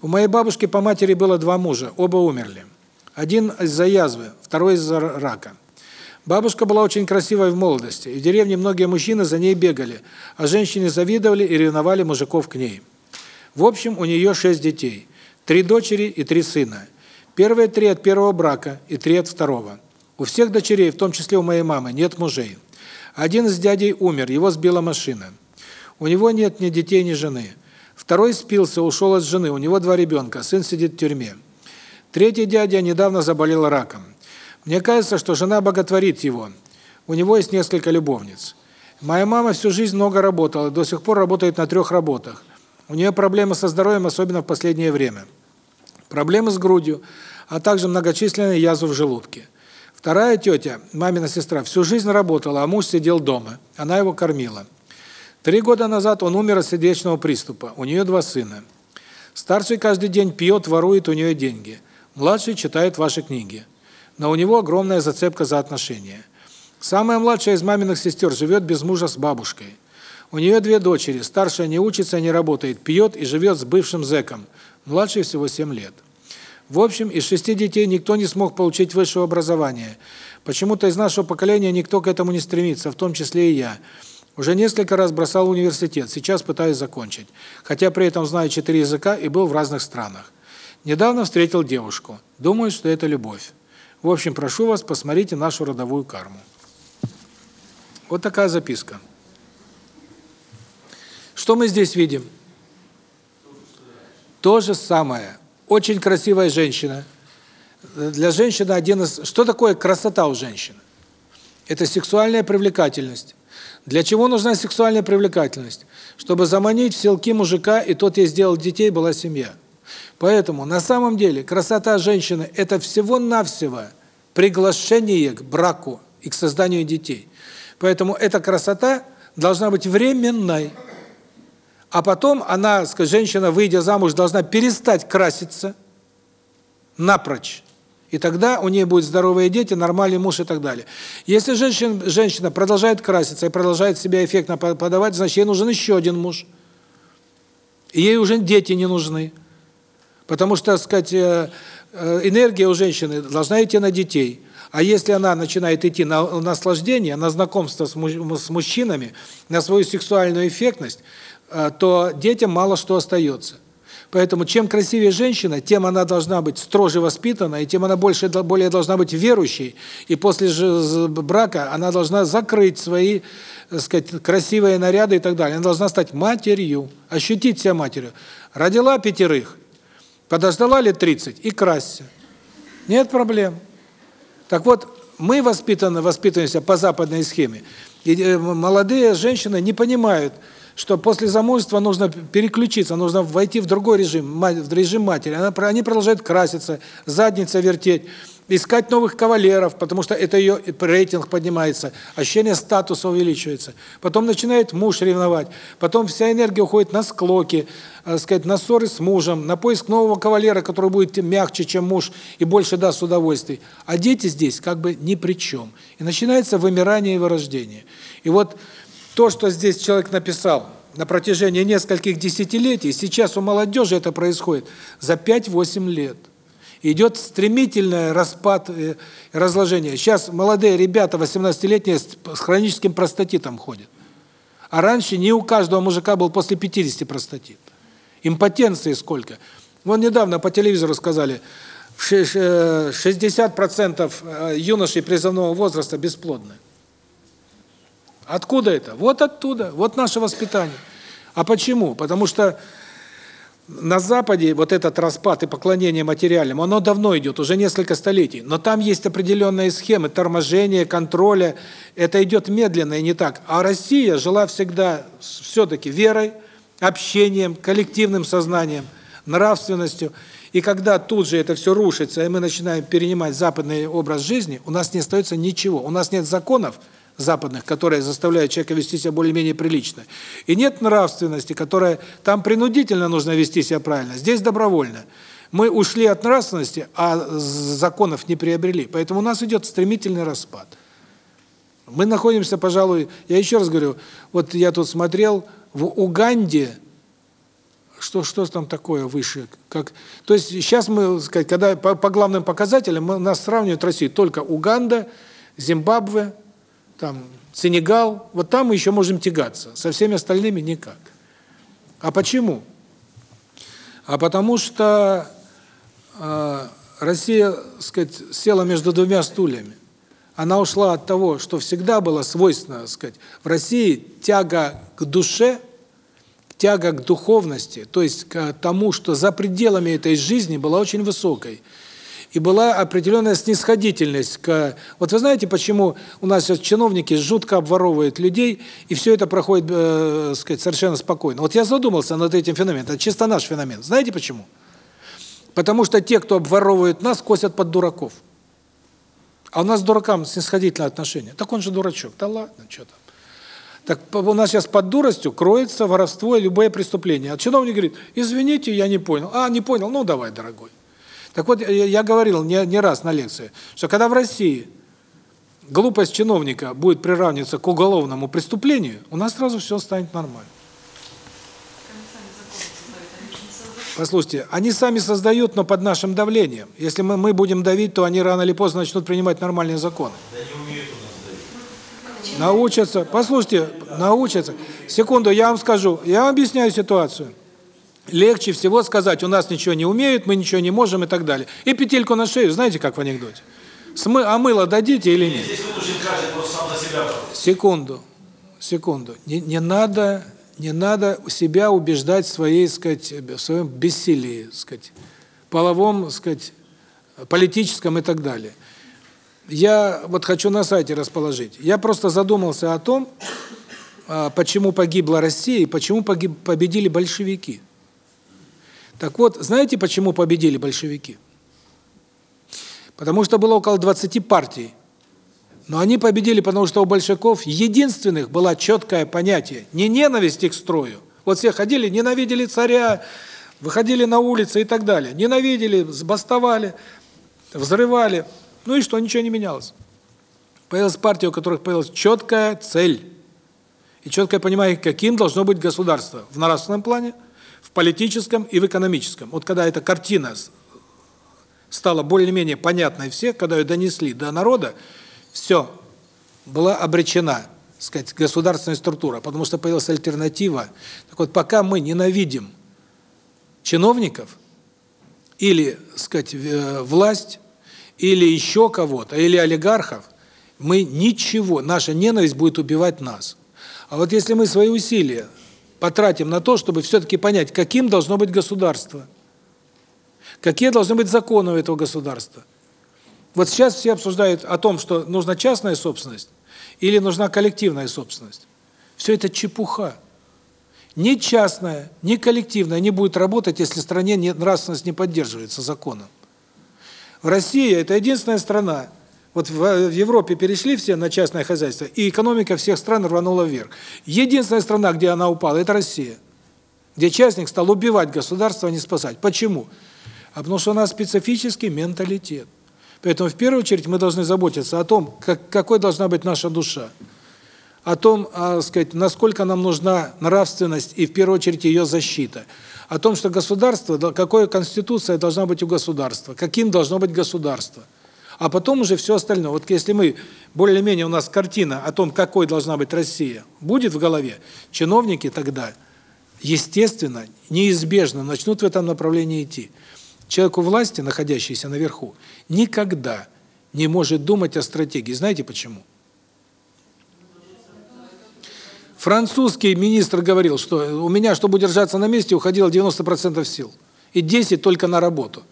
У моей бабушки по матери было два мужа, оба умерли. Один из-за язвы, второй из-за рака. Бабушка была очень красивой в молодости, и в деревне многие мужчины за ней бегали, а женщины завидовали и ревновали мужиков к ней. В общем, у нее шесть детей, три дочери и три сына. Первые три от первого брака и три от второго. У всех дочерей, в том числе у моей мамы, нет мужей. Один из дядей умер, его сбила машина. У него нет ни детей, ни жены. Второй спился, ушел от жены, у него два ребенка, сын сидит в тюрьме. Третий дядя недавно заболел раком. Мне кажется, что жена боготворит его. У него есть несколько любовниц. Моя мама всю жизнь много работала, до сих пор работает на трех работах. У нее проблемы со здоровьем, особенно в последнее время проблемы с грудью, а также многочисленные язвы в желудке. Вторая тетя, мамина сестра, всю жизнь работала, а муж сидел дома. Она его кормила. Три года назад он умер от сердечного приступа. У нее два сына. Старший каждый день пьет, ворует у нее деньги. Младший читает ваши книги. Но у него огромная зацепка за отношения. Самая младшая из маминых сестер живет без мужа с бабушкой. У нее две дочери. Старшая не учится, не работает, пьет и живет с бывшим зэком. Младшей всего 7 лет. В общем, из шести детей никто не смог получить высшее образование. Почему-то из нашего поколения никто к этому не стремится, в том числе и я. Уже несколько раз бросал университет, сейчас пытаюсь закончить. Хотя при этом знаю четыре языка и был в разных странах. Недавно встретил девушку. Думаю, что это любовь. В общем, прошу вас, посмотрите нашу родовую карму. Вот такая записка. Что мы здесь видим? То же самое. Очень красивая женщина. Для женщины один из... Что такое красота у женщины? Это сексуальная привлекательность. Для чего нужна сексуальная привлекательность? Чтобы заманить в селки мужика, и тот ей сделал детей, была семья. Поэтому на самом деле красота женщины – это всего-навсего приглашение к браку и к созданию детей. Поэтому эта красота должна быть временной. А потом она, женщина, выйдя замуж, должна перестать краситься напрочь. И тогда у нее будут здоровые дети, нормальный муж и так далее. Если женщина, женщина продолжает краситься и продолжает себя эффектно подавать, значит, ей нужен еще один муж. И ей уже дети не нужны. Потому что, так сказать, э, э, энергия у женщины должна идти на детей. А если она начинает идти на наслаждение, на знакомство с мужчинами, на свою сексуальную эффектность, э, то детям мало что остается. Поэтому чем красивее женщина, тем она должна быть строже воспитана, и тем она больше более должна быть верующей. И после же брака она должна закрыть свои, сказать, красивые наряды и так далее. Она должна стать матерью, ощутить себя матерью. Родила пятерых, подождала лет 30 и красься. Нет проблем. Так вот, мы воспитаны, воспитываемся по западной схеме. И э, молодые женщины не понимают, что после замужества нужно переключиться, нужно войти в другой режим, в режим матери. Они продолжают краситься, задница вертеть, искать новых кавалеров, потому что это ее рейтинг поднимается, ощущение статуса увеличивается. Потом начинает муж ревновать, потом вся энергия уходит на склоки, э, сказать, на ссоры с мужем, на поиск нового кавалера, который будет мягче, чем муж и больше даст удовольствий. А дети здесь как бы ни при чем. И начинается вымирание и вырождение. И вот то, что здесь человек написал на протяжении нескольких десятилетий, сейчас у молодежи это происходит за 5-8 лет. Идет стремительное распад, э, разложение. Сейчас молодые ребята, 18-летние, с хроническим простатитом ходят. А раньше не у каждого мужика был после 50 простатит. Импотенции сколько. Вон недавно по телевизору сказали, 60% э, юношей призывного возраста бесплодны. Откуда это? Вот оттуда, вот наше воспитание. А почему? Потому что на Западе вот этот распад и поклонение материальным, оно давно идет, уже несколько столетий. Но там есть определенные схемы торможения, контроля. Это идет медленно и не так. А Россия жила всегда все-таки верой, общением, коллективным сознанием, нравственностью. И когда тут же это все рушится, и мы начинаем перенимать западный образ жизни, у нас не остается ничего. У нас нет законов, западных, которые заставляют человека вести себя более-менее прилично. И нет нравственности, которая там принудительно нужно вести себя правильно, здесь добровольно. Мы ушли от нравственности, а законов не приобрели. Поэтому у нас идет стремительный распад. Мы находимся, пожалуй, я еще раз говорю, вот я тут смотрел, в Уганде, что что там такое выше, как, то есть сейчас мы, сказать, когда по, по главным показателям мы, нас сравнивают Россию только Уганда, Зимбабве, там Сенегал, вот там мы еще можем тягаться, со всеми остальными никак. А почему? А потому что э, Россия, сказать, села между двумя стульями. Она ушла от того, что всегда было свойственно, сказать, в России тяга к душе, тяга к духовности, то есть к тому, что за пределами этой жизни была очень высокой и была определенная снисходительность к... Вот вы знаете, почему у нас сейчас чиновники жутко обворовывают людей, и все это проходит, э, сказать, совершенно спокойно. Вот я задумался над этим феноменом. Это чисто наш феномен. Знаете почему? Потому что те, кто обворовывает нас, косят под дураков. А у нас к дуракам снисходительное отношение. Так он же дурачок. Да ладно, что там. Так у нас сейчас под дуростью кроется воровство и любое преступление. А чиновник говорит, извините, я не понял. А, не понял, ну давай, дорогой. Так вот, я говорил не, не раз на лекции, что когда в России глупость чиновника будет приравниваться к уголовному преступлению, у нас сразу все станет нормально. Послушайте, они сами создают, но под нашим давлением. Если мы, мы будем давить, то они рано или поздно начнут принимать нормальные законы. Научатся. Послушайте, научатся. Секунду, я вам скажу. Я вам объясняю ситуацию легче всего сказать, у нас ничего не умеют, мы ничего не можем и так далее. И петельку на шею, знаете, как в анекдоте? Смы, а мыло дадите или нет? Здесь каждый сам за себя себя Секунду, секунду. Не, не надо, не надо себя убеждать в своей, сказать, в своем бессилии, сказать, половом, сказать, политическом и так далее. Я вот хочу на сайте расположить. Я просто задумался о том, а, почему погибла Россия и почему погиб, победили большевики. Так вот, знаете, почему победили большевики? Потому что было около 20 партий. Но они победили, потому что у большевиков единственных было четкое понятие не ненависти к строю. Вот все ходили, ненавидели царя, выходили на улицы и так далее. Ненавидели, бастовали, взрывали. Ну и что, ничего не менялось. Появилась партия, у которых появилась четкая цель. И четкое понимание, каким должно быть государство в нравственном плане, политическом и в экономическом. Вот когда эта картина стала более-менее понятной всех, когда ее донесли до народа, все, была обречена, сказать, государственная структура, потому что появилась альтернатива. Так вот, пока мы ненавидим чиновников или, сказать, э, власть, или еще кого-то, или олигархов, мы ничего, наша ненависть будет убивать нас. А вот если мы свои усилия потратим на то, чтобы все-таки понять, каким должно быть государство, какие должны быть законы у этого государства. Вот сейчас все обсуждают о том, что нужна частная собственность или нужна коллективная собственность. Все это чепуха. Ни частная, ни коллективная не будет работать, если в стране нравственность не поддерживается законом. В России это единственная страна, вот в Европе перешли все на частное хозяйство, и экономика всех стран рванула вверх. Единственная страна, где она упала, это Россия. Где частник стал убивать государство, а не спасать. Почему? А потому что у нас специфический менталитет. Поэтому в первую очередь мы должны заботиться о том, как, какой должна быть наша душа. О том, а, сказать, насколько нам нужна нравственность и в первую очередь ее защита. О том, что государство, какая конституция должна быть у государства, каким должно быть государство – а потом уже все остальное. Вот если мы, более-менее у нас картина о том, какой должна быть Россия, будет в голове, чиновники тогда, естественно, неизбежно начнут в этом направлении идти. Человек у власти, находящийся наверху, никогда не может думать о стратегии. Знаете почему? Французский министр говорил, что у меня, чтобы удержаться на месте, уходило 90% сил. И 10 только на работу.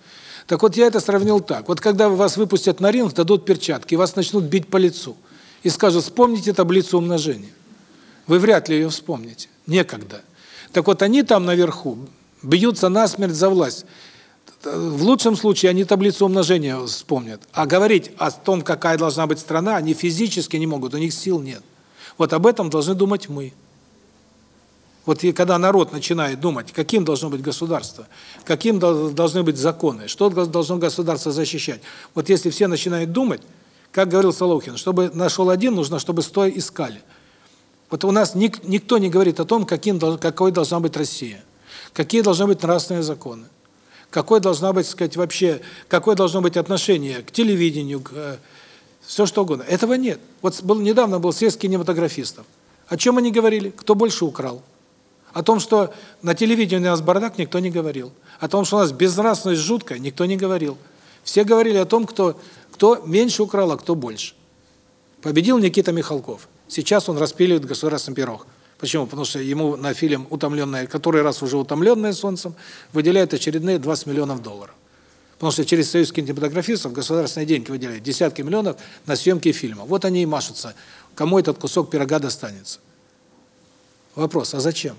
Так вот, я это сравнил так. Вот когда вас выпустят на ринг, дадут перчатки, вас начнут бить по лицу. И скажут, вспомните таблицу умножения. Вы вряд ли ее вспомните. Некогда. Так вот, они там наверху бьются насмерть за власть. В лучшем случае они таблицу умножения вспомнят. А говорить о том, какая должна быть страна, они физически не могут, у них сил нет. Вот об этом должны думать мы. Вот и когда народ начинает думать, каким должно быть государство, каким должны быть законы, что должно государство защищать. Вот если все начинают думать, как говорил Солохин, чтобы нашел один, нужно, чтобы сто искали. Вот у нас ник, никто не говорит о том, каким какой должна быть Россия, какие должны быть нравственные законы, какой должна быть, сказать, вообще, какое должно быть отношение к телевидению, к э, все что угодно. Этого нет. Вот был недавно был съезд кинематографистов. О чем они говорили? Кто больше украл? О том, что на телевидении у нас бардак, никто не говорил. О том, что у нас безнравственность жуткая, никто не говорил. Все говорили о том, кто кто меньше украл, а кто больше. Победил Никита Михалков. Сейчас он распиливает государственный пирог. Почему? Потому что ему на фильм «Утомленная», который раз уже «Утомленная солнцем», выделяют очередные 20 миллионов долларов. Потому что через союз кинематографистов государственные деньги выделяют десятки миллионов на съемки фильма. Вот они и машутся. Кому этот кусок пирога достанется? Вопрос, а зачем?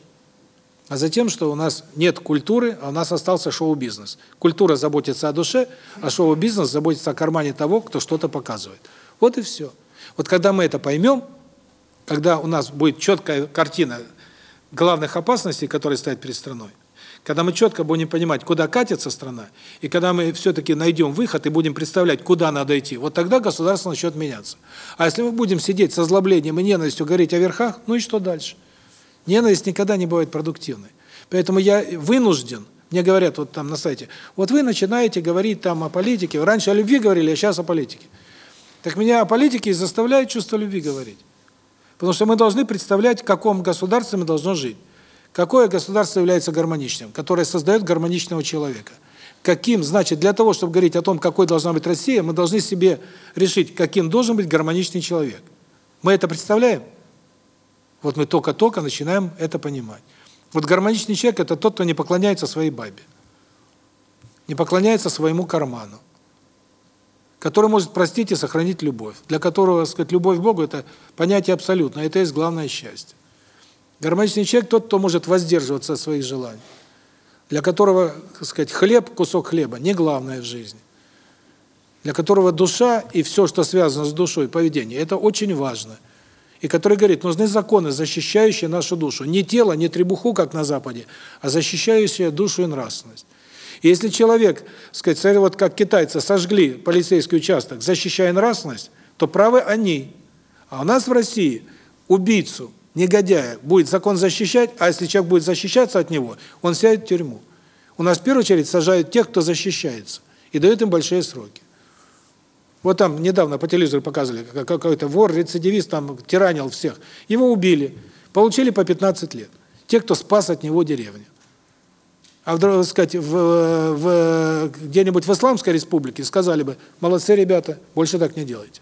А затем, что у нас нет культуры, а у нас остался шоу-бизнес. Культура заботится о душе, а шоу-бизнес заботится о кармане того, кто что-то показывает. Вот и все. Вот когда мы это поймем, когда у нас будет четкая картина главных опасностей, которые стоят перед страной, когда мы четко будем понимать, куда катится страна, и когда мы все-таки найдем выход и будем представлять, куда надо идти, вот тогда государство начнет меняться. А если мы будем сидеть со злоблением и ненавистью говорить о верхах, ну и что дальше? Ненависть никогда не бывает продуктивной. Поэтому я вынужден, мне говорят вот там на сайте, вот вы начинаете говорить там о политике, раньше о любви говорили, а сейчас о политике. Так меня о политике заставляет чувство любви говорить. Потому что мы должны представлять, в каком государстве мы должны жить. Какое государство является гармоничным, которое создает гармоничного человека. Каким, значит, для того, чтобы говорить о том, какой должна быть Россия, мы должны себе решить, каким должен быть гармоничный человек. Мы это представляем? Вот мы только-только начинаем это понимать. Вот гармоничный человек – это тот, кто не поклоняется своей бабе, не поклоняется своему карману, который может простить и сохранить любовь, для которого, сказать, любовь к Богу – это понятие абсолютное, это есть главное счастье. Гармоничный человек – тот, кто может воздерживаться от своих желаний, для которого, так сказать, хлеб, кусок хлеба – не главное в жизни, для которого душа и все, что связано с душой, поведение – это очень важно – и который говорит, нужны законы, защищающие нашу душу. Не тело, не требуху, как на Западе, а защищающие душу и нравственность. И если человек, сказать, вот как китайцы сожгли полицейский участок, защищая нравственность, то правы они. А у нас в России убийцу, негодяя, будет закон защищать, а если человек будет защищаться от него, он сядет в тюрьму. У нас в первую очередь сажают тех, кто защищается, и дают им большие сроки. Вот там недавно по телевизору показывали, какой-то вор, рецидивист, там тиранил всех. Его убили, получили по 15 лет. Те, кто спас от него деревню. А вдруг, сказать, в, в где-нибудь в Исламской республике сказали бы, молодцы ребята, больше так не делайте.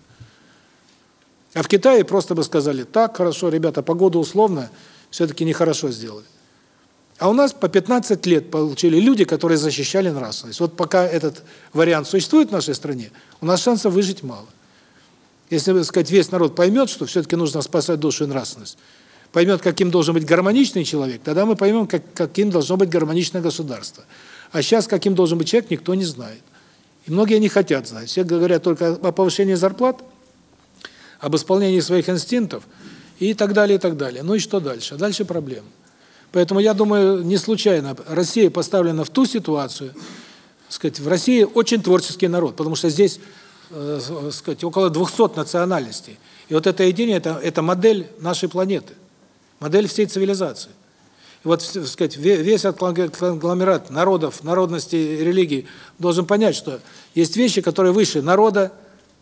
А в Китае просто бы сказали, так, хорошо, ребята, погода условно, все-таки нехорошо сделали. А у нас по 15 лет получили люди, которые защищали нравственность. Вот пока этот вариант существует в нашей стране, у нас шансов выжить мало. Если, так сказать, весь народ поймет, что все-таки нужно спасать душу и нравственность, поймет, каким должен быть гармоничный человек, тогда мы поймем, как, каким должно быть гармоничное государство. А сейчас, каким должен быть человек, никто не знает. И многие не хотят знать. Все говорят только о повышении зарплат, об исполнении своих инстинктов и так далее, и так далее. Ну и что дальше? Дальше проблемы. Поэтому я думаю, не случайно Россия поставлена в ту ситуацию, сказать, в России очень творческий народ, потому что здесь, э, сказать, около 200 национальностей. И вот это единение это это модель нашей планеты, модель всей цивилизации. И вот, сказать, весь этот конгломерат народов, народностей, религий должен понять, что есть вещи, которые выше народа,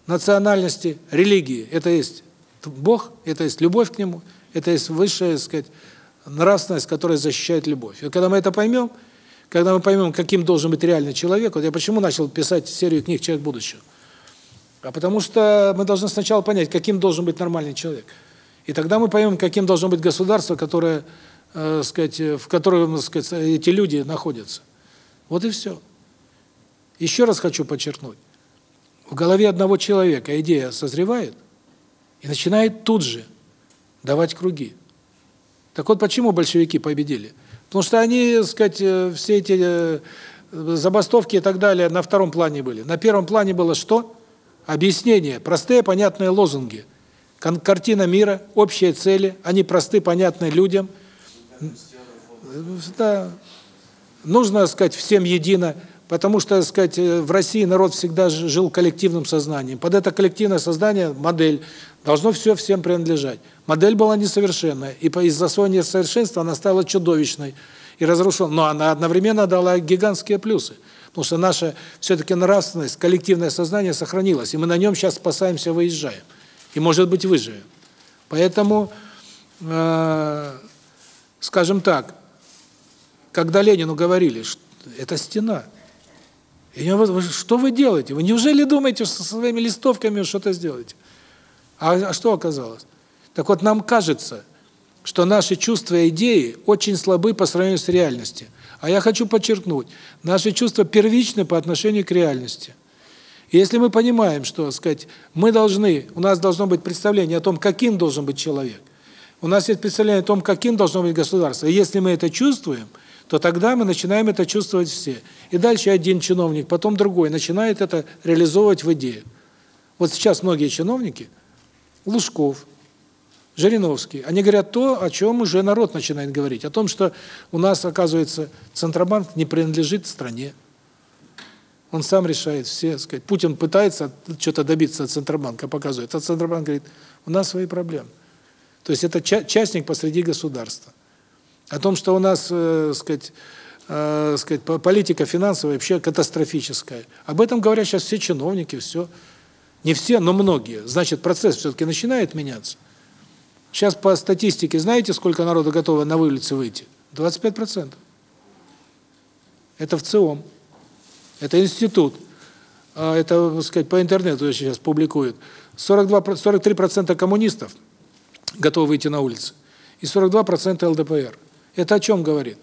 национальности, религии. Это есть Бог, это есть любовь к нему, это есть высшая, сказать, нравственность, которая защищает любовь. И когда мы это поймем, когда мы поймем, каким должен быть реальный человек, вот я почему начал писать серию книг «Человек будущего»? А потому что мы должны сначала понять, каким должен быть нормальный человек. И тогда мы поймем, каким должно быть государство, которое, э, сказать, в котором, сказать, эти люди находятся. Вот и все. Еще раз хочу подчеркнуть. В голове одного человека идея созревает и начинает тут же давать круги. Так вот, почему большевики победили? Потому что они, так сказать, э, все эти э, забастовки и так далее на втором плане были. На первом плане было что? Объяснение, простые, понятные лозунги. Картина мира, общие цели, они просты, понятны людям. Да. Нужно, сказать, всем едино. Потому что, так сказать, э, в России народ всегда жил коллективным сознанием. Под это коллективное сознание модель должно все всем принадлежать. Модель была несовершенная, и из-за своего несовершенства она стала чудовищной и разрушенной. Но она одновременно дала гигантские плюсы. Потому что наша все-таки нравственность, коллективное сознание сохранилось, и мы на нем сейчас спасаемся, выезжаем. И, может быть, выживем. Поэтому, э, скажем так, когда Ленину говорили, что это стена – и вы, что вы делаете? Вы неужели думаете, что со своими листовками что-то сделаете? А, а что оказалось? Так вот, нам кажется, что наши чувства и идеи очень слабы по сравнению с реальностью. А я хочу подчеркнуть, наши чувства первичны по отношению к реальности. И если мы понимаем, что, сказать, мы должны, у нас должно быть представление о том, каким должен быть человек, у нас есть представление о том, каким должно быть государство. И если мы это чувствуем – то тогда мы начинаем это чувствовать все. И дальше один чиновник, потом другой начинает это реализовывать в идее. Вот сейчас многие чиновники, Лужков, Жириновский, они говорят то, о чем уже народ начинает говорить, о том, что у нас, оказывается, Центробанк не принадлежит стране. Он сам решает все, сказать, Путин пытается что-то добиться от Центробанка, показывает, а Центробанк говорит, у нас свои проблемы. То есть это частник посреди государства о том, что у нас, э, сказать, э, сказать, политика финансовая вообще катастрофическая. Об этом говорят сейчас все чиновники, все. Не все, но многие. Значит, процесс все-таки начинает меняться. Сейчас по статистике, знаете, сколько народу готово на улицы выйти? 25%. Это в ЦИОМ. Это институт. А это, так сказать, по интернету сейчас публикуют. 42 43% коммунистов – готовы выйти на улицы, и 42% ЛДПР. Это о чем говорит?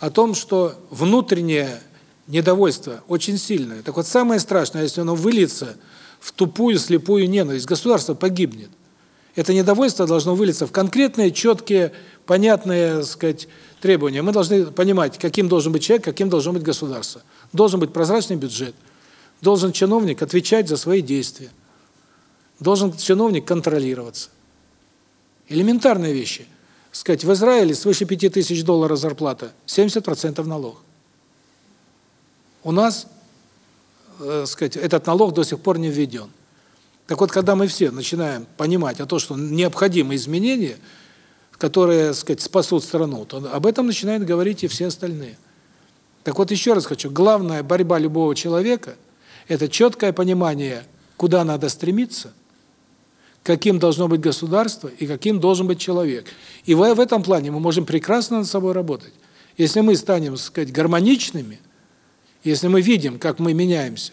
О том, что внутреннее недовольство очень сильное. Так вот, самое страшное, если оно выльется в тупую, слепую ненависть, государство погибнет. Это недовольство должно вылиться в конкретные, четкие, понятные, так сказать, требования. Мы должны понимать, каким должен быть человек, каким должно быть государство. Должен быть прозрачный бюджет. Должен чиновник отвечать за свои действия. Должен чиновник контролироваться. Элементарные вещи. Сказать, в Израиле свыше 5000 долларов зарплата, 70% налог. У нас, э, сказать, этот налог до сих пор не введен. Так вот, когда мы все начинаем понимать о том, что необходимы изменения, которые, сказать, спасут страну, то об этом начинают говорить и все остальные. Так вот, еще раз хочу, главная борьба любого человека – это четкое понимание, куда надо стремиться, каким должно быть государство и каким должен быть человек. И в этом плане мы можем прекрасно над собой работать. Если мы станем, сказать, гармоничными, если мы видим, как мы меняемся,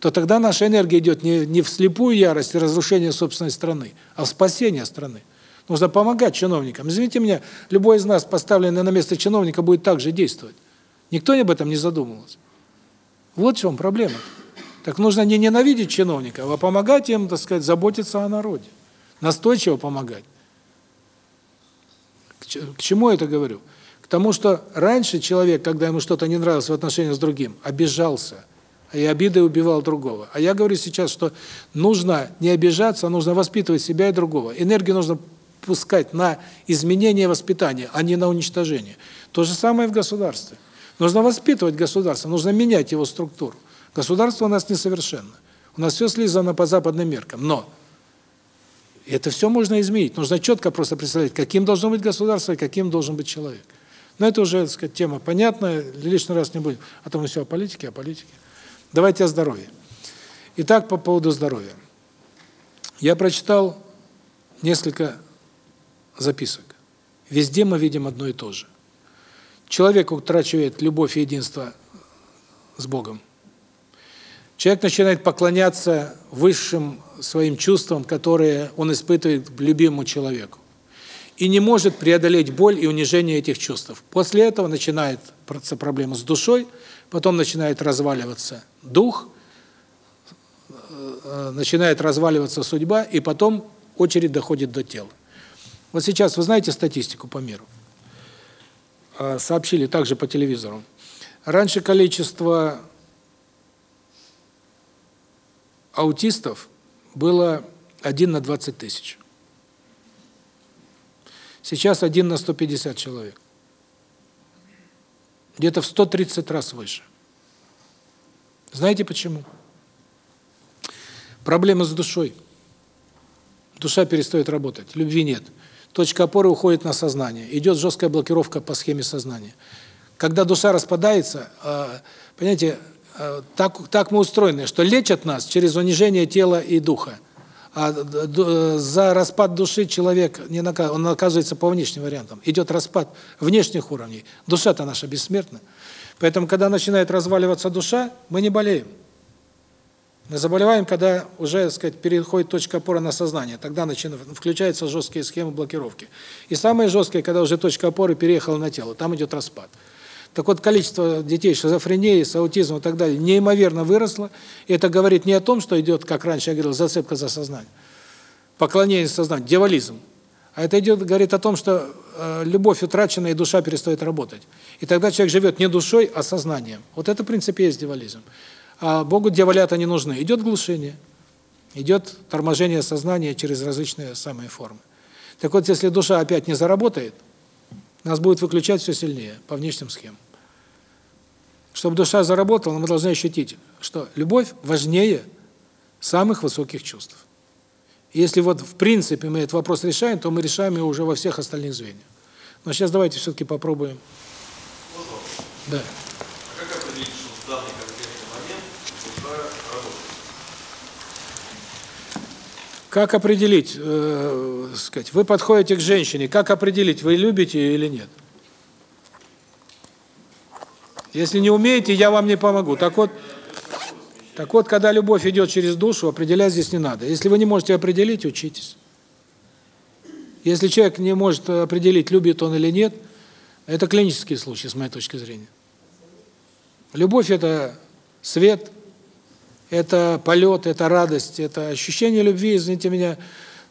то тогда наша энергия идет не, не в слепую ярость и разрушение собственной страны, а в спасение страны. Нужно помогать чиновникам. Извините меня, любой из нас, поставленный на место чиновника, будет так же действовать. Никто об этом не задумывался. Вот в чем проблема. Так нужно не ненавидеть чиновников, а помогать им, так сказать, заботиться о народе. Настойчиво помогать. К чему я это говорю? К тому, что раньше человек, когда ему что-то не нравилось в отношениях с другим, обижался – и обидой убивал другого. А я говорю сейчас, что нужно не обижаться, а нужно воспитывать себя и другого. Энергию нужно пускать на изменение воспитания, а не на уничтожение. То же самое в государстве. Нужно воспитывать государство, нужно менять его структуру. Государство у нас несовершенно. У нас все слизано по западным меркам, но это все можно изменить. Нужно четко просто представлять, каким должно быть государство и каким должен быть человек. Но это уже, так сказать, тема понятная, лишний раз не будем. А то мы все о политике, о политике. Давайте о здоровье. Итак, по поводу здоровья. Я прочитал несколько записок. Везде мы видим одно и то же. Человек утрачивает любовь и единство с Богом. Человек начинает поклоняться высшим своим чувствам, которые он испытывает к любимому человеку. И не может преодолеть боль и унижение этих чувств. После этого начинает проблема с душой – потом начинает разваливаться дух, э, начинает разваливаться судьба, и потом очередь доходит до тела. Вот сейчас вы знаете статистику по миру? А, сообщили также по телевизору. Раньше количество аутистов было 1 на 20 тысяч. Сейчас 1 на 150 человек где-то в 130 раз выше. Знаете почему? Проблема с душой. Душа перестает работать, любви нет. Точка опоры уходит на сознание. Идет жесткая блокировка по схеме сознания. Когда душа распадается, а, понимаете, так, так мы устроены, что лечат нас через унижение тела и духа. А за распад души человек не наказывается, он наказывается по внешним вариантам. Идет распад внешних уровней. Душа-то наша бессмертна. Поэтому, когда начинает разваливаться душа, мы не болеем. Мы заболеваем, когда уже, так сказать, переходит точка опоры на сознание. Тогда начинают включаются жесткие схемы блокировки. И самые жесткие, когда уже точка опоры переехала на тело, там идет распад. Так вот, количество детей с шизофренией, с аутизмом и так далее неимоверно выросло. И это говорит не о том, что идет, как раньше я говорил, зацепка за сознание, поклонение сознанию, дьяволизм. А это идет, говорит о том, что э, любовь утрачена, и душа перестает работать. И тогда человек живет не душой, а сознанием. Вот это, в принципе, есть дьяволизм. А Богу дьяволята не нужны. Идет глушение, идет торможение сознания через различные самые формы. Так вот, если душа опять не заработает, нас будет выключать все сильнее по внешним схемам. Чтобы душа заработала, мы должны ощутить, что любовь важнее самых высоких чувств. И если вот в принципе мы этот вопрос решаем, то мы решаем его уже во всех остальных звеньях. Но сейчас давайте все-таки попробуем. Да. А как определить, что в данный конкретный момент душа работает? Как определить, э, сказать, вы подходите к женщине, как определить, вы любите ее или нет? Если не умеете, я вам не помогу. Так вот, так вот, когда любовь идет через душу, определять здесь не надо. Если вы не можете определить, учитесь. Если человек не может определить, любит он или нет, это клинический случай, с моей точки зрения. Любовь – это свет, это полет, это радость, это ощущение любви, извините меня,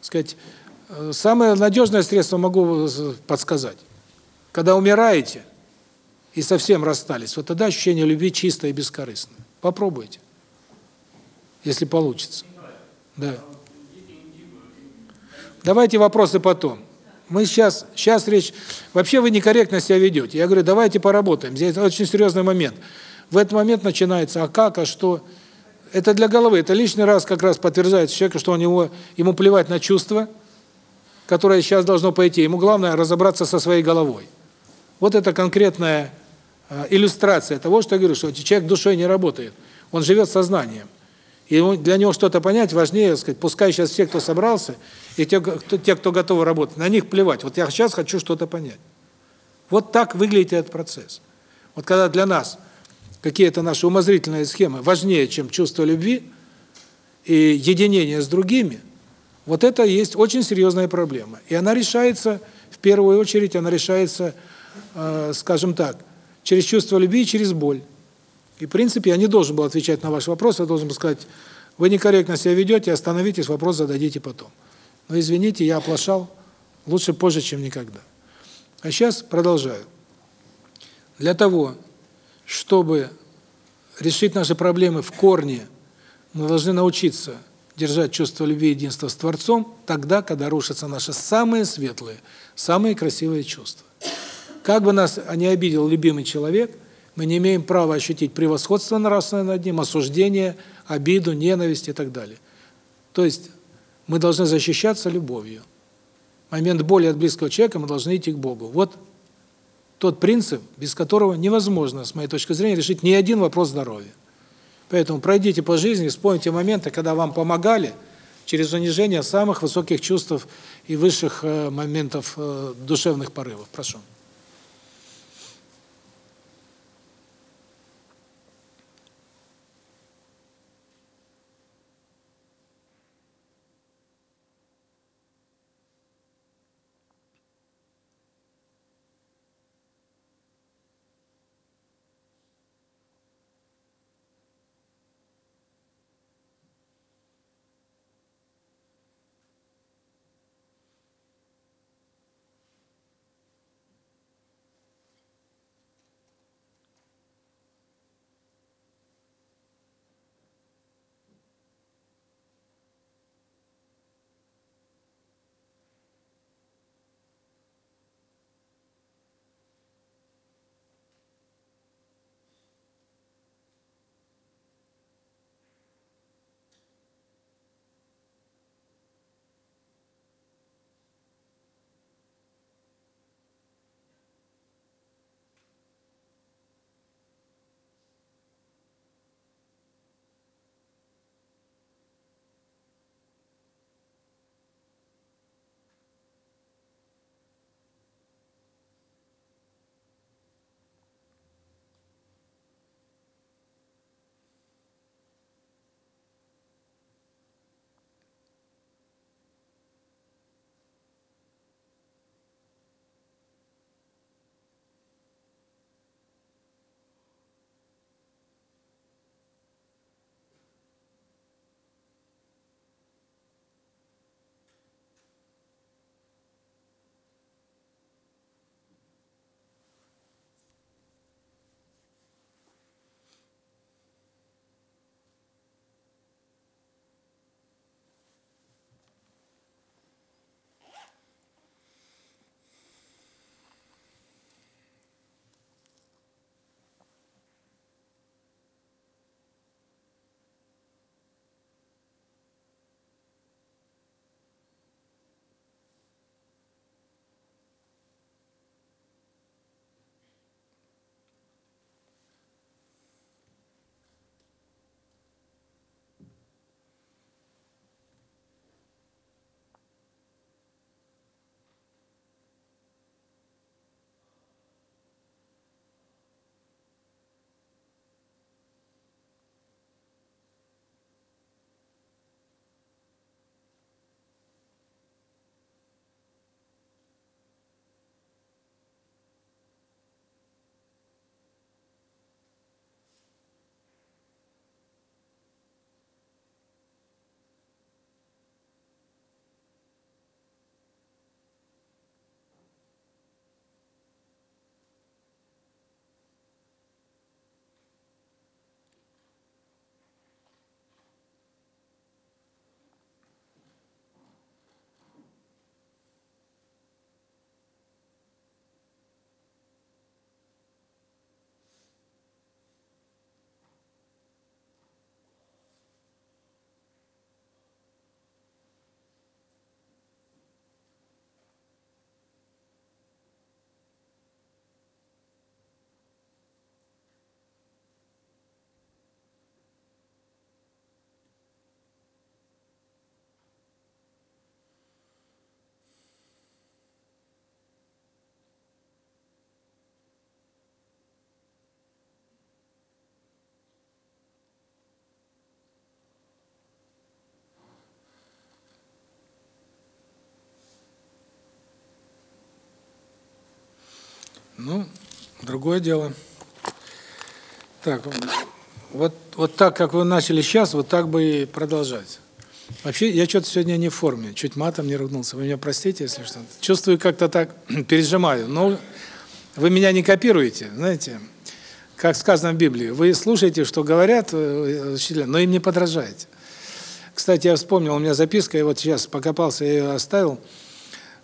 сказать, э, самое надежное средство могу подсказать. Когда умираете и совсем расстались, вот тогда ощущение любви чистое и бескорыстное. Попробуйте, если получится. Да. Давайте вопросы потом. Мы сейчас, сейчас речь... Вообще вы некорректно себя ведете. Я говорю, давайте поработаем. Здесь очень серьезный момент. В этот момент начинается, а как, а что... Это для головы. Это лишний раз как раз подтверждает человеку, что у него, ему плевать на чувства, которое сейчас должно пойти. Ему главное разобраться со своей головой. Вот это конкретная э, иллюстрация того, что я говорю, что человек душой не работает. Он живет сознанием. И для него что-то понять важнее, сказать, пускай сейчас все, кто собрался, и те, кто, те, кто готовы работать, на них плевать. Вот я сейчас хочу что-то понять. Вот так выглядит этот процесс. Вот когда для нас какие-то наши умозрительные схемы важнее, чем чувство любви и единение с другими, вот это есть очень серьезная проблема. И она решается, в первую очередь, она решается, э, скажем так, через чувство любви и через боль. И, в принципе, я не должен был отвечать на ваш вопрос, я должен был сказать, вы некорректно себя ведете, остановитесь, вопрос зададите потом. Но извините, я оплошал, лучше позже, чем никогда. А сейчас продолжаю. Для того, чтобы решить наши проблемы в корне, мы должны научиться держать чувство любви и единства с Творцом тогда, когда рушатся наши самые светлые, самые красивые чувства. Как бы нас не обидел любимый человек – мы не имеем права ощутить превосходство нравственное над ним, осуждение, обиду, ненависть и так далее. То есть мы должны защищаться любовью. В момент боли от близкого человека мы должны идти к Богу. Вот тот принцип, без которого невозможно, с моей точки зрения, решить ни один вопрос здоровья. Поэтому пройдите по жизни, вспомните моменты, когда вам помогали через унижение самых высоких чувств и высших э, моментов э, душевных порывов. Прошу. Ну, другое дело. Так, вот, вот так, как вы начали сейчас, вот так бы и продолжать. Вообще, я что-то сегодня не в форме, чуть матом не ругнулся. Вы меня простите, если что. Чувствую, как-то так пережимаю. Но вы меня не копируете, знаете. Как сказано в Библии, вы слушаете, что говорят э, учителя, но им не подражаете. Кстати, я вспомнил, у меня записка, я вот сейчас покопался, я ее оставил.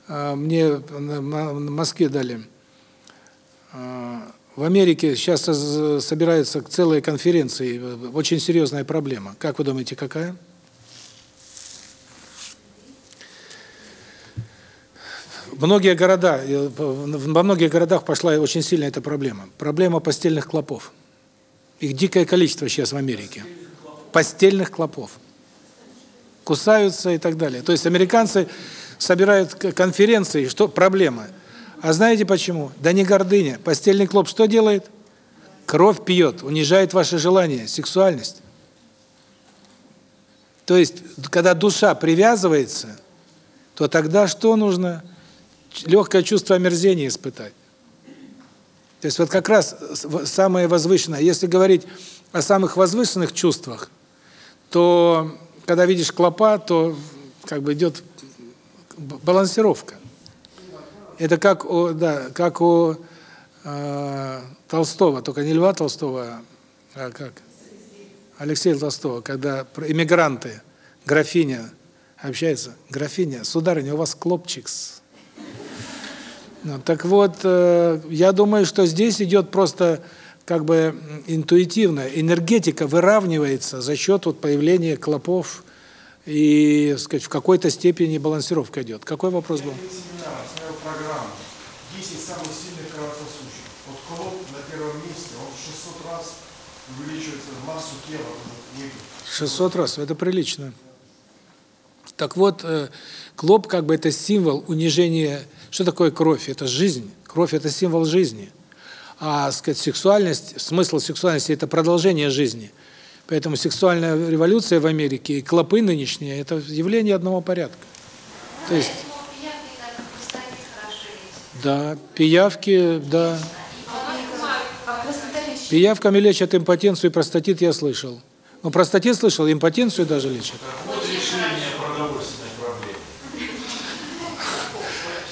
А, мне в Москве дали. А, в Америке сейчас собираются целые конференции, очень серьезная проблема. Как вы думаете, какая? Многие города, во многих городах пошла очень сильная эта проблема. Проблема постельных клопов. Их дикое количество сейчас в Америке. Постельных клопов. Кусаются и так далее. То есть американцы собирают конференции, что проблема. А знаете почему? Да не гордыня. Постельный клоп что делает? Кровь пьет, унижает ваши желания, сексуальность. То есть, когда душа привязывается, то тогда что нужно? Легкое чувство омерзения испытать. То есть вот как раз самое возвышенное. Если говорить о самых возвышенных чувствах, то когда видишь клопа, то как бы идет балансировка. Это как у, да, как у э, Толстого, только не Льва Толстого, а как? Алексея Толстого, когда иммигранты, графиня общается, графиня, сударыня, у вас клопчикс. Ну, так вот, э, я думаю, что здесь идет просто как бы интуитивно, энергетика выравнивается за счет вот появления клопов и, сказать, в какой-то степени балансировка идет. Какой вопрос был? Программу. 10 самых сильных кровососущих. Вот клоп на первом месте, он в 600 раз увеличивается массу тела. 600 раз, это прилично. Так вот, э, клоп как бы это символ унижения. Что такое кровь? Это жизнь. Кровь это символ жизни. А, сказать, сексуальность, смысл сексуальности это продолжение жизни. Поэтому сексуальная революция в Америке и клопы нынешние это явление одного порядка. То есть Да, пиявки, да. Пиявками лечат импотенцию и простатит, я слышал. Ну, простатит слышал, импотенцию даже лечат. Вот решение продовольственной проблемы.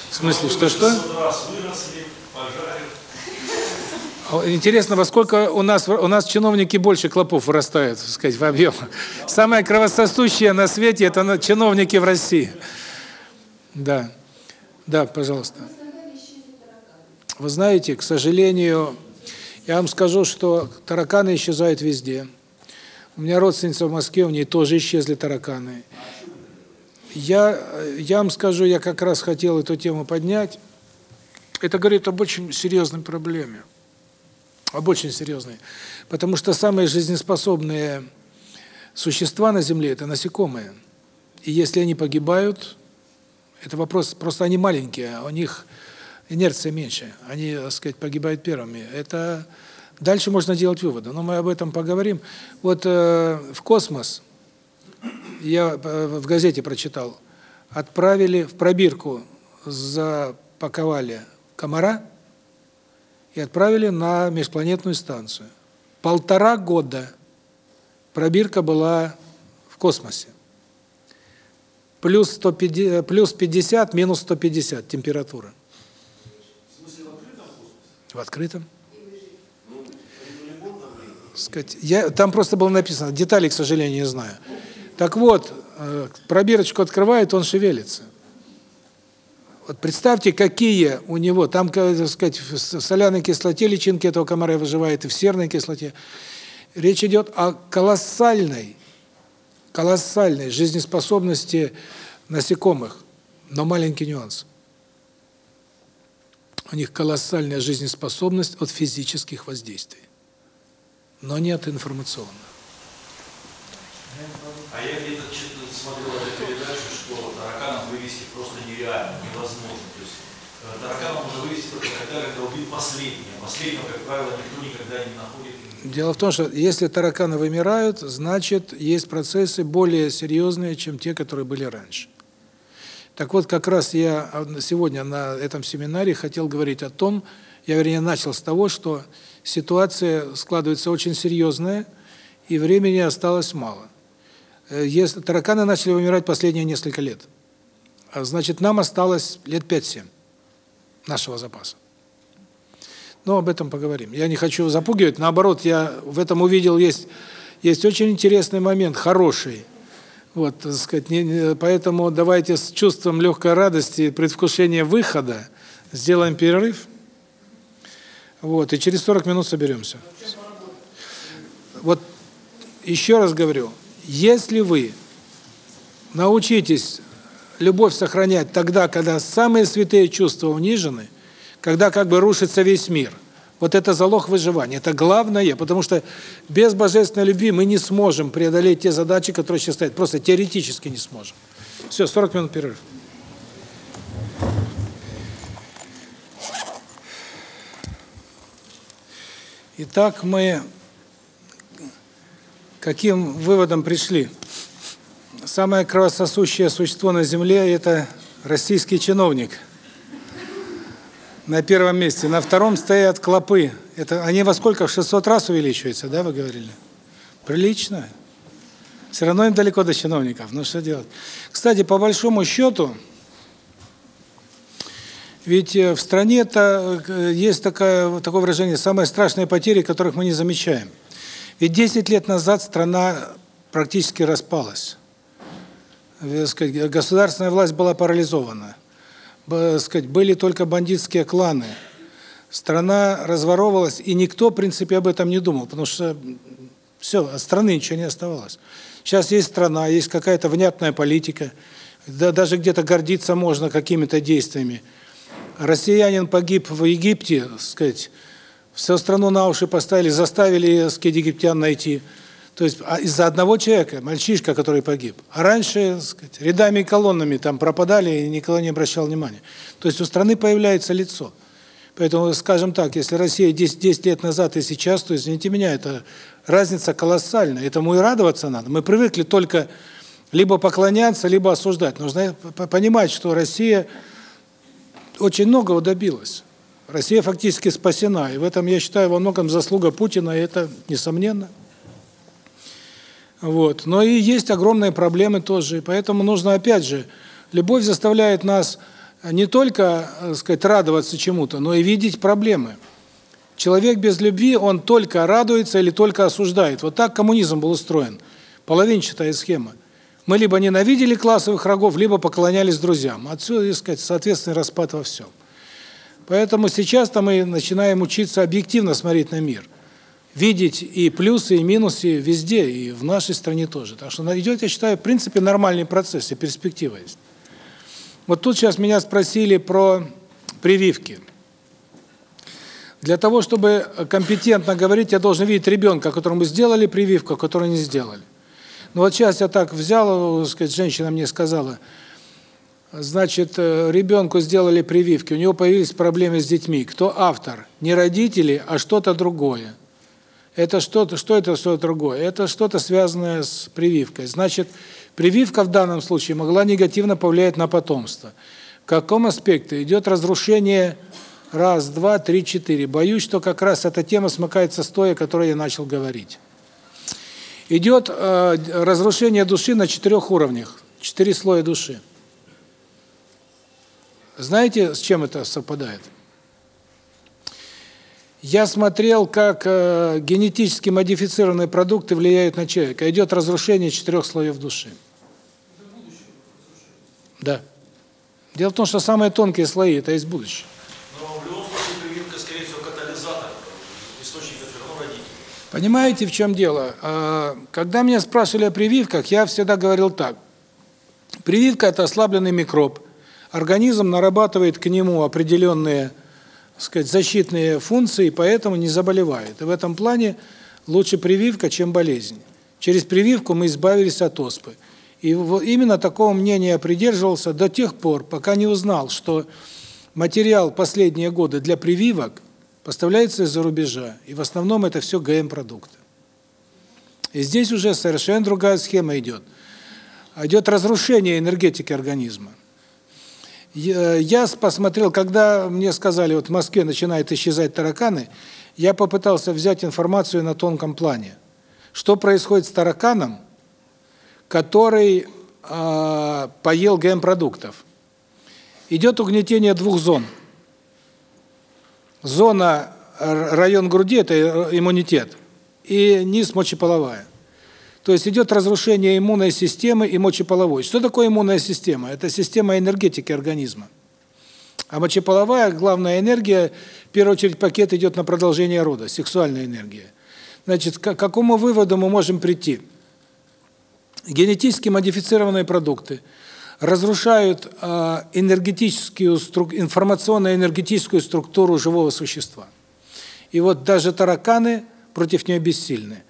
В смысле, что-что? А Интересно, во сколько у нас у нас чиновники больше клопов вырастают, так сказать, в объем. Самое кровососущее на свете это чиновники в России. Да. Да, пожалуйста. Вы знаете, к сожалению, я вам скажу, что тараканы исчезают везде. У меня родственница в Москве, у нее тоже исчезли тараканы. Я я вам скажу, я как раз хотел эту тему поднять. Это говорит об очень серьезной проблеме. Об очень серьезной. Потому что самые жизнеспособные существа на земле это насекомые. И если они погибают, это вопрос, просто они маленькие, а у них инерция меньше. Они, так сказать, погибают первыми. Это дальше можно делать выводы, но мы об этом поговорим. Вот э, в космос я э, в газете прочитал, отправили в пробирку, запаковали комара и отправили на межпланетную станцию. Полтора года пробирка была в космосе. Плюс 150, плюс 50, минус 150 температура. В открытом? Сказать, я там просто было написано, деталей, к сожалению, не знаю. Так вот, э, пробирочку открывает, он шевелится. Вот представьте, какие у него, там, так сказать, в соляной кислоте личинки этого комара выживают, и в серной кислоте. Речь идет о колоссальной, колоссальной жизнеспособности насекомых, но маленький нюанс. У них колоссальная жизнеспособность от физических воздействий, но не от информационных. А я где-то смотрел эту передачу, что тараканов вывести просто нереально, невозможно. То есть э, таракана можно вывести только тогда, когда убит последний. А последнего, как правило, никто никогда не находит. Дело в том, что если тараканы вымирают, значит, есть процессы более серьезные, чем те, которые были раньше. Так вот, как раз я сегодня на этом семинаре хотел говорить о том, Я, вернее, начал с того, что ситуация складывается очень серьезная, и времени осталось мало. Э, если тараканы начали вымирать последние несколько лет. А значит, нам осталось лет 5-7 нашего запаса. Но об этом поговорим. Я не хочу запугивать, наоборот, я в этом увидел есть есть очень интересный момент, хороший. Вот, так сказать, не, поэтому давайте с чувством легкой радости предвкушения выхода сделаем перерыв. Вот, и через 40 минут соберемся. Вот еще раз говорю, если вы научитесь любовь сохранять тогда, когда самые святые чувства унижены, когда как бы рушится весь мир. Вот это залог выживания, это главное, потому что без божественной любви мы не сможем преодолеть те задачи, которые сейчас стоят, просто теоретически не сможем. Все, 40 минут перерыв. Итак, мы каким выводом пришли? Самое кровососущее существо на Земле – это российский чиновник. На первом месте. На втором стоят клопы. Это Они во сколько? В 600 раз увеличиваются, да, вы говорили? Прилично. Все равно им далеко до чиновников. Ну что делать? Кстати, по большому счету, ведь э, в стране-то э, есть такое, такое выражение «самые страшные потери, которых мы не замечаем». Ведь 10 лет назад страна практически распалась сказать, государственная власть была парализована. Сказать, были только бандитские кланы. Страна разворовывалась, и никто, в принципе, об этом не думал, потому что все, от страны ничего не оставалось. Сейчас есть страна, есть какая-то внятная политика, да, даже где-то гордиться можно какими-то действиями. Россиянин погиб в Египте, сказать, всю страну на уши поставили, заставили, сказать, египтян найти – то есть а из-за одного человека, мальчишка, который погиб. А раньше, сказать, рядами и колоннами там пропадали, и никто не обращал внимания. То есть у страны появляется лицо. Поэтому, скажем так, если Россия 10, 10 лет назад и сейчас, то, извините меня, это разница колоссальная. Этому и радоваться надо. Мы привыкли только либо поклоняться, либо осуждать. Нужно понимать, что Россия очень многого добилась. Россия фактически спасена. И в этом, я считаю, во многом заслуга Путина, и это несомненно. Вот. Но и есть огромные проблемы тоже. Поэтому нужно, опять же, любовь заставляет нас не только, э, сказать, радоваться чему-то, но и видеть проблемы. Человек без любви, он только радуется или только осуждает. Вот так коммунизм был устроен. Половинчатая схема. Мы либо ненавидели классовых врагов, либо поклонялись друзьям. Отсюда, так сказать, соответственный распад во всем. Поэтому сейчас-то мы начинаем учиться объективно смотреть на мир видеть и плюсы, и минусы везде, и в нашей стране тоже. Так что идет, я считаю, в принципе, нормальный процесс, и перспектива есть. Вот тут сейчас меня спросили про прививки. Для того, чтобы компетентно говорить, я должен видеть ребенка, которому сделали прививку, которую не сделали. Ну вот сейчас я так взял, сказать, женщина мне сказала, значит, э, ребенку сделали прививки, у него появились проблемы с детьми. Кто автор? Не родители, а что-то другое это что-то, что это что-то другое? Это что-то связанное с прививкой. Значит, прививка в данном случае могла негативно повлиять на потомство. В каком аспекте? Идет разрушение раз, два, три, четыре. Боюсь, что как раз эта тема смыкается с той, о которой я начал говорить. Идет э, разрушение души на четырех уровнях. Четыре слоя души. Знаете, с чем это совпадает? Я смотрел, как э, генетически модифицированные продукты влияют на человека. Идет разрушение четырех слоев души. Да. Дело в том, что самые тонкие слои – это есть будущее. Но в любом случае прививка, скорее всего, катализатор. Источник это все равно родители. Понимаете, в чем дело? А, когда меня спрашивали о прививках, я всегда говорил так. Прививка – это ослабленный микроб. Организм нарабатывает к нему определенные сказать, защитные функции, поэтому не заболевает. И в этом плане лучше прививка, чем болезнь. Через прививку мы избавились от оспы. И именно такого мнения я придерживался до тех пор, пока не узнал, что материал последние годы для прививок поставляется из-за рубежа, и в основном это все ГМ-продукты. И здесь уже совершенно другая схема идет. Идет разрушение энергетики организма. Я посмотрел, когда мне сказали, вот в Москве начинают исчезать тараканы, я попытался взять информацию на тонком плане. Что происходит с тараканом, который э, поел ГМ-продуктов? Идет угнетение двух зон. Зона район груди это иммунитет и низ мочеполовая. То есть идет разрушение иммунной системы и мочеполовой. Что такое иммунная система? Это система энергетики организма. А мочеполовая главная энергия, в первую очередь пакет идет на продолжение рода, сексуальная энергия. Значит, к какому выводу мы можем прийти? Генетически модифицированные продукты разрушают э, энергетическую информационно-энергетическую структуру живого существа. И вот даже тараканы против нее бессильны.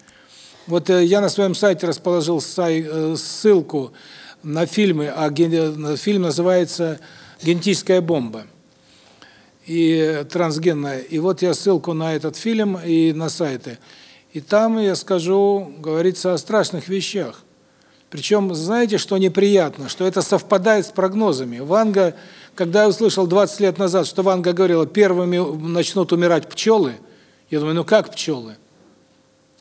Вот э, я на своем сайте расположил э, ссылку на фильмы, а ген, фильм называется «Генетическая бомба» и трансгенная. И вот я ссылку на этот фильм и на сайты. И там, я скажу, говорится о страшных вещах. Причем, знаете, что неприятно? Что это совпадает с прогнозами. Ванга, когда я услышал 20 лет назад, что Ванга говорила, первыми начнут умирать пчелы, я думаю, ну как пчелы?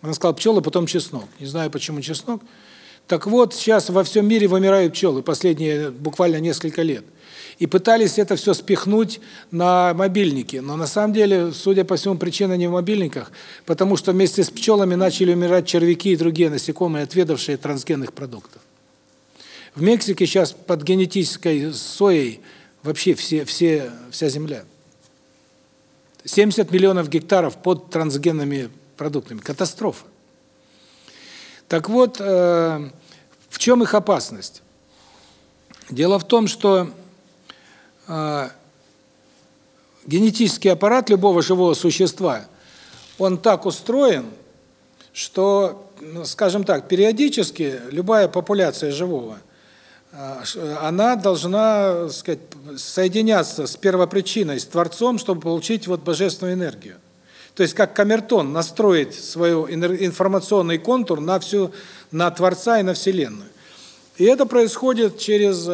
Она сказала пчелы, потом чеснок. Не знаю, почему чеснок. Так вот, сейчас во всем мире вымирают пчелы, последние буквально несколько лет. И пытались это все спихнуть на мобильники. Но на самом деле, судя по всему, причина не в мобильниках, потому что вместе с пчелами начали умирать червяки и другие насекомые, отведавшие трансгенных продуктов. В Мексике сейчас под генетической соей вообще все, все, вся земля. 70 миллионов гектаров под трансгенными продуктами. Катастрофа. Так вот, э, в чем их опасность? Дело в том, что э, генетический аппарат любого живого существа, он так устроен, что, ну, скажем так, периодически любая популяция живого, э, она должна, сказать, соединяться с первопричиной, с Творцом, чтобы получить вот божественную энергию. То есть как камертон настроить свой информационный контур на всю на Творца и на Вселенную. И это происходит через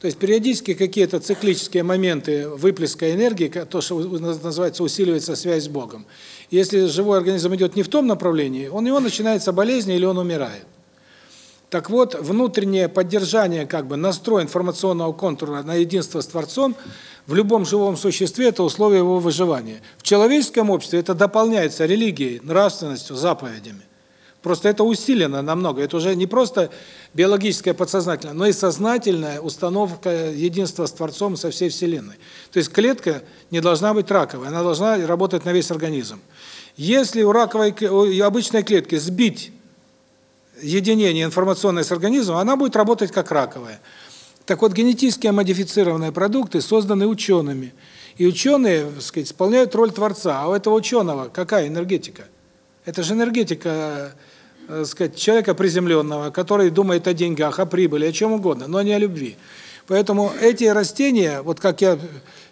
то есть периодически какие-то циклические моменты выплеска энергии, то, что называется усиливается связь с Богом. Если живой организм идет не в том направлении, он его начинается болезнь или он умирает. Так вот, внутреннее поддержание, как бы настрой информационного контура на единство с Творцом в любом живом существе это условие его выживания. В человеческом обществе это дополняется религией, нравственностью, заповедями. Просто это усилено намного. Это уже не просто биологическое подсознательное, но и сознательная установка единства с Творцом со всей Вселенной. То есть клетка не должна быть раковой, она должна работать на весь организм. Если у раковой у обычной клетки сбить единение информационное с организмом, она будет работать как раковая. Так вот, генетически модифицированные продукты созданы учеными. И ученые, так сказать, исполняют роль Творца. А у этого ученого какая энергетика? Это же энергетика, так сказать, человека приземленного, который думает о деньгах, о прибыли, о чем угодно, но не о любви. Поэтому эти растения, вот как я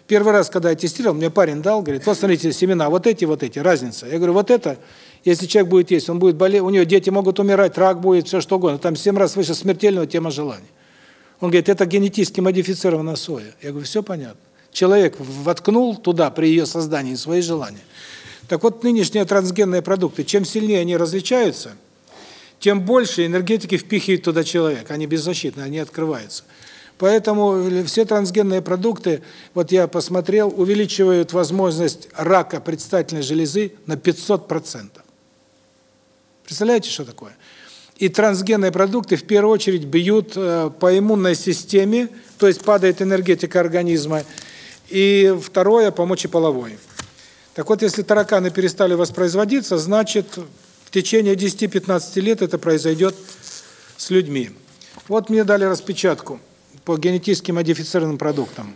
первый раз, когда я тестировал, мне парень дал, говорит, вот смотрите, семена, вот эти, вот эти, разница. Я говорю, вот это, если человек будет есть, он будет болеть, у него дети могут умирать, рак будет, все что угодно. Там семь раз выше смертельного тема желания. Он говорит, это генетически модифицированная соя. Я говорю, все понятно. Человек воткнул туда при ее создании свои желания. Так вот, нынешние трансгенные продукты, чем сильнее они различаются, тем больше энергетики впихивает туда человек. Они беззащитны, они открываются. Поэтому все трансгенные продукты, вот я посмотрел, увеличивают возможность рака предстательной железы на 500%. Представляете, что такое? И трансгенные продукты в первую очередь бьют э, по иммунной системе, то есть падает энергетика организма. И второе по мочеполовой. Так вот, если тараканы перестали воспроизводиться, значит, в течение 10-15 лет это произойдет с людьми. Вот мне дали распечатку по генетически модифицированным продуктам.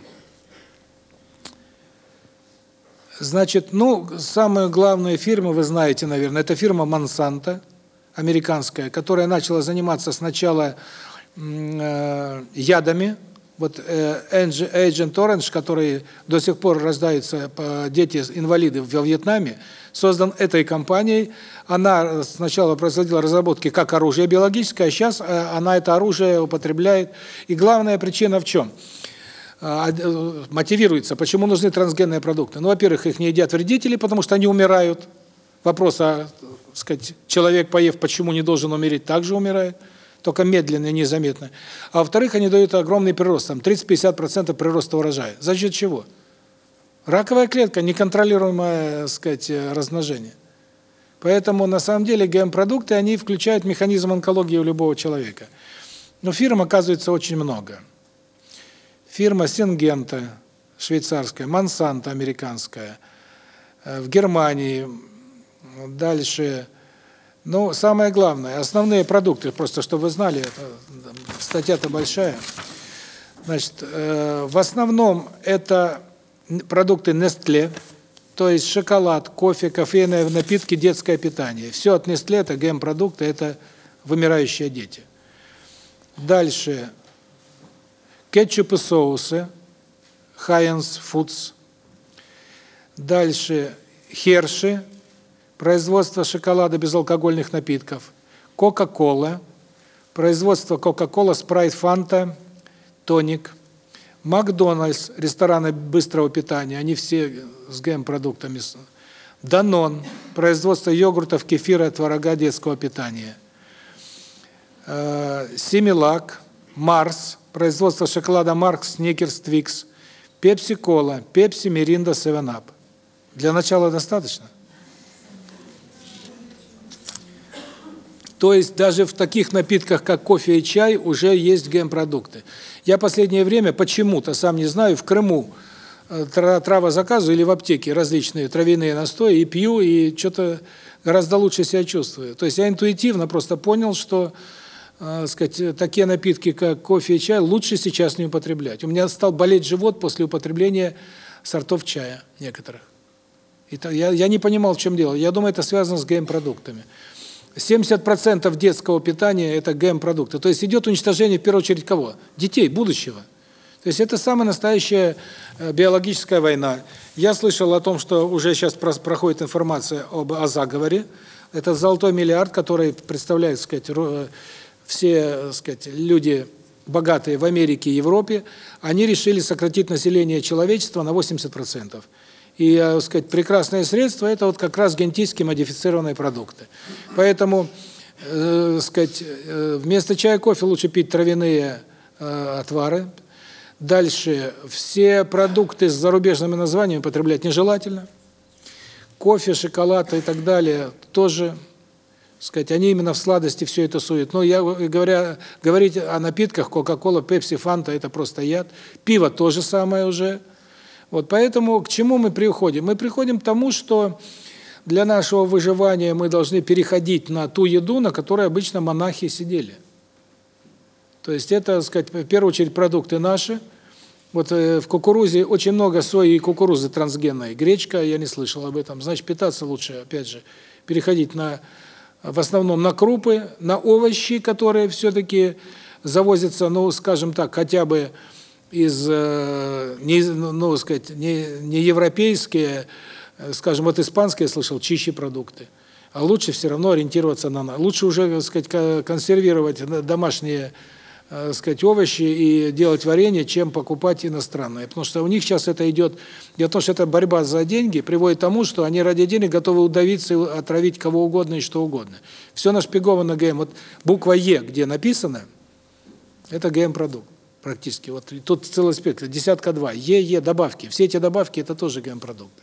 Значит, ну, самая главная фирма, вы знаете, наверное, это фирма Monsanto – американская, которая начала заниматься сначала э, ядами, вот э, Agent Orange, который до сих пор рождаются дети-инвалиды во Вьетнаме, создан этой компанией. Она сначала производила разработки как оружие биологическое, а сейчас э, она это оружие употребляет. И главная причина в чем? э, мотивируется, почему нужны трансгенные продукты. Ну, во-первых, их не едят вредители, потому что они умирают. Вопрос, а, сказать, человек, поев, почему не должен умереть, также умирает, только медленно и незаметно. А во-вторых, они дают огромный прирост, там 30-50% прироста урожая. За счет чего? Раковая клетка, неконтролируемое, сказать, размножение. Поэтому, на самом деле, ГМ-продукты, они включают механизм онкологии у любого человека. Но фирм, оказывается, очень много. Фирма Сингента, швейцарская, Монсанто, американская, э, в Германии, дальше... Ну, самое главное, основные продукты, просто чтобы вы знали, статья-то большая. Значит, э, в основном это продукты Nestle, то есть шоколад, кофе, кофейные напитки, детское питание. Все от Nestle это ГМ-продукты, это вымирающие дети. Дальше кетчуп и соусы, Heinz Foods. Дальше Херши, производство шоколада безалкогольных напитков. Кока-кола, производство Кока-кола, Спрайт, Фанта, Тоник. Макдональдс, рестораны быстрого питания, они все с ГМ-продуктами. Данон, производство йогуртов, кефира, творога детского питания. Э, Симилак, Марс, производство шоколада Марс, Сникерс, Твикс. Пепси-кола, Пепси, Миринда, Севенап. Для начала достаточно? То есть даже в таких напитках, как кофе и чай, уже есть ГМ-продукты. Я последнее время почему-то, сам не знаю, в Крыму э, трава заказываю или в аптеке различные травяные настои и пью, и что-то гораздо лучше себя чувствую. То есть я интуитивно просто понял, что э, сказать, такие напитки, как кофе и чай, лучше сейчас не употреблять. У меня стал болеть живот после употребления сортов чая некоторых. И я, я не понимал, в чем дело. Я думаю, это связано с ГМ-продуктами. 70% детского питания – это ГМ-продукты. То есть идет уничтожение, в первую очередь, кого? Детей, будущего. То есть это самая настоящая э, биологическая война. Я слышал о том, что уже сейчас проходит информация об о заговоре. Это золотой миллиард, который представляет, сказать, все, сказать, люди богатые в Америке и Европе, они решили сократить население человечества на 80%. И, так э, сказать, прекрасное средство это вот как раз генетически модифицированные продукты. Поэтому, э, сказать, э, вместо чая, кофе лучше пить травяные э, отвары. Дальше все продукты с зарубежными названиями потреблять нежелательно. Кофе, шоколад и так далее тоже, сказать, они именно в сладости все это суют. Но я говоря, говорить о напитках, Кока-кола, Пепси, Фанта это просто яд. Пиво тоже самое уже. Вот поэтому к чему мы приходим? Мы приходим к тому, что для нашего выживания мы должны переходить на ту еду, на которой обычно монахи сидели. То есть это, сказать, в первую очередь продукты наши. Вот э, в кукурузе очень много сои и кукурузы трансгенной. Гречка, я не слышал об этом. Значит, питаться лучше, опять же, переходить на в основном на крупы, на овощи, которые все-таки завозятся, ну, скажем так, хотя бы из, э, не, ну, ну, сказать, не, не европейские, э, скажем, вот испанские я слышал, чище продукты. А лучше все равно ориентироваться на... Лучше уже, так сказать, консервировать домашние, э, сказать, овощи и делать варенье, чем покупать иностранные. Потому что у них сейчас это идет... В том, что эта борьба за деньги приводит к тому, что они ради денег готовы удавиться и отравить кого угодно и что угодно. Все нашпиговано ГМ. Вот буква Е, где написано, это ГМ-продукт практически. Вот тут целый спектр, десятка два. ЕЕ добавки. Все эти добавки это тоже ГМ-продукты.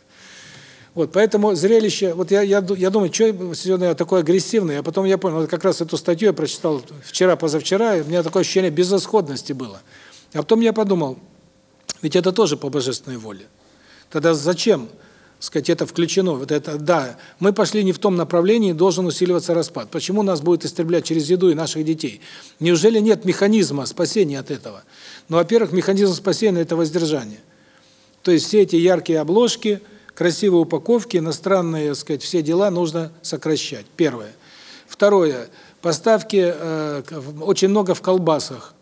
Вот, поэтому зрелище, вот я я я думаю, что сегодня я такой агрессивный, а потом я понял, вот как раз эту статью я прочитал вчера, позавчера, у меня такое ощущение безысходности было. А потом я подумал, ведь это тоже по божественной воле. Тогда зачем сказать, это включено. Вот это, да, мы пошли не в том направлении, должен усиливаться распад. Почему нас будет истреблять через еду и наших детей? Неужели нет механизма спасения от этого? Ну, во-первых, механизм спасения – это воздержание. То есть все эти яркие обложки, красивые упаковки, иностранные, так сказать, все дела нужно сокращать. Первое. Второе. Поставки э, очень много в колбасах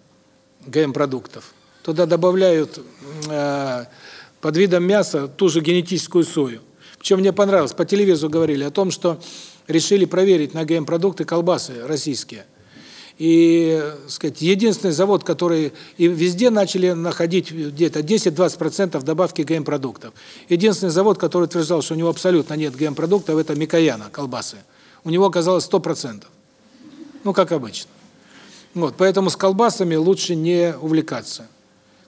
ГМ-продуктов. Туда добавляют э, под видом мяса ту же генетическую сою. Причем мне понравилось, по телевизору говорили о том, что решили проверить на ГМ-продукты колбасы российские. И, сказать, единственный завод, который и везде начали находить где-то 10-20% добавки ГМ-продуктов. Единственный завод, который утверждал, что у него абсолютно нет ГМ-продуктов, это Микояна, колбасы. У него оказалось 100%. Ну, как обычно. Вот, поэтому с колбасами лучше не увлекаться.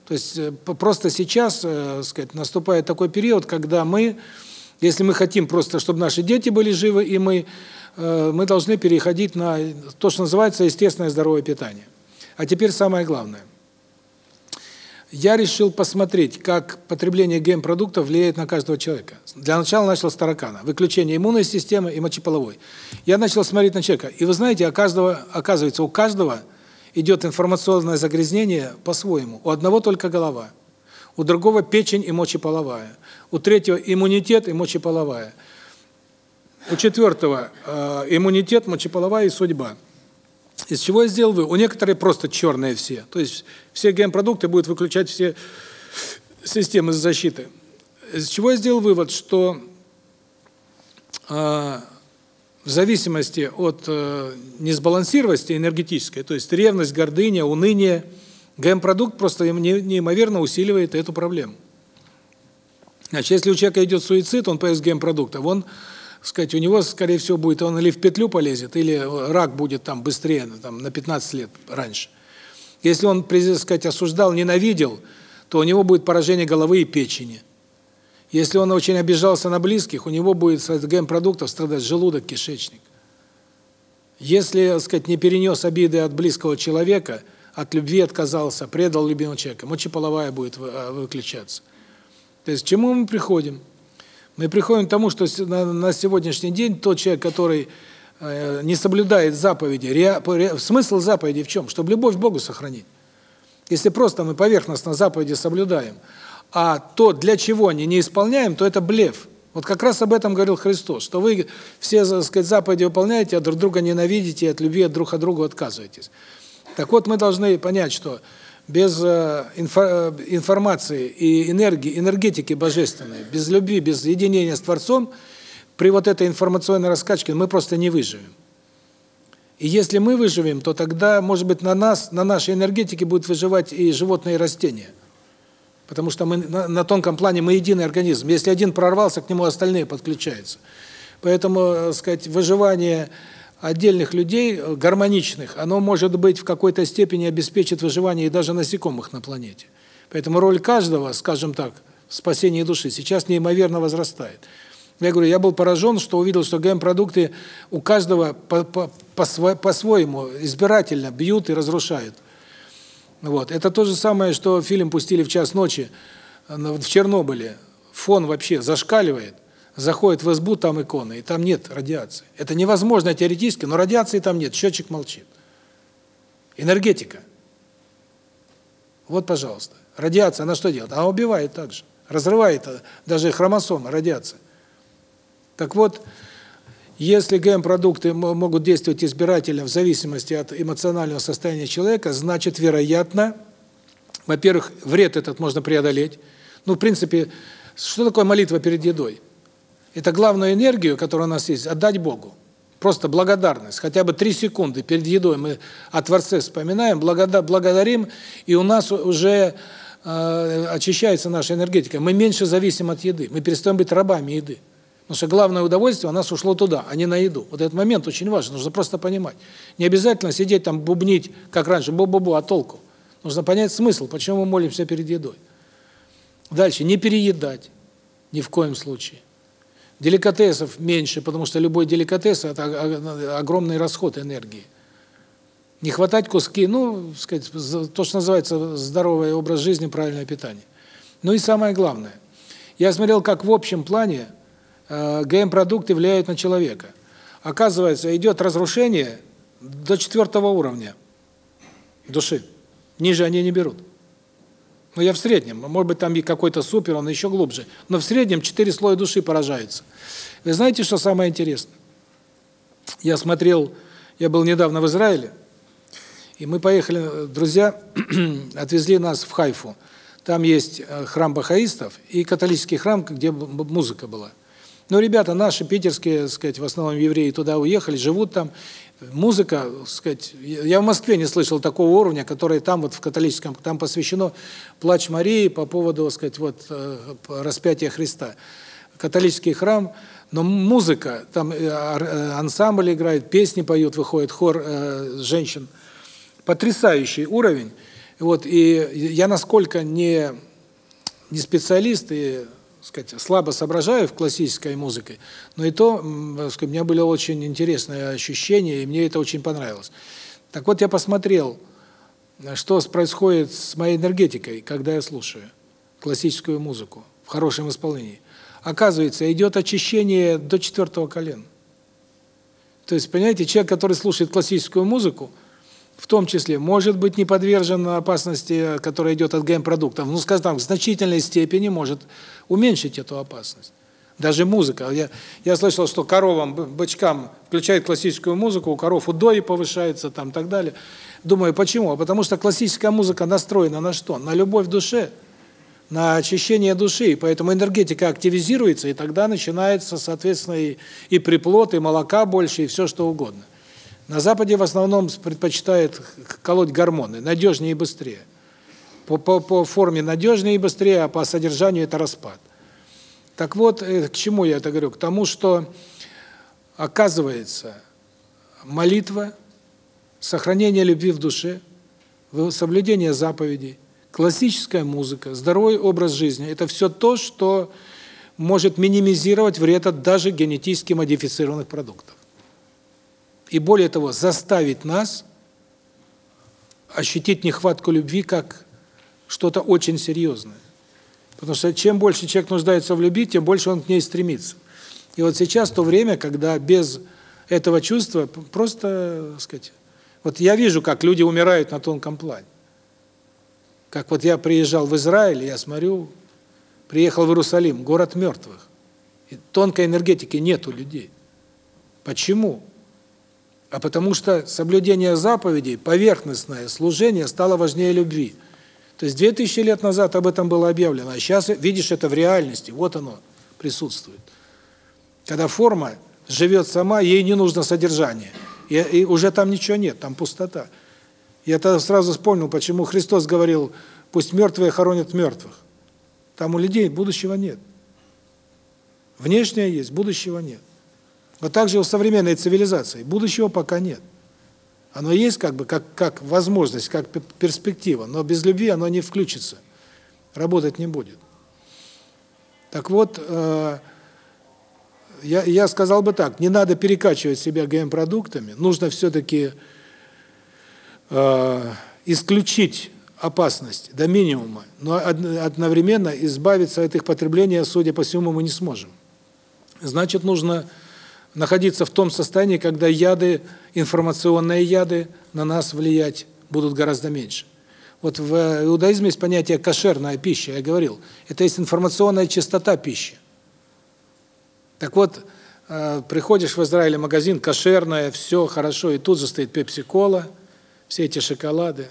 То есть э, просто сейчас, э, сказать, наступает такой период, когда мы, если мы хотим просто, чтобы наши дети были живы, и мы Э, мы должны переходить на то, что называется естественное здоровое питание. А теперь самое главное. Я решил посмотреть, как потребление ГМ-продуктов влияет на каждого человека. Для начала начал с таракана. Выключение иммунной системы и мочеполовой. Я начал смотреть на человека. И вы знаете, у каждого, оказывается, у каждого идет информационное загрязнение по-своему. У одного только голова. У другого печень и мочеполовая. У третьего иммунитет и мочеполовая. У четвертого э, иммунитет, мочеполовая и судьба. Из чего я сделал вы? У некоторых просто черные все. То есть все ГМ-продукты будут выключать все системы защиты. Из чего я сделал вывод, что э, в зависимости от э, несбалансированности энергетической, то есть ревность, гордыня, уныние, ГМ-продукт просто неимоверно усиливает эту проблему. Значит, если у человека идет суицид, он поест ГМ-продуктов, он сказать, у него, скорее всего, будет, он или в петлю полезет, или рак будет там быстрее, ну, там, на 15 лет раньше. Если он, так сказать, осуждал, ненавидел, то у него будет поражение головы и печени. Если он очень обижался на близких, у него будет от ГМ-продуктов страдать желудок, кишечник. Если, так сказать, не перенес обиды от близкого человека, от любви отказался, предал любимого человека, мочеполовая будет э, выключаться. То есть к чему мы приходим? Мы приходим к тому, что на, сегодняшний день тот человек, который э, не соблюдает заповеди, смысл заповеди в чем? Чтобы любовь к Богу сохранить. Если просто мы поверхностно заповеди соблюдаем, а то, для чего они не исполняем, то это блеф. Вот как раз об этом говорил Христос, что вы все, так сказать, заповеди выполняете, а друг друга ненавидите, от любви друг от друга отказываетесь. Так вот, мы должны понять, что без э, э, информации и энергии, энергетики божественной, без любви, без единения с Творцом, при вот этой информационной раскачке мы просто не выживем. И если мы выживем, то тогда, может быть, на нас, на нашей энергетике будут выживать и животные, и растения. Потому что мы на, на тонком плане мы единый организм. Если один прорвался, к нему остальные подключаются. Поэтому, э, сказать, выживание отдельных людей, э, гармоничных, оно может быть в какой-то степени обеспечит выживание и даже насекомых на планете. Поэтому роль каждого, скажем так, в спасении души сейчас неимоверно возрастает. Я говорю, я был поражен, что увидел, что ГМ-продукты у каждого по-своему по, по избирательно бьют и разрушают. Вот. Это то же самое, что фильм пустили в час ночи в Чернобыле. Фон вообще зашкаливает заходит в СБУ, там иконы, и там нет радиации. Это невозможно теоретически, но радиации там нет, счетчик молчит. Энергетика. Вот, пожалуйста. Радиация, она что делает? Она убивает также. Разрывает э, даже хромосомы, радиация. Так вот, если ГМ-продукты могут действовать избирательно в зависимости от эмоционального состояния человека, значит, вероятно, во-первых, вред этот можно преодолеть. Ну, в принципе, что такое молитва перед едой? Это главную энергию, которая у нас есть, отдать Богу. Просто благодарность. Хотя бы три секунды перед едой мы о Творце вспоминаем, благодарим, и у нас уже э, очищается наша энергетика. Мы меньше зависим от еды. Мы перестаем быть рабами еды. Потому что главное удовольствие у нас ушло туда, а не на еду. Вот этот момент очень важен, нужно просто понимать. Не обязательно сидеть там бубнить, как раньше, бу-бу-бу, а толку. Нужно понять смысл, почему мы молимся перед едой. Дальше, не переедать ни в коем случае. Деликатесов меньше, потому что любой деликатес – это огромный расход энергии. Не хватать куски, ну, сказать, то, что называется здоровый образ жизни, правильное питание. Ну и самое главное. Я смотрел, как в общем плане ГМ-продукты влияют на человека. Оказывается, идет разрушение до четвертого уровня души. Ниже они не берут. Ну, я в среднем. Может быть, там и какой-то супер, он еще глубже. Но в среднем четыре слоя души поражаются. Вы знаете, что самое интересное? Я смотрел, я был недавно в Израиле, и мы поехали, друзья отвезли нас в Хайфу. Там есть э, храм бахаистов и католический храм, где музыка была. Ну, ребята наши, питерские, сказать, в основном евреи туда уехали, живут там. Музыка, сказать, я в Москве не слышал такого уровня, который там вот в католическом, там посвящено плач Марии по поводу, сказать, вот э, распятия Христа. Католический храм, но музыка, там э, э, ансамбль играет, песни поют, выходит хор женщин. Потрясающий уровень. Вот, и я насколько не, не специалист и сказать, слабо соображаю в классической музыке, но и то, сказать, у меня были очень интересные ощущения, и мне это очень понравилось. Так вот, я посмотрел, что происходит с моей энергетикой, когда я слушаю классическую музыку в хорошем исполнении. Оказывается, идет очищение до четвертого колена. То есть, понимаете, человек, который слушает классическую музыку, в том числе, может быть не подвержен опасности, которая идет от ГМ-продуктов, ну, скажем так, в значительной степени может уменьшить эту опасность. Даже музыка. Я, я слышал, что коровам, бычкам включают классическую музыку, у коров удои повышается, там, так далее. Думаю, почему? Потому что классическая музыка настроена на что? На любовь в душе, на очищение души, и поэтому энергетика активизируется, и тогда начинается, соответственно, и, и приплод, и молока больше, и все что угодно. На Западе в основном предпочитают колоть гормоны, надежнее и быстрее. По, по, по форме надежнее и быстрее, а по содержанию это распад. Так вот, э, к чему я это говорю? К тому, что, оказывается, молитва, сохранение любви в душе, соблюдение заповедей, классическая музыка, здоровый образ жизни – это все то, что может минимизировать вред от даже генетически модифицированных продуктов и более того, заставить нас ощутить нехватку любви как что-то очень серьезное. Потому что чем больше человек нуждается в любви, тем больше он к ней стремится. И вот сейчас то время, когда без этого чувства просто, так сказать, вот я вижу, как люди умирают на тонком плане. Как вот я приезжал в Израиль, я смотрю, приехал в Иерусалим, город мертвых. И тонкой энергетики нет у людей. Почему? А потому что соблюдение заповедей, поверхностное служение стало важнее любви. То есть 2000 лет назад об этом было объявлено, а сейчас видишь это в реальности, вот оно присутствует. Когда форма живет сама, ей не нужно содержание. И, и уже там ничего нет, там пустота. Я тогда сразу вспомнил, почему Христос говорил, пусть мертвые хоронят мертвых. Там у людей будущего нет. Внешнее есть, будущего нет. Но также у современной цивилизации будущего пока нет. Оно есть как бы как как возможность, как перспектива, но без любви оно не включится. Работать не будет. Так вот, э я я сказал бы так: не надо перекачивать себя ГМ-продуктами, нужно все таки э исключить опасность до минимума, но одновременно избавиться от их потребления, судя по всему, мы не сможем. Значит, нужно находиться в том состоянии, когда яды, информационные яды на нас влиять будут гораздо меньше. Вот в иудаизме есть понятие кошерная пища, я говорил. Это есть информационная чистота пищи. Так вот, э, приходишь в Израиле магазин, кошерное, все хорошо, и тут же стоит пепси-кола, все эти шоколады.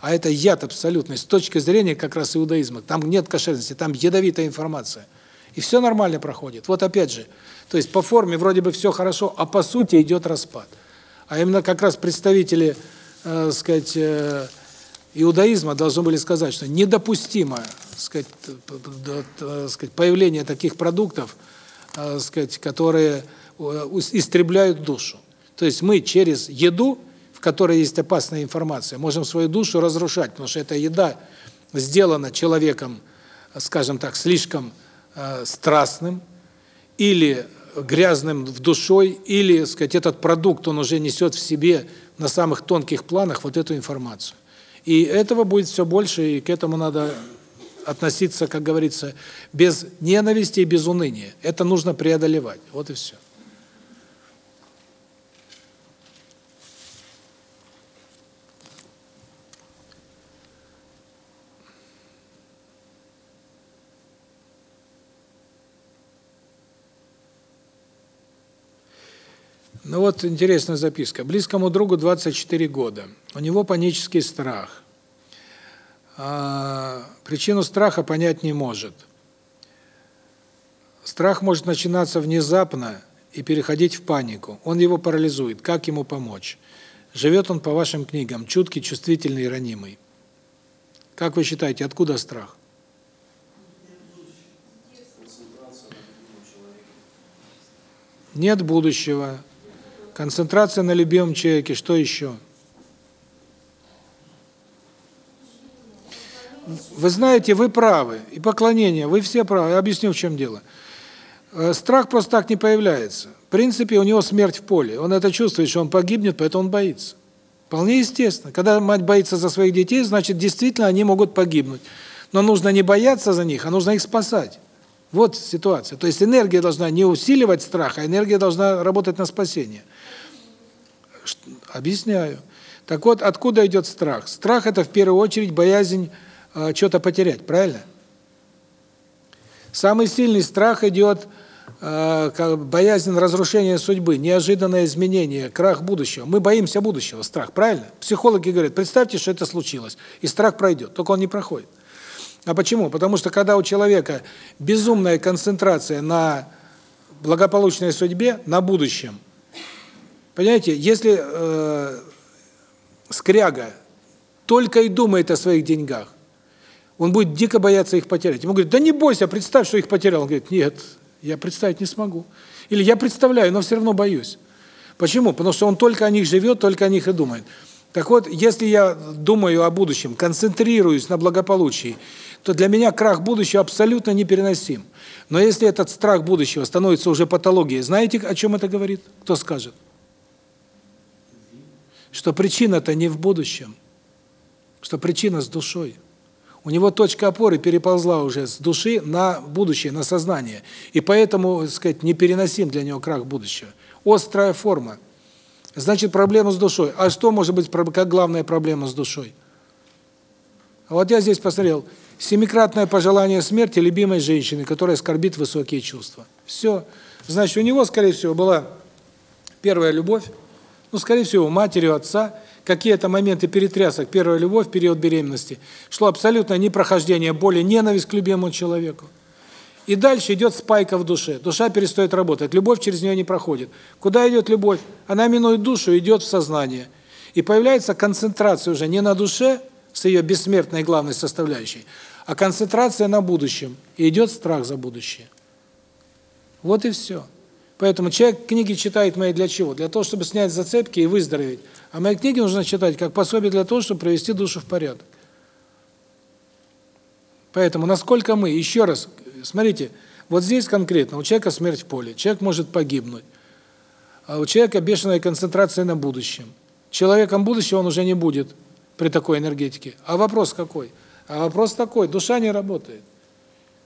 А это яд абсолютный, с точки зрения как раз иудаизма. Там нет кошерности, там ядовитая информация. И все нормально проходит. Вот опять же, то есть по форме вроде бы все хорошо, а по сути идет распад. А именно как раз представители, э, сказать, э, иудаизма должны были сказать, что недопустимо, сказать, э, сказать, появление таких продуктов, э, сказать, которые э, истребляют душу. То есть мы через еду, в которой есть опасная информация, можем свою душу разрушать, потому что эта еда сделана человеком, скажем так, слишком э, страстным, или грязным в душой, или, сказать, этот продукт, он уже несет в себе на самых тонких планах вот эту информацию. И этого будет все больше, и к этому надо относиться, как говорится, без ненависти и без уныния. Это нужно преодолевать. Вот и все. Ну вот интересная записка. Близкому другу 24 года. У него панический страх. А, причину страха понять не может. Страх может начинаться внезапно и переходить в панику. Он его парализует. Как ему помочь? Живет он по вашим книгам, чуткий, чувствительный ранимый. Как вы считаете, откуда страх? Нет будущего. Концентрация на любимом человеке. Что еще? Вы знаете, вы правы. И поклонение, вы все правы. Я объясню, в чем дело. Э, страх просто так не появляется. В принципе, у него смерть в поле. Он это чувствует, что он погибнет, поэтому он боится. Вполне естественно. Когда мать боится за своих детей, значит, действительно они могут погибнуть. Но нужно не бояться за них, а нужно их спасать. Вот ситуация. То есть энергия должна не усиливать страх, а энергия должна работать на спасение. Объясняю. Так вот, откуда идет страх? Страх – это в первую очередь боязнь э, что-то потерять, правильно? Самый сильный страх идет э, боязнь разрушения судьбы, неожиданное изменение, крах будущего. Мы боимся будущего, страх, правильно? Психологи говорят, представьте, что это случилось, и страх пройдет, только он не проходит. А почему? Потому что когда у человека безумная концентрация на благополучной судьбе, на будущем, понимаете, если э, скряга только и думает о своих деньгах, он будет дико бояться их потерять. Ему говорят, да не бойся, представь, что их потерял. Он говорит, нет, я представить не смогу. Или я представляю, но все равно боюсь. Почему? Потому что он только о них живет, только о них и думает. Так вот, если я думаю о будущем, концентрируюсь на благополучии, то для меня крах будущего абсолютно непереносим. Но если этот страх будущего становится уже патологией, знаете, о чем это говорит? Кто скажет? Что причина-то не в будущем, что причина с душой. У него точка опоры переползла уже с души на будущее, на сознание. И поэтому, так сказать, непереносим для него крах будущего. Острая форма. Значит, проблема с душой. А что может быть как главная проблема с душой? Вот я здесь посмотрел. Семикратное пожелание смерти любимой женщины, которая скорбит высокие чувства. Все. Значит, у него, скорее всего, была первая любовь, ну, скорее всего, матери, отца, какие-то моменты перетрясок, первая любовь, период беременности, шло абсолютно непрохождение боли, ненависть к любимому человеку. И дальше идет спайка в душе. Душа перестает работать, любовь через нее не проходит. Куда идет любовь? Она минует душу, идет в сознание. И появляется концентрация уже не на душе, с ее бессмертной главной составляющей, а концентрация на будущем. И идет страх за будущее. Вот и все. Поэтому человек книги читает мои для чего? Для того, чтобы снять зацепки и выздороветь. А мои книги нужно читать как пособие для того, чтобы привести душу в порядок. Поэтому насколько мы, еще раз, смотрите, вот здесь конкретно у человека смерть в поле, человек может погибнуть, а у человека бешеная концентрация на будущем. Человеком будущего он уже не будет при такой энергетике. А вопрос какой? А вопрос такой, душа не работает.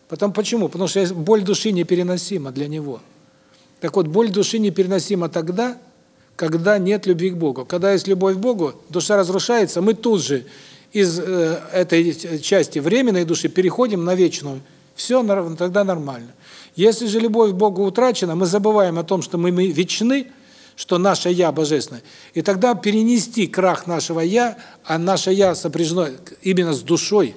Потом почему? Потому что боль души непереносима для него. Так вот, боль души непереносима тогда, когда нет любви к Богу. Когда есть любовь к Богу, душа разрушается, мы тут же из э, этой части временной души переходим на вечную. Все тогда нормально. Если же любовь к Богу утрачена, мы забываем о том, что мы, мы вечны, что наше «я» божественное. И тогда перенести крах нашего «я», а наше «я» сопряжено именно с душой,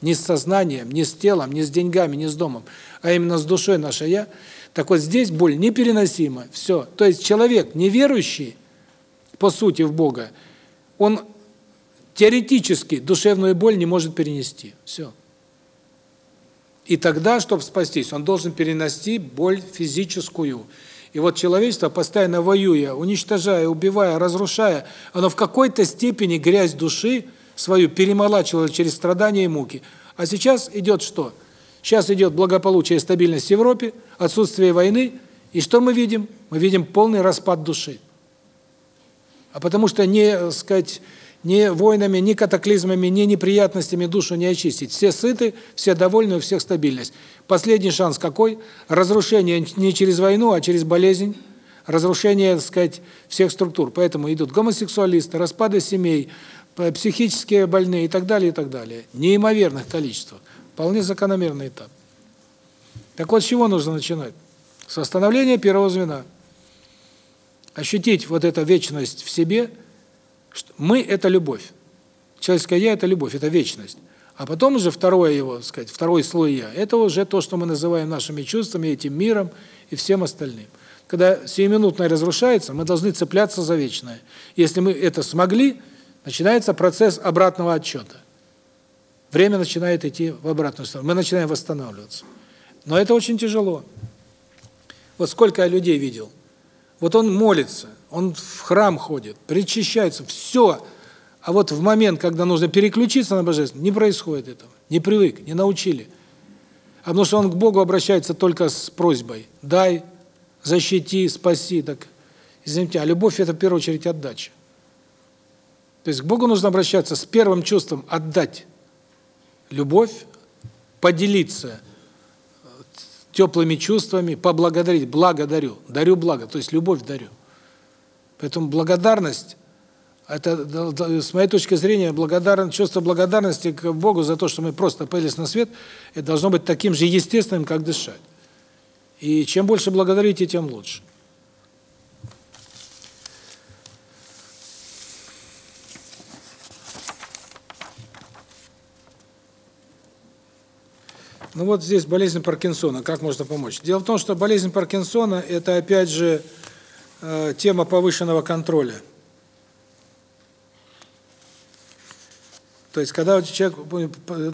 не с сознанием, не с телом, не с деньгами, не с домом, а именно с душой наше «я», так вот здесь боль непереносима. Все. То есть человек неверующий, по сути, в Бога, он теоретически душевную боль не может перенести. Все. И тогда, чтобы спастись, он должен перенести боль физическую. И вот человечество, постоянно воюя, уничтожая, убивая, разрушая, оно в какой-то степени грязь души свою перемолачивало через страдания и муки. А сейчас идет что? Сейчас идет благополучие и стабильность в Европе, отсутствие войны, и что мы видим? Мы видим полный распад души. А потому что не, сказать, ни войнами, ни катаклизмами, ни неприятностями душу не очистить. Все сыты, все довольны, у всех стабильность. Последний шанс какой? Разрушение не через войну, а через болезнь, разрушение, так сказать, всех структур. Поэтому идут гомосексуалисты, распады семей, психические больные и так далее, и так далее. Неимоверных количествах. Вполне закономерный этап. Так вот, с чего нужно начинать? С восстановления первого звена. Ощутить вот эту вечность в себе, что мы – это любовь. Человеческое «я» – это любовь, это вечность. А потом уже второе его, так сказать, второй слой я, это уже то, что мы называем нашими чувствами, этим миром и всем остальным. Когда сиюминутное разрушается, мы должны цепляться за вечное. Если мы это смогли, начинается процесс обратного отчета. Время начинает идти в обратную сторону. Мы начинаем восстанавливаться. Но это очень тяжело. Вот сколько я людей видел. Вот он молится, он в храм ходит, причащается, все. А вот в момент, когда нужно переключиться на божественное, не происходит этого. Не привык, не научили. А потому что он к Богу обращается только с просьбой. Дай, защити, спаси. Так, извините, а любовь – это в первую очередь отдача. То есть к Богу нужно обращаться с первым чувством – отдать любовь, поделиться теплыми чувствами, поблагодарить, благодарю, дарю благо, то есть любовь дарю. Поэтому благодарность это с моей точки зрения благодарность, чувство благодарности к Богу за то, что мы просто появились на свет, это должно быть таким же естественным, как дышать. И чем больше благодарите, тем лучше. Ну вот здесь болезнь Паркинсона, как можно помочь? Дело в том, что болезнь Паркинсона – это опять же э, тема повышенного контроля. То есть, когда человек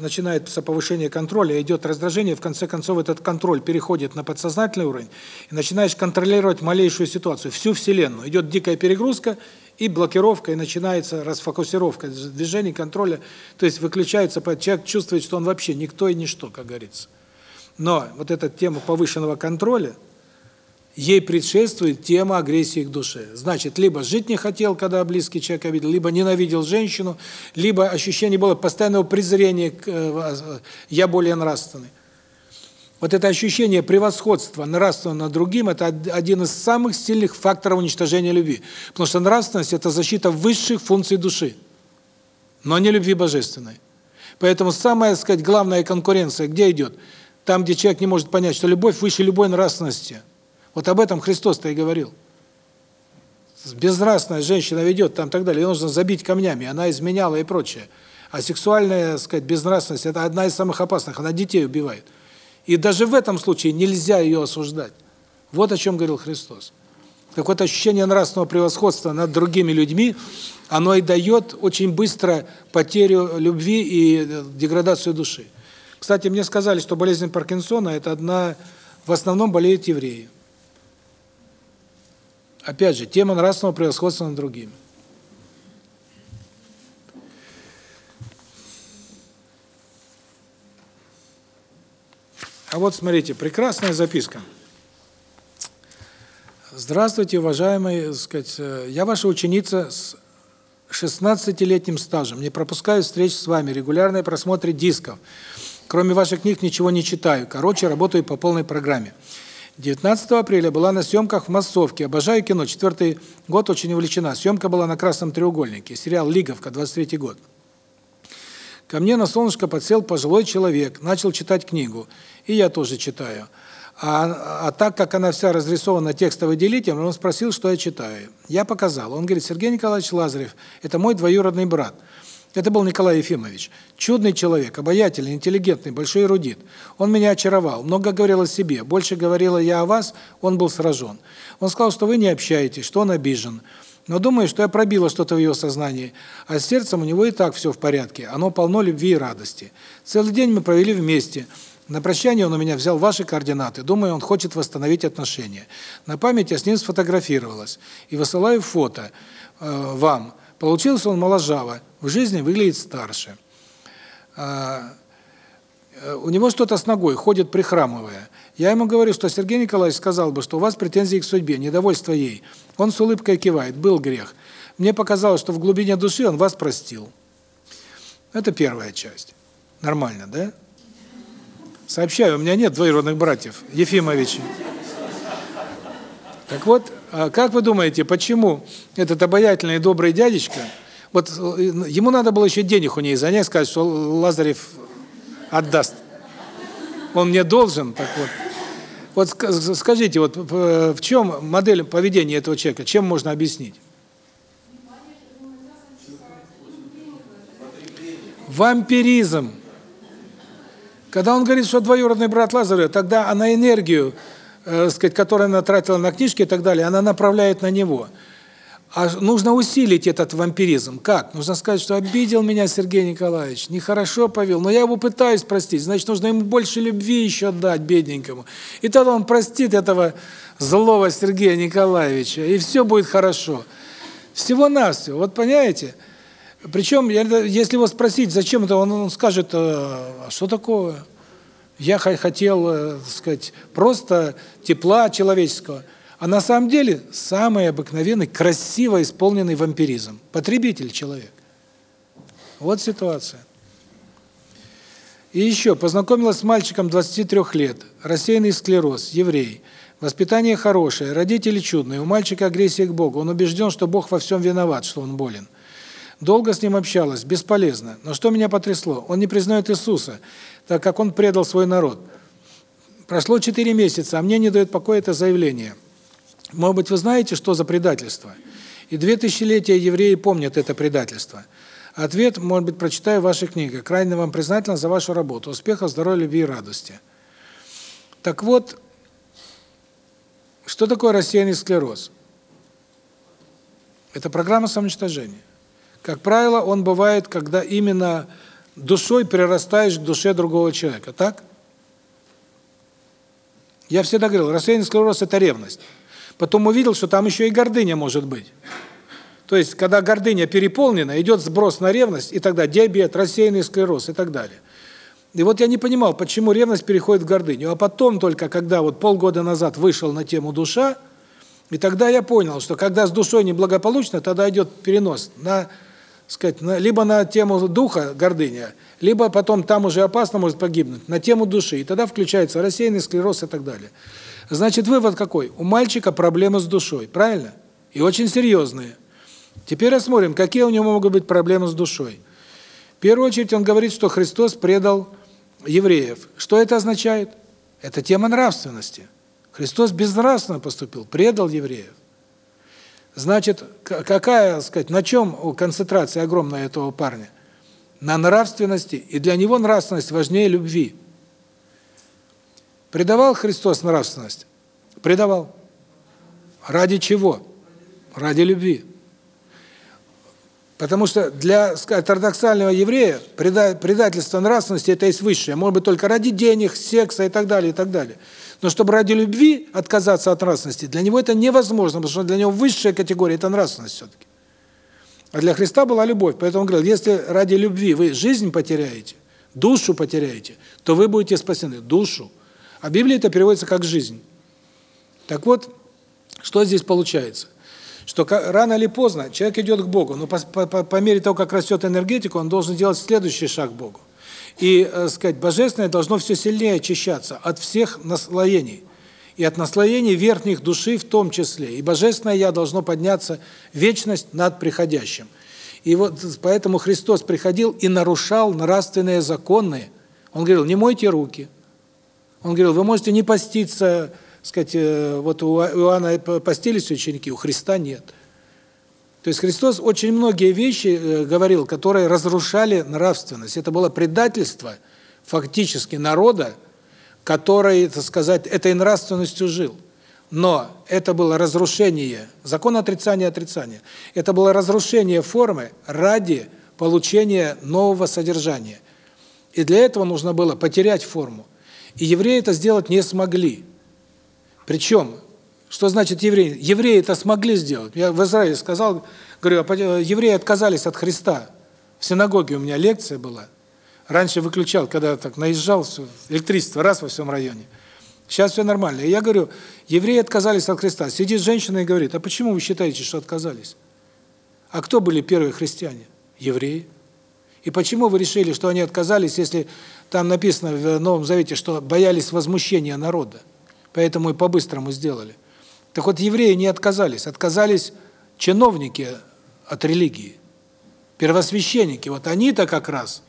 начинает с повышения контроля, идет раздражение, в конце концов этот контроль переходит на подсознательный уровень, и начинаешь контролировать малейшую ситуацию, всю Вселенную. Идет дикая перегрузка, и блокировка, и начинается расфокусировка движений, контроля. То есть выключается, человек чувствует, что он вообще никто и ничто, как говорится. Но вот эта тема повышенного контроля, ей предшествует тема агрессии к душе. Значит, либо жить не хотел, когда близкий человек обидел, либо ненавидел женщину, либо ощущение было постоянного презрения к э, «я более нравственный». Вот это ощущение превосходства нравственного над другим – это один из самых сильных факторов уничтожения любви. Потому что нравственность – это защита высших функций души, но не любви божественной. Поэтому самая, так сказать, главная конкуренция где идет? Там, где человек не может понять, что любовь выше любой нравственности. Вот об этом Христос-то и говорил. Безнравственная женщина ведет, там так далее, ее нужно забить камнями, она изменяла и прочее. А сексуальная, так сказать, безнравственность – это одна из самых опасных, она детей убивает. И даже в этом случае нельзя ее осуждать. Вот о чем говорил Христос. Какое-то ощущение нравственного превосходства над другими людьми, оно и дает очень быстро потерю любви и э, деградацию души. Кстати, мне сказали, что болезнь Паркинсона – это одна, в основном болеют евреи. Опять же, тема нравственного превосходства над другими. А вот смотрите, прекрасная записка. Здравствуйте, уважаемый, сказать, э, я ваша ученица с 16-летним стажем. Не пропускаю встреч с вами, регулярные просмотры дисков. Кроме ваших книг ничего не читаю. Короче, работаю по полной программе. 19 апреля была на съемках в Массовке. Обожаю кино. Четвертый год очень увлечена. Съемка была на Красном треугольнике. Сериал «Лиговка», 23 год. Ко мне на солнышко подсел пожилой человек, начал читать книгу. И я тоже читаю. А, а так как она вся разрисована текстовым делителем, он спросил, что я читаю. Я показал. Он говорит, Сергей Николаевич Лазарев, это мой двоюродный брат. Это был Николай Ефимович. Чудный человек, обаятельный, интеллигентный, большой эрудит. Он меня очаровал, много говорил о себе, больше говорила я о вас, он был сражен. Он сказал, что вы не общаетесь, что он обижен. Но думаю, что я пробила что-то в его сознании, а с сердцем у него и так все в порядке, оно полно любви и радости. Целый день мы провели вместе. На прощание он у меня взял ваши координаты. Думаю, он хочет восстановить отношения. На память я с ним сфотографировалась и высылаю фото э, вам. Получился он моложаво, в жизни выглядит старше. Э, э, у него что-то с ногой, ходит прихрамывая. Я ему говорю, что Сергей Николаевич сказал бы, что у вас претензии к судьбе, недовольство ей. Он с улыбкой кивает, был грех. Мне показалось, что в глубине души он вас простил. Это первая часть. Нормально, да? Сообщаю, у меня нет двоюродных братьев, Ефимовичей. Так вот, а как вы думаете, почему этот обаятельный и добрый дядечка, вот э, ему надо было еще денег у ней занять, сказать, что Лазарев отдаст. Он мне должен, так вот. Вот скажите, вот в чем модель поведения этого человека, чем можно объяснить? Вампиризм. Когда он говорит, что двоюродный брат Лазаря, тогда она энергию, э, сказать, которую она тратила на книжки и так далее, она направляет на него. А нужно усилить этот вампиризм. Как? Нужно сказать, что обидел меня Сергей Николаевич, нехорошо повел, но я его пытаюсь простить, значит, нужно ему больше любви еще дать, бедненькому. И тогда он простит этого злого Сергея Николаевича, и все будет хорошо. Всего-навсего. Вот понимаете? Причем, если его спросить, зачем это, он, он скажет, а что такое? Я хотел, э, так сказать, просто тепла человеческого. А на самом деле самый обыкновенный, красиво исполненный вампиризм. Потребитель человек. Вот ситуация. И еще, познакомилась с мальчиком 23 лет, рассеянный склероз, еврей. Воспитание хорошее, родители чудные, у мальчика агрессия к Богу. Он убежден, что Бог во всем виноват, что он болен. Долго с ним общалась, бесполезно. Но что меня потрясло? Он не признает Иисуса, так как он предал свой народ. Прошло четыре месяца, а мне не дает покоя это заявление – может быть, вы знаете, что за предательство? И две тысячелетия евреи помнят это предательство. Ответ, может быть, прочитаю в вашей книге. Крайне вам признательна за вашу работу. Успехов, здоровья, любви и радости. Так вот, что такое рассеянный склероз? Это программа самоуничтожения. Как правило, он бывает, когда именно душой прирастаешь к душе другого человека, так? Я всегда говорил, рассеянный склероз – это ревность. Потом увидел, что там еще и гордыня может быть. То есть, когда гордыня переполнена, идет сброс на ревность, и тогда диабет, рассеянный склероз и так далее. И вот я не понимал, почему ревность переходит в гордыню. А потом только, когда вот полгода назад вышел на тему душа, и тогда я понял, что когда с душой неблагополучно, тогда идет перенос на, сказать, либо на тему духа, гордыня, либо потом там уже опасно может погибнуть, на тему души. И тогда включается рассеянный склероз и так далее. Значит, вывод какой? У мальчика проблемы с душой, правильно? И очень серьезные. Теперь рассмотрим, какие у него могут быть проблемы с душой. В первую очередь он говорит, что Христос предал евреев. Что это означает? Это тема нравственности. Христос безнравственно поступил, предал евреев. Значит, какая, сказать, на чем концентрация огромная этого парня? На нравственности, и для него нравственность важнее любви. Предавал Христос нравственность? Предавал. Ради чего? Ради любви. Потому что для ортодоксального еврея предательство нравственности это есть высшее. Может быть только ради денег, секса и так далее, и так далее. Но чтобы ради любви отказаться от нравственности, для него это невозможно, потому что для него высшая категория – это нравственность все-таки. А для Христа была любовь. Поэтому он говорил, если ради любви вы жизнь потеряете, душу потеряете, то вы будете спасены. Душу. А Библия это переводится как жизнь. Так вот, что здесь получается? Что рано или поздно человек идет к Богу, но по, по, по мере того, как растет энергетика, он должен делать следующий шаг к Богу. И, э, сказать, божественное должно все сильнее очищаться от всех наслоений. И от наслоений верхних души в том числе. И божественное я должно подняться вечность над приходящим. И вот поэтому Христос приходил и нарушал нравственные законы. Он говорил: "Не мойте руки, он говорил, вы можете не поститься, сказать, э, вот у Иоанна постились ученики, у Христа нет. То есть Христос очень многие вещи э, говорил, которые разрушали нравственность. Это было предательство фактически народа, который, так сказать, этой нравственностью жил. Но это было разрушение, закон отрицания отрицания. Это было разрушение формы ради получения нового содержания. И для этого нужно было потерять форму. И евреи это сделать не смогли. Причем, что значит евреи? Евреи это смогли сделать. Я в Израиле сказал, говорю, а евреи отказались от Христа. В синагоге у меня лекция была. Раньше выключал, когда так наезжал, электричество раз во всем районе. Сейчас все нормально. И я говорю, евреи отказались от Христа. Сидит женщина и говорит, а почему вы считаете, что отказались? А кто были первые христиане? Евреи. И почему вы решили, что они отказались, если там написано в Новом Завете, что боялись возмущения народа, поэтому и по-быстрому сделали. Так вот, евреи не отказались, отказались чиновники от религии, первосвященники. Вот они-то как раз,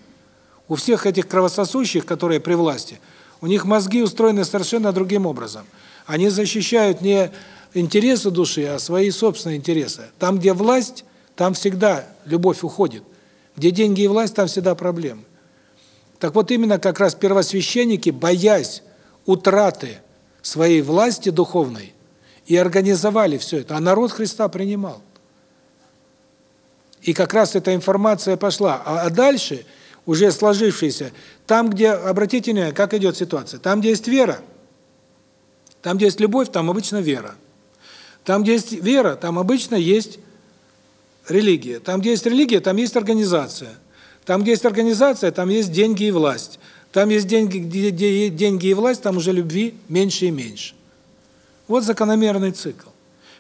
у всех этих кровососущих, которые при власти, у них мозги устроены совершенно другим образом. Они защищают не интересы души, а свои собственные интересы. Там, где власть, там всегда любовь уходит. Где деньги и власть, там всегда проблемы. Так вот именно как раз первосвященники, боясь утраты своей власти духовной, и организовали все это, а народ Христа принимал. И как раз эта информация пошла. А, а дальше, уже сложившаяся, там, где, обратите внимание, как идет ситуация, там, где есть вера, там, где есть любовь, там обычно вера. Там, где есть вера, там обычно есть религия. Там, где есть религия, там есть организация. Там, где есть организация, там есть деньги и власть. Там есть деньги, где, деньги и власть, там уже любви меньше и меньше. Вот закономерный цикл.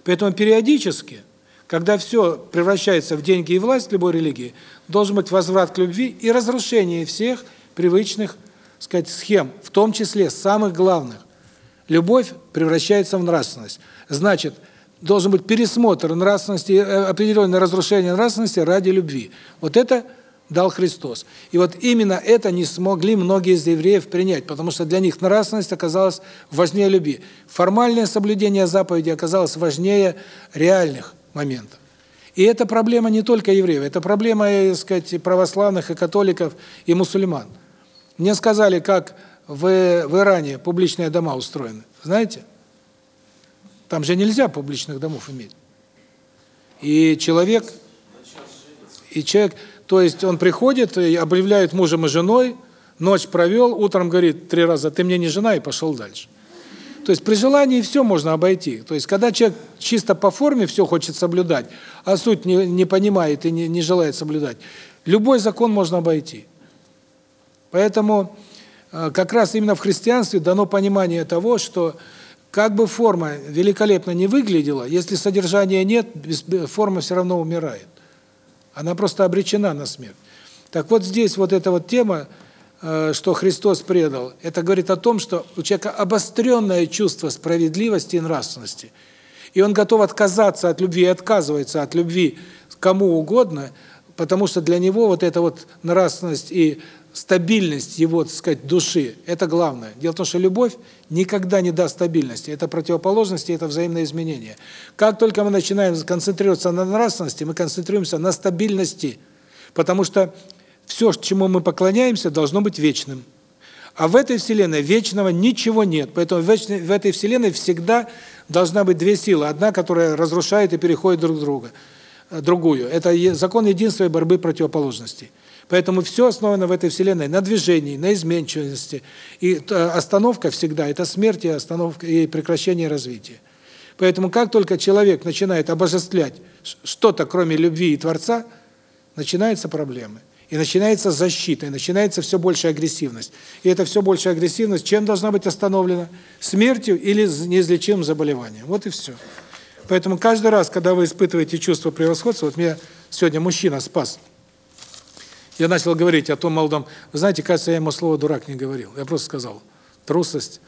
Поэтому периодически, когда все превращается в деньги и власть любой религии, должен быть возврат к любви и разрушение всех привычных, сказать, схем, в том числе самых главных. Любовь превращается в нравственность. Значит, должен быть пересмотр нравственности, э, определенное разрушение нравственности ради любви. Вот это дал Христос. И вот именно это не смогли многие из евреев принять, потому что для них нравственность оказалась важнее любви. Формальное соблюдение заповедей оказалось важнее реальных моментов. И это проблема не только евреев, это проблема, э, так сказать, православных и католиков, и мусульман. Мне сказали, как в, в Иране публичные дома устроены. Знаете? Там же нельзя публичных домов иметь. И человек, и человек, то есть он приходит, и объявляет мужем и женой, ночь провел, утром говорит три раза, ты мне не жена, и пошел дальше. То есть при желании все можно обойти. То есть когда человек чисто по форме все хочет соблюдать, а суть не, не понимает и не, не желает соблюдать, любой закон можно обойти. Поэтому э, как раз именно в христианстве дано понимание того, что как бы форма великолепно не выглядела, если содержания нет, форма все равно умирает. Она просто обречена на смерть. Так вот здесь вот эта вот тема, э, что Христос предал, это говорит о том, что у человека обостренное чувство справедливости и нравственности. И он готов отказаться от любви, и отказывается от любви кому угодно, потому что для него вот эта вот нравственность и стабильность его, так сказать, души это главное. Дело в том, что любовь никогда не даст стабильности. Это противоположности, это взаимное изменение. Как только мы начинаем концентрироваться на нравственности, мы концентрируемся на стабильности. Потому что все, чему мы поклоняемся, должно быть вечным. А в этой вселенной вечного ничего нет. Поэтому в этой вселенной всегда должна быть две силы. Одна, которая разрушает и переходит друг друга, другую. Это закон единства и борьбы противоположностей. Поэтому все основано в этой вселенной на движении, на изменчивости. И остановка всегда это смерть и остановка и прекращение развития. Поэтому как только человек начинает обожествлять что-то, кроме любви и Творца, начинаются проблемы. И начинается защита, и начинается все большая агрессивность. И это все большая агрессивность чем должна быть остановлена? Смертью или неизлечимым заболеванием. Вот и все. Поэтому каждый раз, когда вы испытываете чувство превосходства, вот меня сегодня мужчина спас я начал говорить о том молодом... Вы знаете, кажется, я ему слово «дурак» не говорил. Я просто сказал «трусость».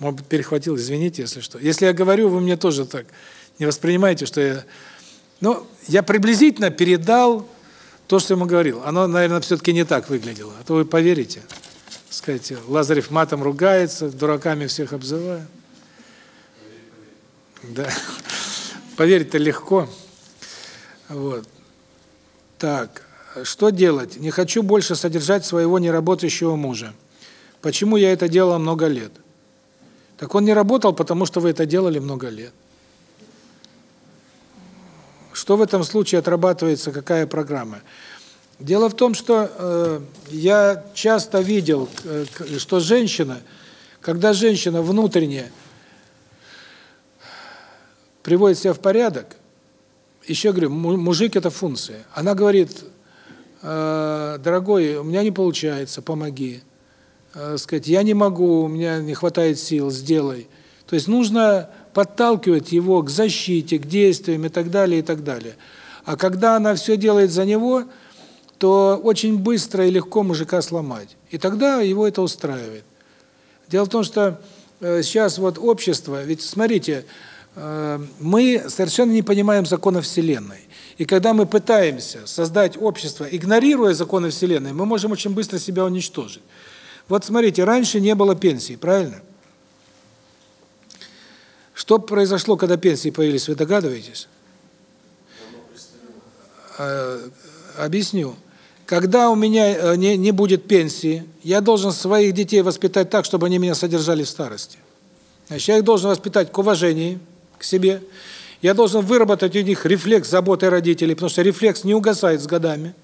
Быть, перехватил, извините, если что. Если я говорю, вы мне тоже так не воспринимаете, что я... Ну, я приблизительно передал то, что ему говорил. Оно, наверное, все-таки не так выглядело. А то вы поверите. Сказать, Лазарев матом ругается, дураками всех обзывает. Да. Поверить-то легко. Вот. Так. Что делать? Не хочу больше содержать своего неработающего мужа. Почему я это делала много лет? Так он не работал, потому что вы это делали много лет. Что в этом случае отрабатывается, какая программа? Дело в том, что э, я часто видел, э, что женщина, когда женщина внутренне приводит себя в порядок, еще говорю, мужик – это функция. Она говорит, дорогой, у меня не получается, помоги. Э, сказать, я не могу, у меня не хватает сил, сделай. То есть нужно подталкивать его к защите, к действиям и так далее, и так далее. А когда она все делает за него, то очень быстро и легко мужика сломать. И тогда его это устраивает. Дело в том, что э, сейчас вот общество, ведь смотрите, мы совершенно не понимаем законов Вселенной. И когда мы пытаемся создать общество, игнорируя законы Вселенной, мы можем очень быстро себя уничтожить. Вот смотрите, раньше не было пенсии, правильно? Что произошло, когда пенсии появились, вы догадываетесь? Э, объясню. когда у меня э, не, не будет пенсии, я должен своих детей воспитать так, чтобы они меня содержали в старости. Значит, я их должен воспитать к уважению к себе. Я должен выработать у них рефлекс заботы родителей, потому что рефлекс не угасает с годами.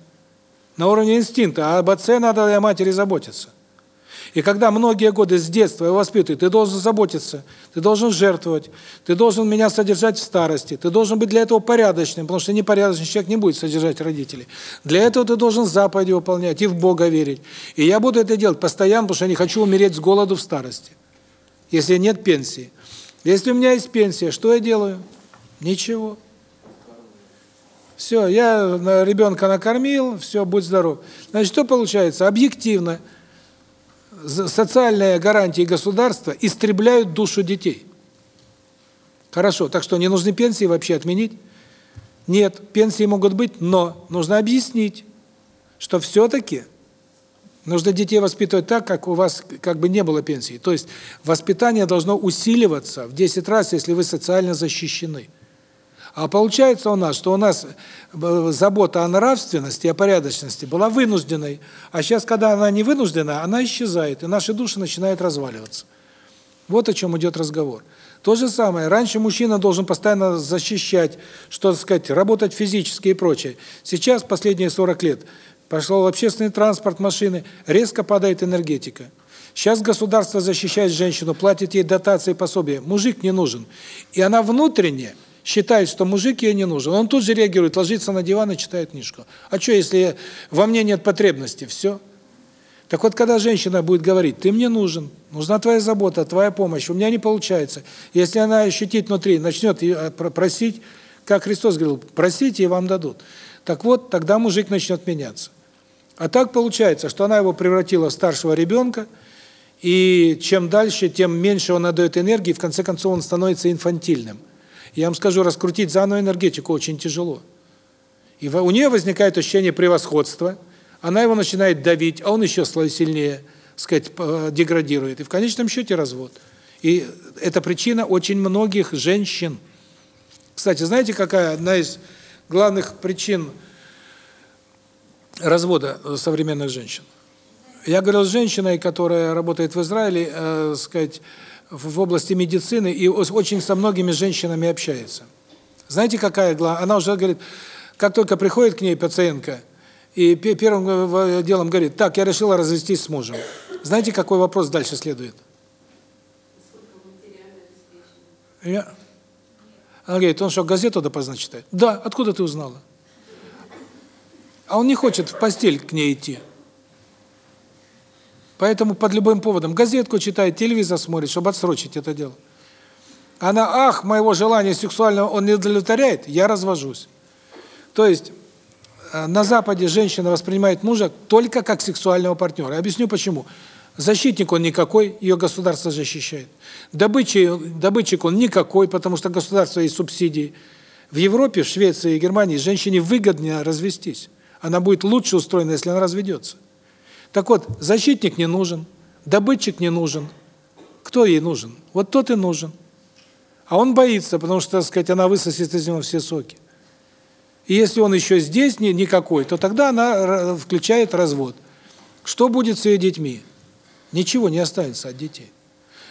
На уровне инстинкта, а об отце надо и о матери заботиться. И когда многие годы с детства его воспитывают, ты должен заботиться, ты должен жертвовать, ты должен меня содержать в старости, ты должен быть для этого порядочным, потому что непорядочный человек не будет содержать родителей. Для этого ты должен заповеди выполнять и в Бога верить. И я буду это делать постоянно, потому что я не хочу умереть с голоду в старости, если нет пенсии. Если у меня есть пенсия, что я делаю? Ничего. Все, я ребенка накормил, все, будь здоров. Значит, что получается? Объективно – социальные гарантии государства истребляют душу детей. Хорошо, так что не нужны пенсии вообще отменить? Нет, пенсии могут быть, но нужно объяснить, что все-таки нужно детей воспитывать так, как у вас как бы не было пенсии. То есть воспитание должно усиливаться в 10 раз, если вы социально защищены. А получается у нас, что у нас э, забота о нравственности, о порядочности была вынужденной, а сейчас, когда она не вынуждена, она исчезает, и наши души начинают разваливаться. Вот о чем идет разговор. То же самое, раньше мужчина должен постоянно защищать, что сказать, работать физически и прочее. Сейчас, последние 40 лет, пошел общественный транспорт, машины, резко падает энергетика. Сейчас государство защищает женщину, платит ей дотации, пособия. Мужик не нужен. И она внутренне считает, что мужик ей не нужен. Он тут же реагирует, ложится на диван и читает книжку. А что, если во мне нет потребности? Все. Так вот, когда женщина будет говорить, ты мне нужен, нужна твоя забота, твоя помощь, у меня не получается. Если она ощутит внутри, начнет э, просить, как Христос говорил, просите, и вам дадут. Так вот, тогда мужик начнет меняться. А так получается, что она его превратила в старшего ребенка, и чем дальше, тем меньше он отдает энергии, в конце концов он становится инфантильным. Я вам скажу, раскрутить заново энергетику очень тяжело. И у нее возникает ощущение превосходства, она его начинает давить, а он еще сильнее, сказать, деградирует. И в конечном счете развод. И это причина очень многих женщин. Кстати, знаете, какая одна из главных причин развода современных женщин? Я говорил с женщиной, которая работает в Израиле, э, сказать, в области медицины и очень со многими женщинами общается. Знаете, какая главная? Она уже говорит, как только приходит к ней пациентка, и первым делом говорит, так, я решила развестись с мужем. Знаете, какой вопрос дальше следует? Я... Она говорит, он что, газету допоздна читает? Да, откуда ты узнала? А он не хочет в постель к ней идти. Поэтому под любым поводом газетку читает, телевизор смотрит, чтобы отсрочить это дело. Она, ах, моего желания сексуального он не удовлетворяет, я развожусь. То есть э, на Западе женщина воспринимает мужа только как сексуального партнера. объясню почему. Защитник он никакой, ее государство защищает. Добытчик, добытчик он никакой, потому что государство есть субсидии. В Европе, в Швеции и Германии женщине выгоднее развестись. Она будет лучше устроена, если она разведется. Так вот, защитник не нужен, добытчик не нужен. Кто ей нужен? Вот тот и нужен. А он боится, потому что, так сказать, она высосет из него все соки. И если он еще здесь не никакой, то тогда она включает развод. Что будет с ее детьми? Ничего не останется от детей.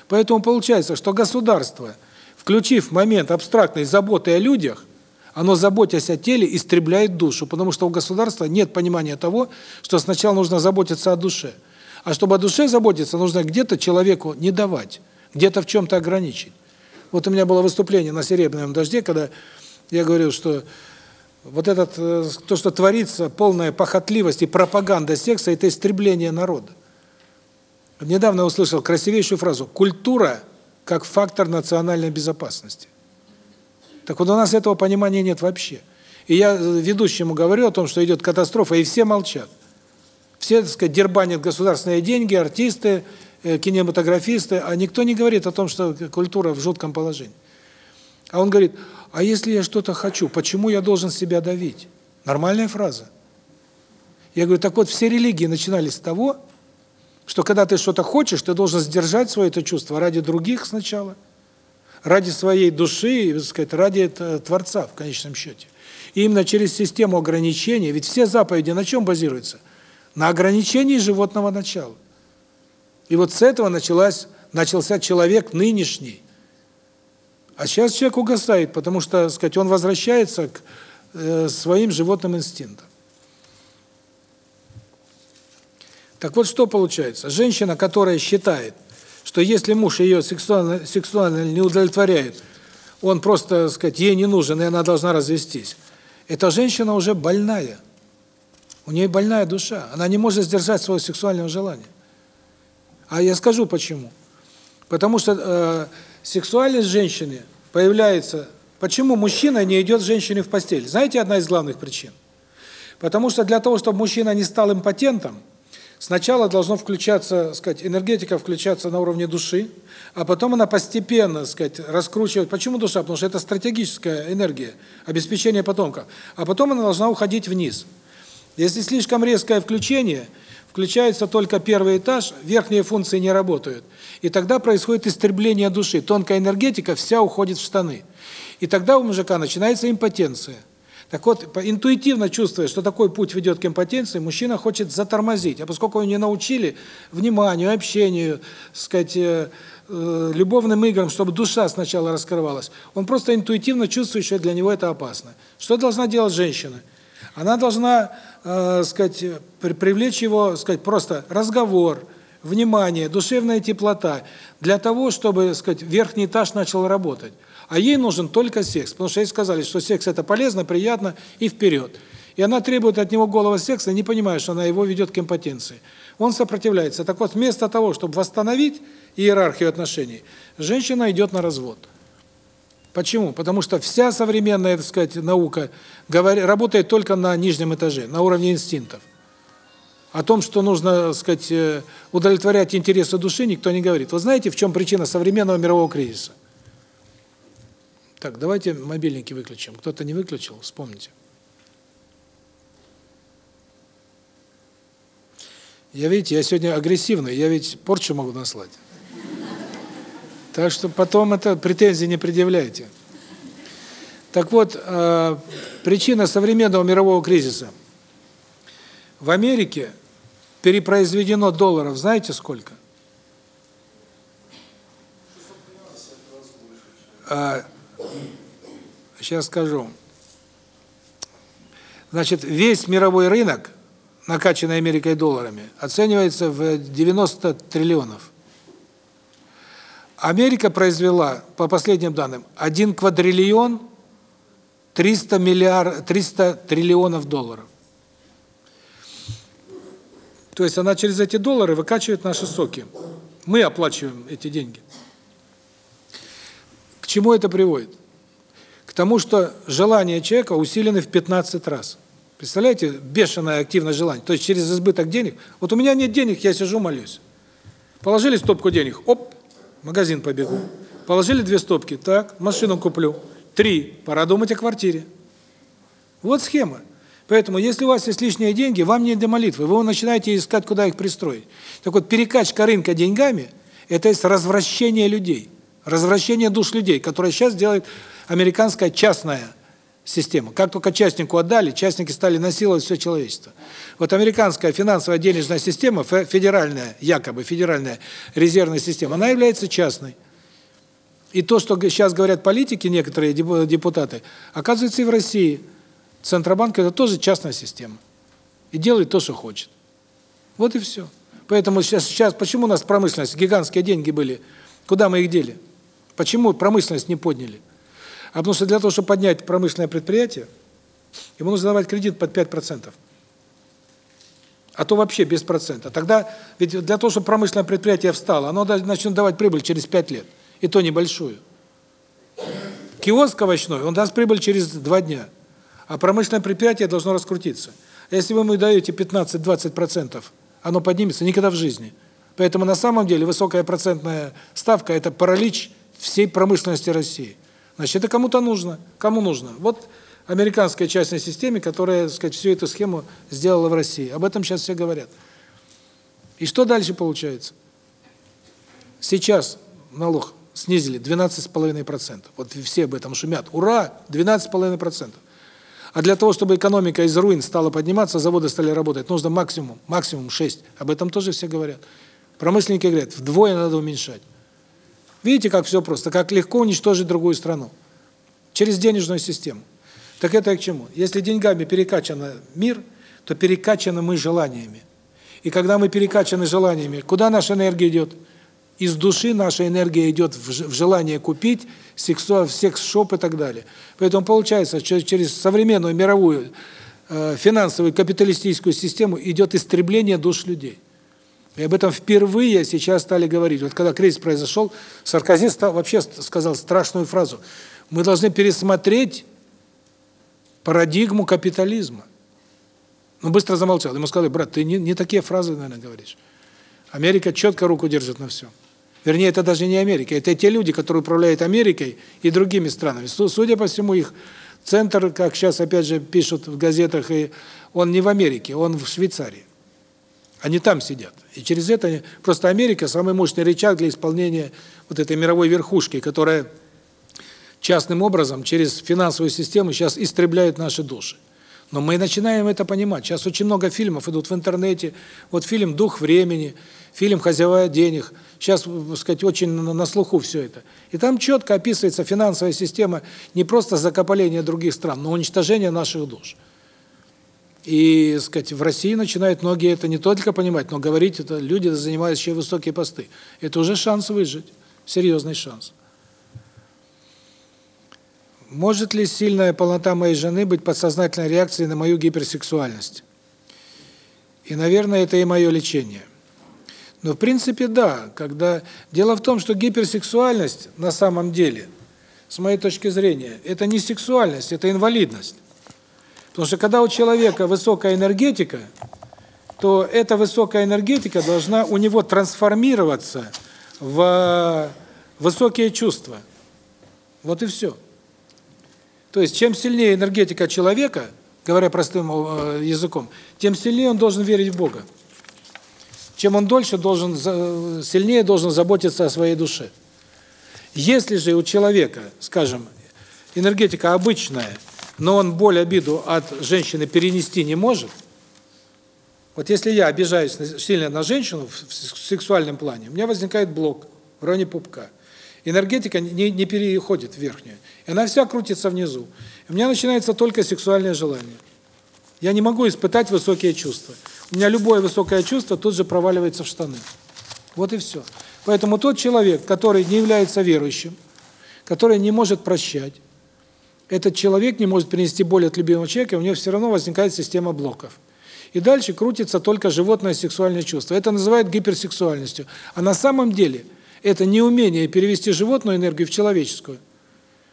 Поэтому получается, что государство, включив момент абстрактной заботы о людях, оно, заботясь о теле, истребляет душу, потому что у государства нет понимания того, что сначала нужно заботиться о душе. А чтобы о душе заботиться, нужно где-то человеку не давать, где-то в чем-то ограничить. Вот у меня было выступление на «Серебряном дожде», когда я говорил, что вот этот, э, то, что творится, полная похотливость и пропаганда секса – это истребление народа. Недавно услышал красивейшую фразу «культура как фактор национальной безопасности». Так вот у нас этого понимания нет вообще. И я ведущему говорю о том, что идет катастрофа, и все молчат. Все, так сказать, дербанят государственные деньги, артисты, э, кинематографисты, а никто не говорит о том, что культура в жутком положении. А он говорит, а если я что-то хочу, почему я должен себя давить? Нормальная фраза. Я говорю, так вот, все религии начинались с того, что когда ты что-то хочешь, ты должен сдержать свое это чувство ради других сначала – ради своей души, так сказать, ради Творца в конечном счете. И именно через систему ограничений, ведь все заповеди на чем базируются? На ограничении животного начала. И вот с этого началась, начался человек нынешний. А сейчас человек угасает, потому что, так сказать, он возвращается к э, своим животным инстинктам. Так вот, что получается? Женщина, которая считает, что если муж ее сексуально, сексуально не удовлетворяет, он просто, так сказать, ей не нужен, и она должна развестись. Эта женщина уже больная. У нее больная душа. Она не может сдержать своего сексуального желания. А я скажу почему. Потому что э, сексуальность женщины появляется... Почему мужчина не идет с женщиной в постель? Знаете, одна из главных причин? Потому что для того, чтобы мужчина не стал импотентом, Сначала должно включаться, сказать, энергетика включаться на уровне души, а потом она постепенно, сказать, раскручивать. Почему душа? Потому что это стратегическая энергия, обеспечение потомков. А потом она должна уходить вниз. Если слишком резкое включение, включается только первый этаж, верхние функции не работают. И тогда происходит истребление души. Тонкая энергетика вся уходит в штаны. И тогда у мужика начинается импотенция. Так вот, интуитивно чувствуя, что такой путь ведет к импотенции, мужчина хочет затормозить. А поскольку его не научили вниманию, общению, сказать, э, э, любовным играм, чтобы душа сначала раскрывалась, он просто интуитивно чувствует, что для него это опасно. Что должна делать женщина? Она должна, э, сказать, привлечь его, сказать, просто разговор, внимание, душевная теплота для того, чтобы, сказать, верхний этаж начал работать а ей нужен только секс, потому что ей сказали, что секс это полезно, приятно и вперед. И она требует от него голого секса, не понимая, что она его ведет к импотенции. Он сопротивляется. Так вот, вместо того, чтобы восстановить иерархию отношений, женщина идет на развод. Почему? Потому что вся современная, так сказать, наука работает только на нижнем этаже, на уровне инстинктов. О том, что нужно, так сказать, э, удовлетворять интересы души, никто не говорит. Вы знаете, в чем причина современного мирового кризиса? Так, давайте мобильники выключим. Кто-то не выключил, вспомните. Я, видите, я сегодня агрессивный, я ведь порчу могу наслать. Так что потом это претензии не предъявляйте. Так вот, э, причина современного мирового кризиса. В Америке перепроизведено долларов, знаете сколько? А, Сейчас скажу. Значит, весь мировой рынок, накачанный Америкой долларами, оценивается в 90 триллионов. Америка произвела, по последним данным, 1 квадриллион 300 миллиард 300 триллионов долларов. То есть она через эти доллары выкачивает наши соки. Мы оплачиваем эти деньги. К чему это приводит? Тому, что желания человека усилены в 15 раз. Представляете, бешеное активное желание. То есть через избыток денег. Вот у меня нет денег, я сижу, молюсь. Положили стопку денег, оп, магазин побегу. Положили две стопки, так, машину куплю. Три, пора думать о квартире. Вот схема. Поэтому, если у вас есть лишние деньги, вам не до молитвы, вы начинаете искать, куда их пристроить. Так вот, перекачка рынка деньгами – это есть развращение людей развращение душ людей, которое сейчас делает американская частная система. Как только частнику отдали, частники стали насиловать все человечество. Вот американская финансовая денежная система, федеральная, якобы федеральная резервная система, она является частной. И то, что сейчас говорят политики, некоторые депутаты, оказывается и в России. Центробанк – это тоже частная система. И делает то, что хочет. Вот и все. Поэтому сейчас, сейчас почему у нас промышленность, гигантские деньги были, куда мы их дели? Почему промышленность не подняли? А потому что для того, чтобы поднять промышленное предприятие, ему нужно давать кредит под 5%. А то вообще без процента. Тогда, ведь для того, чтобы промышленное предприятие встало, оно начнет давать прибыль через 5 лет. И то небольшую. Киоск овощной, он даст прибыль через 2 дня. А промышленное предприятие должно раскрутиться. Если вы ему даете 15-20%, оно поднимется никогда в жизни. Поэтому на самом деле высокая процентная ставка – это паралич всей промышленности России. Значит, это кому-то нужно. Кому нужно? Вот американская частная система, которая, так сказать, всю эту схему сделала в России. Об этом сейчас все говорят. И что дальше получается? Сейчас налог снизили 12,5%. Вот все об этом шумят. Ура! 12,5%. А для того, чтобы экономика из руин стала подниматься, заводы стали работать, нужно максимум, максимум 6. Об этом тоже все говорят. Промышленники говорят, вдвое надо уменьшать. Видите, как все просто, как легко уничтожить другую страну. Через денежную систему. Так это к чему? Если деньгами перекачан мир, то перекачаны мы желаниями. И когда мы перекачаны желаниями, куда наша энергия идет? Из души наша энергия идет в желание купить, секс-шоп и так далее. Поэтому получается, через современную мировую э, финансовую капиталистическую систему идет истребление душ людей. И об этом впервые сейчас стали говорить. Вот когда кризис произошел, Саркози вообще сказал страшную фразу. Мы должны пересмотреть парадигму капитализма. Но быстро замолчал. Ему сказали, брат, ты не, не такие фразы, наверное, говоришь. Америка четко руку держит на все. Вернее, это даже не Америка, это те люди, которые управляют Америкой и другими странами. Судя по всему, их центр, как сейчас опять же пишут в газетах, и он не в Америке, он в Швейцарии. Они там сидят. И через это просто Америка самый мощный рычаг для исполнения вот этой мировой верхушки, которая частным образом через финансовую систему сейчас истребляет наши души. Но мы начинаем это понимать. Сейчас очень много фильмов идут в интернете. Вот фильм «Дух времени», фильм «Хозяева денег». Сейчас, так сказать, очень на слуху все это. И там четко описывается финансовая система не просто закопаления других стран, но уничтожение наших душ. И, сказать, в России начинают многие это не только понимать, но говорить, это люди, занимающие высокие посты. Это уже шанс выжить, серьезный шанс. Может ли сильная полнота моей жены быть подсознательной реакцией на мою гиперсексуальность? И, наверное, это и мое лечение. Но в принципе да, когда дело в том, что гиперсексуальность на самом деле, с моей точки зрения, это не сексуальность, это инвалидность. Потому что когда у человека высокая энергетика, то эта высокая энергетика должна у него трансформироваться в высокие чувства. Вот и все. То есть чем сильнее энергетика человека, говоря простым э, языком, тем сильнее он должен верить в Бога чем он дольше должен сильнее должен заботиться о своей душе. Если же у человека, скажем, энергетика обычная, но он боль, обиду от женщины перенести не может, вот если я обижаюсь сильно на женщину в сексуальном плане, у меня возникает блок в районе пупка. Энергетика не, не переходит в верхнюю. И она вся крутится внизу. у меня начинается только сексуальное желание. Я не могу испытать высокие чувства. У меня любое высокое чувство тут же проваливается в штаны. Вот и все. Поэтому тот человек, который не является верующим, который не может прощать, этот человек не может принести боль от любимого человека, у него все равно возникает система блоков. И дальше крутится только животное сексуальное чувство. Это называют гиперсексуальностью. А на самом деле это неумение перевести животную энергию в человеческую.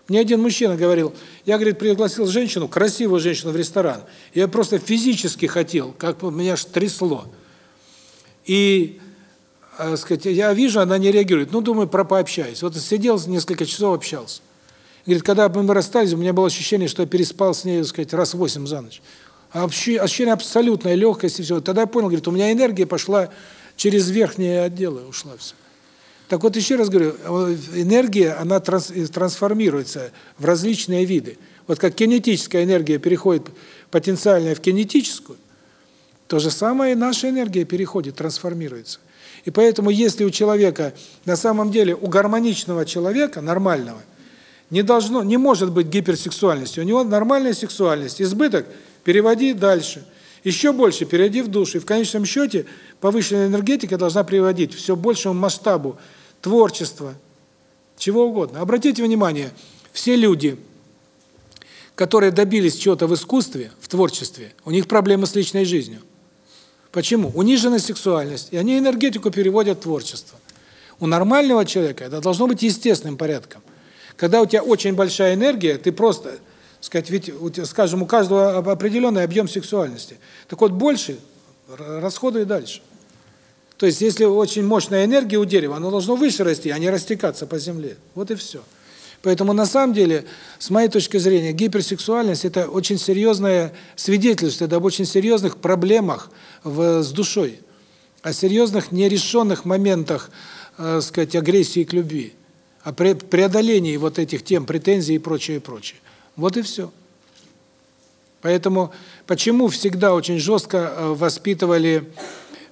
Мне один мужчина говорил, я, говорит, пригласил женщину, красивую женщину в ресторан. Я просто физически хотел, как меня аж трясло. И, э, сказать, я вижу, она не реагирует. Ну, думаю, про пообщаюсь. Вот сидел несколько часов, общался. Говорит, когда мы расстались, у меня было ощущение, что я переспал с ней, так сказать, раз восемь за ночь. А ощущение абсолютной легкости, все. Тогда я понял, говорит, у меня энергия пошла через верхние отделы, ушла все. Так вот, еще раз говорю, энергия, она трансформируется в различные виды. Вот как кинетическая энергия переходит потенциальная в кинетическую, то же самое и наша энергия переходит, трансформируется. И поэтому, если у человека, на самом деле, у гармоничного человека, нормального, не должно, не может быть гиперсексуальности. У него нормальная сексуальность. Избыток переводи дальше. Еще больше перейди в душу. И в конечном счете повышенная энергетика должна приводить все большему масштабу творчества, чего угодно. Обратите внимание, все люди, которые добились чего-то в искусстве, в творчестве, у них проблемы с личной жизнью. Почему? Униженная сексуальность, и они энергетику переводят в творчество. У нормального человека это должно быть естественным порядком. Когда у тебя очень большая энергия, ты просто, сказать, ведь, скажем, у каждого определенный объем сексуальности. Так вот, больше расходуй дальше. То есть, если очень мощная энергия у дерева, оно должно выше расти, а не растекаться по земле. Вот и все. Поэтому на самом деле, с моей точки зрения, гиперсексуальность это очень серьезное свидетельство об очень серьезных проблемах в, с душой, о серьезных нерешенных моментах, э, сказать, агрессии к любви, о преодолении вот этих тем, претензий и прочее, и прочее. Вот и все. Поэтому почему всегда очень жестко э, воспитывали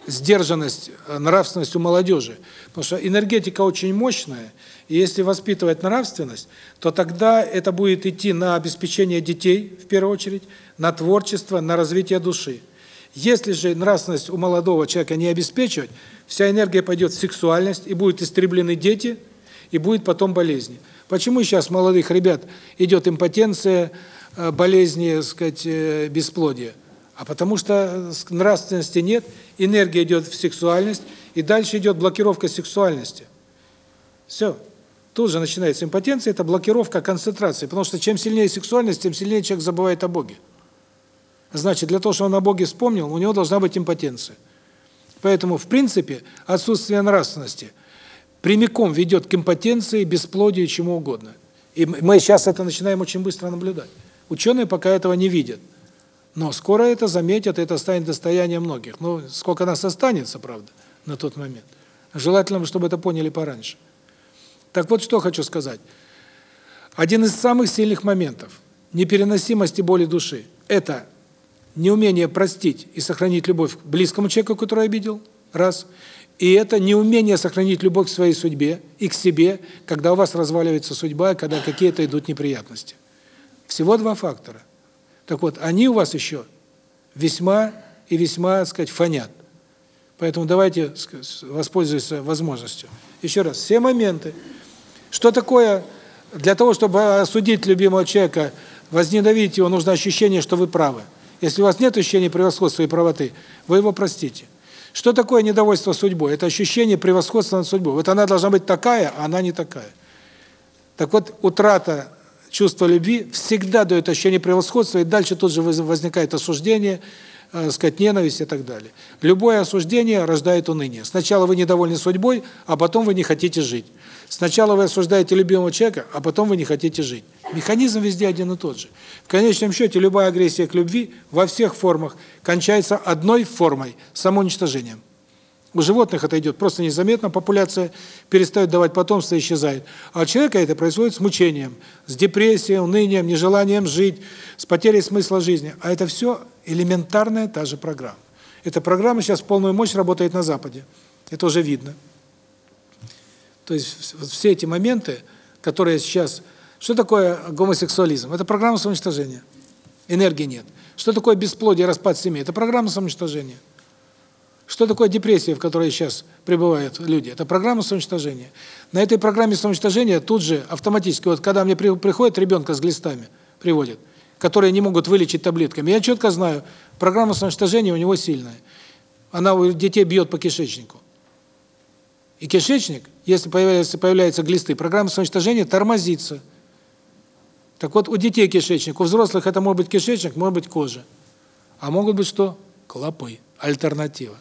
сдержанность, э, нравственность у молодежи? Потому что энергетика очень мощная, и если воспитывать нравственность, то тогда это будет идти на обеспечение детей, в первую очередь, на творчество, на развитие души. Если же нравственность у молодого человека не обеспечивать, вся энергия пойдет в сексуальность, и будут истреблены дети, и будет потом болезни. Почему сейчас молодых ребят идет импотенция, э, болезни, сказать, э, бесплодие? А потому что нравственности нет, энергия идет в сексуальность, и дальше идет блокировка сексуальности. Все. Тут же начинается импотенция, это блокировка концентрации, потому что чем сильнее сексуальность, тем сильнее человек забывает о Боге. Значит, для того, чтобы он о Боге вспомнил, у него должна быть импотенция. Поэтому, в принципе, отсутствие нравственности прямиком ведет к импотенции, бесплодию, чему угодно. И мы сейчас это начинаем очень быстро наблюдать. Ученые пока этого не видят. Но скоро это заметят, это станет достоянием многих. Ну, сколько нас останется, правда, на тот момент. Желательно, чтобы это поняли пораньше. Так вот, что хочу сказать. Один из самых сильных моментов непереносимости боли души – это неумение простить и сохранить любовь к близкому человеку, который обидел, раз. И это неумение сохранить любовь к своей судьбе и к себе, когда у вас разваливается судьба, когда какие-то идут неприятности. Всего два фактора. Так вот, они у вас еще весьма и весьма, так сказать, фонят. Поэтому давайте воспользуемся возможностью. Еще раз, все моменты. Что такое, для того, чтобы осудить любимого человека, возненавидеть его, нужно ощущение, что вы правы. Если у вас нет ощущения превосходства и правоты, вы его простите. Что такое недовольство судьбой? Это ощущение превосходства над судьбой. Вот она должна быть такая, а она не такая. Так вот, утрата чувства любви всегда дает ощущение превосходства, и дальше тут же возникает осуждение, э, сказать, ненависть и так далее. Любое осуждение рождает уныние. Сначала вы недовольны судьбой, а потом вы не хотите жить. Сначала вы осуждаете любимого человека, а потом вы не хотите жить. Механизм везде один и тот же. В конечном счете любая агрессия к любви во всех формах кончается одной формой – самоуничтожением. У животных это идет просто незаметно, популяция перестает давать потомство, исчезает. А у человека это происходит с мучением, с депрессией, унынием, нежеланием жить, с потерей смысла жизни. А это все элементарная та же программа. Эта программа сейчас в полную мощь работает на Западе. Это уже видно. То есть все эти моменты, которые сейчас... Что такое гомосексуализм? Это программа самоуничтожения. Энергии нет. Что такое бесплодие, распад семьи? Это программа самоуничтожения. Что такое депрессия, в которой сейчас пребывают люди? Это программа самоуничтожения. На этой программе самоуничтожения тут же автоматически, вот когда мне приходит ребенка с глистами, приводят, которые не могут вылечить таблетками, я четко знаю, программа самоуничтожения у него сильная. Она у детей бьет по кишечнику. И кишечник, если появляются, появляются глисты, программа самоуничтожения тормозится. Так вот, у детей кишечник, у взрослых это может быть кишечник, может быть кожа. А могут быть что? Клопы. Альтернатива.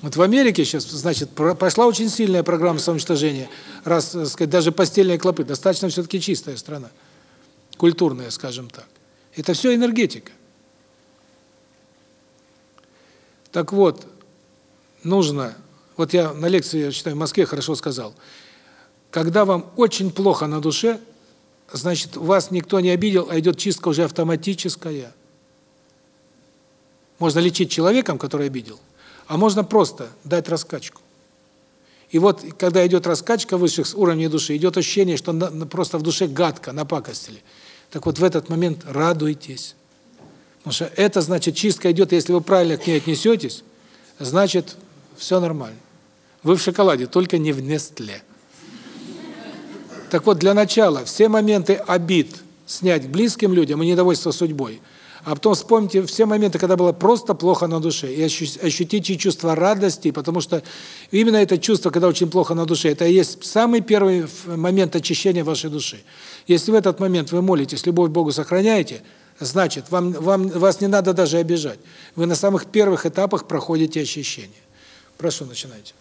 Вот в Америке сейчас, значит, пошла очень сильная программа самоуничтожения. Раз, так сказать, даже постельные клопы. Достаточно все-таки чистая страна. Культурная, скажем так. Это все энергетика. Так вот, нужно вот я на лекции, я считаю, в Москве хорошо сказал. Когда вам очень плохо на душе, значит, вас никто не обидел, а идет чистка уже автоматическая. Можно лечить человеком, который обидел, а можно просто дать раскачку. И вот, когда идет раскачка высших уровней души, идет ощущение, что на, просто в душе гадко, напакостили. Так вот, в этот момент радуйтесь. Потому что это значит, чистка идет, если вы правильно к ней отнесетесь, значит, все нормально. Вы в шоколаде, только не в Нестле. Так вот, для начала все моменты обид снять близким людям и недовольство судьбой, а потом вспомните все моменты, когда было просто плохо на душе, и ощутите чувство радости, потому что именно это чувство, когда очень плохо на душе, это и есть самый первый момент очищения вашей души. Если в этот момент вы молитесь, любовь к Богу сохраняете, значит, вам, вам, вас не надо даже обижать. Вы на самых первых этапах проходите очищение. Прошу, начинайте.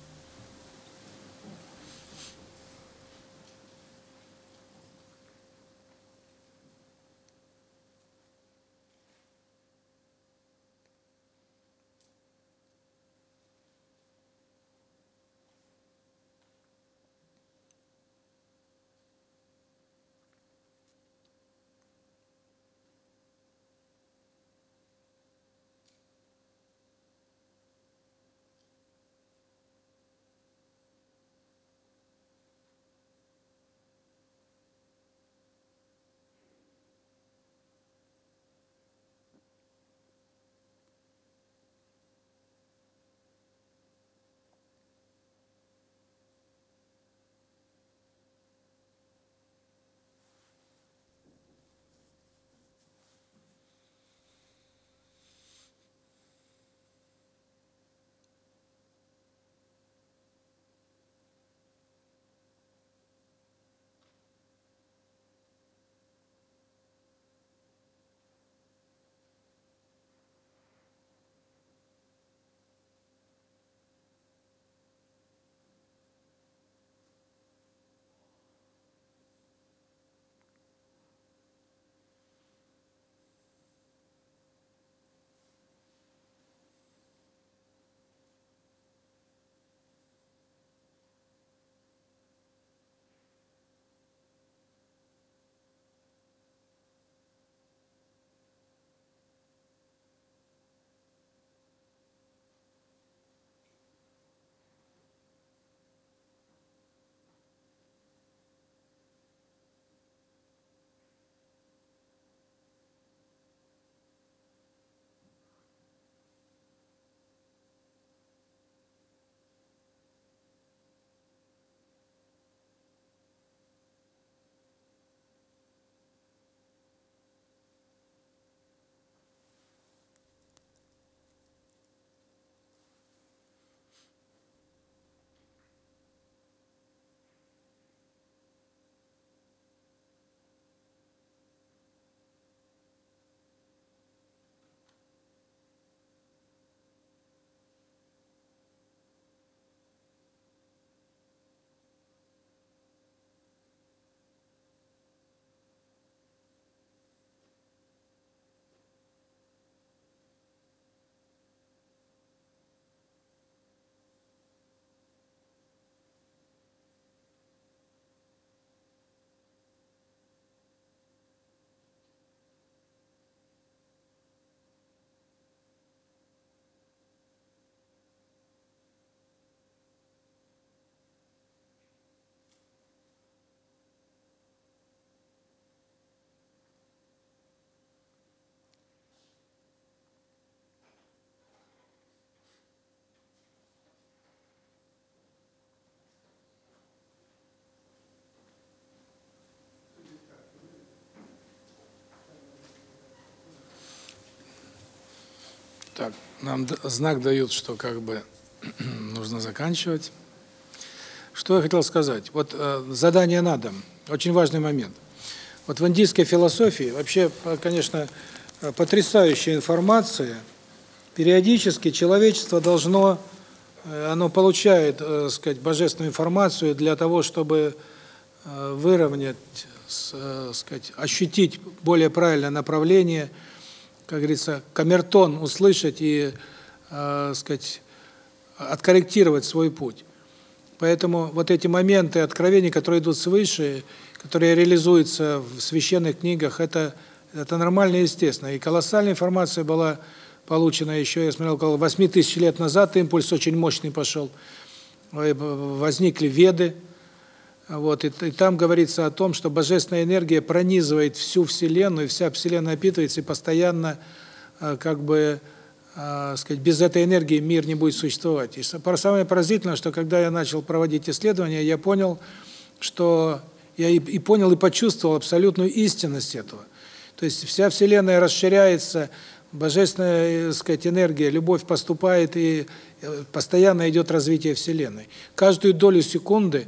Так, нам знак дают, что как бы нужно заканчивать. Что я хотел сказать? Вот э, задание на дом. Очень важный момент. Вот в индийской философии вообще, э, конечно, э, потрясающая информация. Периодически человечество должно, э, оно получает, э, сказать, божественную информацию для того, чтобы выровнять, сказать, ощутить более правильное направление, как говорится, камертон услышать и, э, сказать, откорректировать свой путь. Поэтому вот эти моменты откровений, которые идут свыше, которые реализуются в священных книгах, это это нормально и естественно. И колоссальная информация была получена еще, я смотрел, около 8 тысяч лет назад импульс очень мощный пошел. Возникли веды, вот, и, и там говорится о том, что божественная энергия пронизывает всю Вселенную, и вся Вселенная напитывается, и постоянно, э, как бы, э, сказать, без этой энергии мир не будет существовать. И са- самое поразительное, что когда я начал проводить исследования, я понял, что я и, и понял, и почувствовал абсолютную истинность этого. То есть вся Вселенная расширяется, божественная, так сказать, энергия, любовь поступает, и э, постоянно идет развитие Вселенной. Каждую долю секунды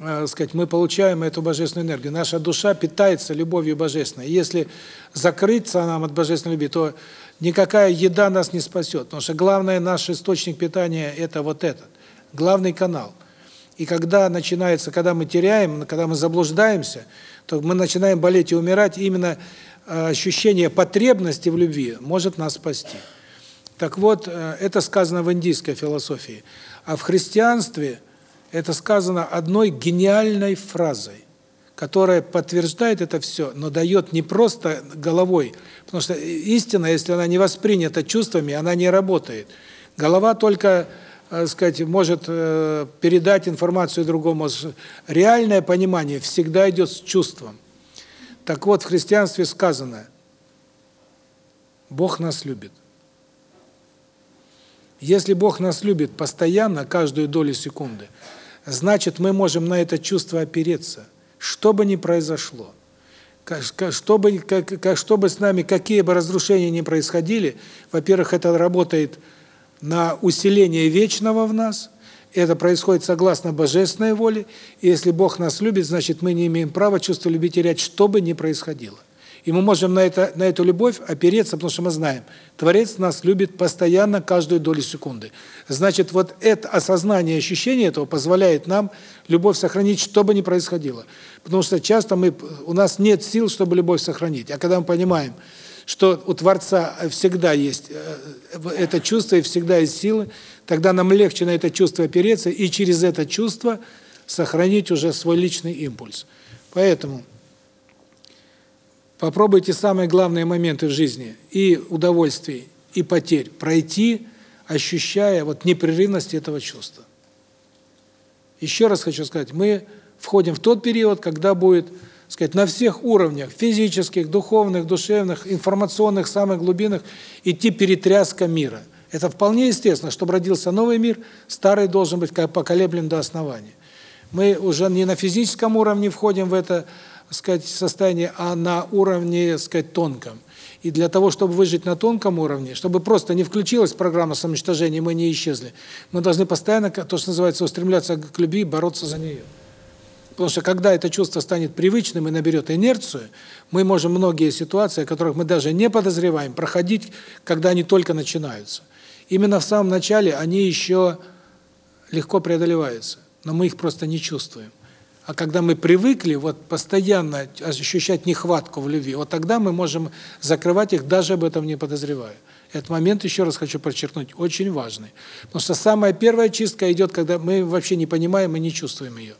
э, сказать, мы получаем эту божественную энергию. Наша душа питается любовью божественной. Если закрыться нам от божественной любви, то никакая еда нас не спасет, потому что главный наш источник питания – это вот этот, главный канал. И когда начинается, когда мы теряем, когда мы заблуждаемся, то мы начинаем болеть и умирать, и именно э, ощущение потребности в любви может нас спасти. Так вот, э, это сказано в индийской философии. А в христианстве это сказано одной гениальной фразой, которая подтверждает это все, но дает не просто головой, потому что истина, если она не воспринята чувствами, она не работает. Голова только, э, сказать, может э, передать информацию другому. Реальное понимание всегда идет с чувством. Так вот, в христианстве сказано, Бог нас любит. Если Бог нас любит постоянно, каждую долю секунды, значит, мы можем на это чувство опереться, что бы ни произошло. Что бы, как, что бы с нами, какие бы разрушения ни происходили, во-первых, это работает на усиление вечного в нас, это происходит согласно божественной воле, и если Бог нас любит, значит, мы не имеем права чувство любви терять, что бы ни происходило. И мы можем на это на эту любовь опереться, потому что мы знаем, Творец нас любит постоянно, каждую долю секунды. Значит, вот это осознание, ощущение этого позволяет нам любовь сохранить, что бы ни происходило. Потому что часто мы у нас нет сил, чтобы любовь сохранить. А когда мы понимаем, что у Творца всегда есть э, это чувство и всегда есть силы, тогда нам легче на это чувство опереться и через это чувство сохранить уже свой личный импульс. Поэтому попробуйте самые главные моменты в жизни и удовольствий, и потерь пройти, ощущая вот непрерывность этого чувства. Еще раз хочу сказать, мы входим в тот период, когда будет, сказать, на всех уровнях, физических, духовных, душевных, информационных, самых глубинных, идти перетряска мира. Это вполне естественно, чтобы родился новый мир, старый должен быть поколеблен до основания. Мы уже не на физическом уровне входим в это, сказать, состояние, а на уровне, сказать, тонком. И для того, чтобы выжить на тонком уровне, чтобы просто не включилась программа самоуничтожения, мы не исчезли, мы должны постоянно, то, что называется, устремляться к любви, бороться за нее. Потому что когда это чувство станет привычным и наберет инерцию, мы можем многие ситуации, о которых мы даже не подозреваем, проходить, когда они только начинаются. Именно в самом начале они еще легко преодолеваются, но мы их просто не чувствуем. А когда мы привыкли вот постоянно ощущать нехватку в любви, вот тогда мы можем закрывать их, даже об этом не подозревая. Этот момент, еще раз хочу подчеркнуть, очень важный. Потому что самая первая чистка идет, когда мы вообще не понимаем и не чувствуем ее.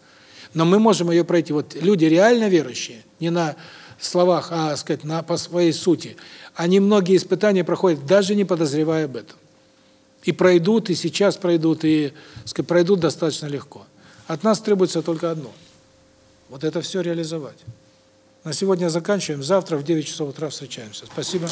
Но мы можем ее пройти. Вот люди реально верующие, не на словах, а, сказать, на по своей сути, они многие испытания проходят, даже не подозревая об этом. И пройдут, и сейчас пройдут, и, сказать, пройдут достаточно легко. От нас требуется только одно – вот это все реализовать. На сегодня заканчиваем. Завтра в 9 часов утра встречаемся. Спасибо.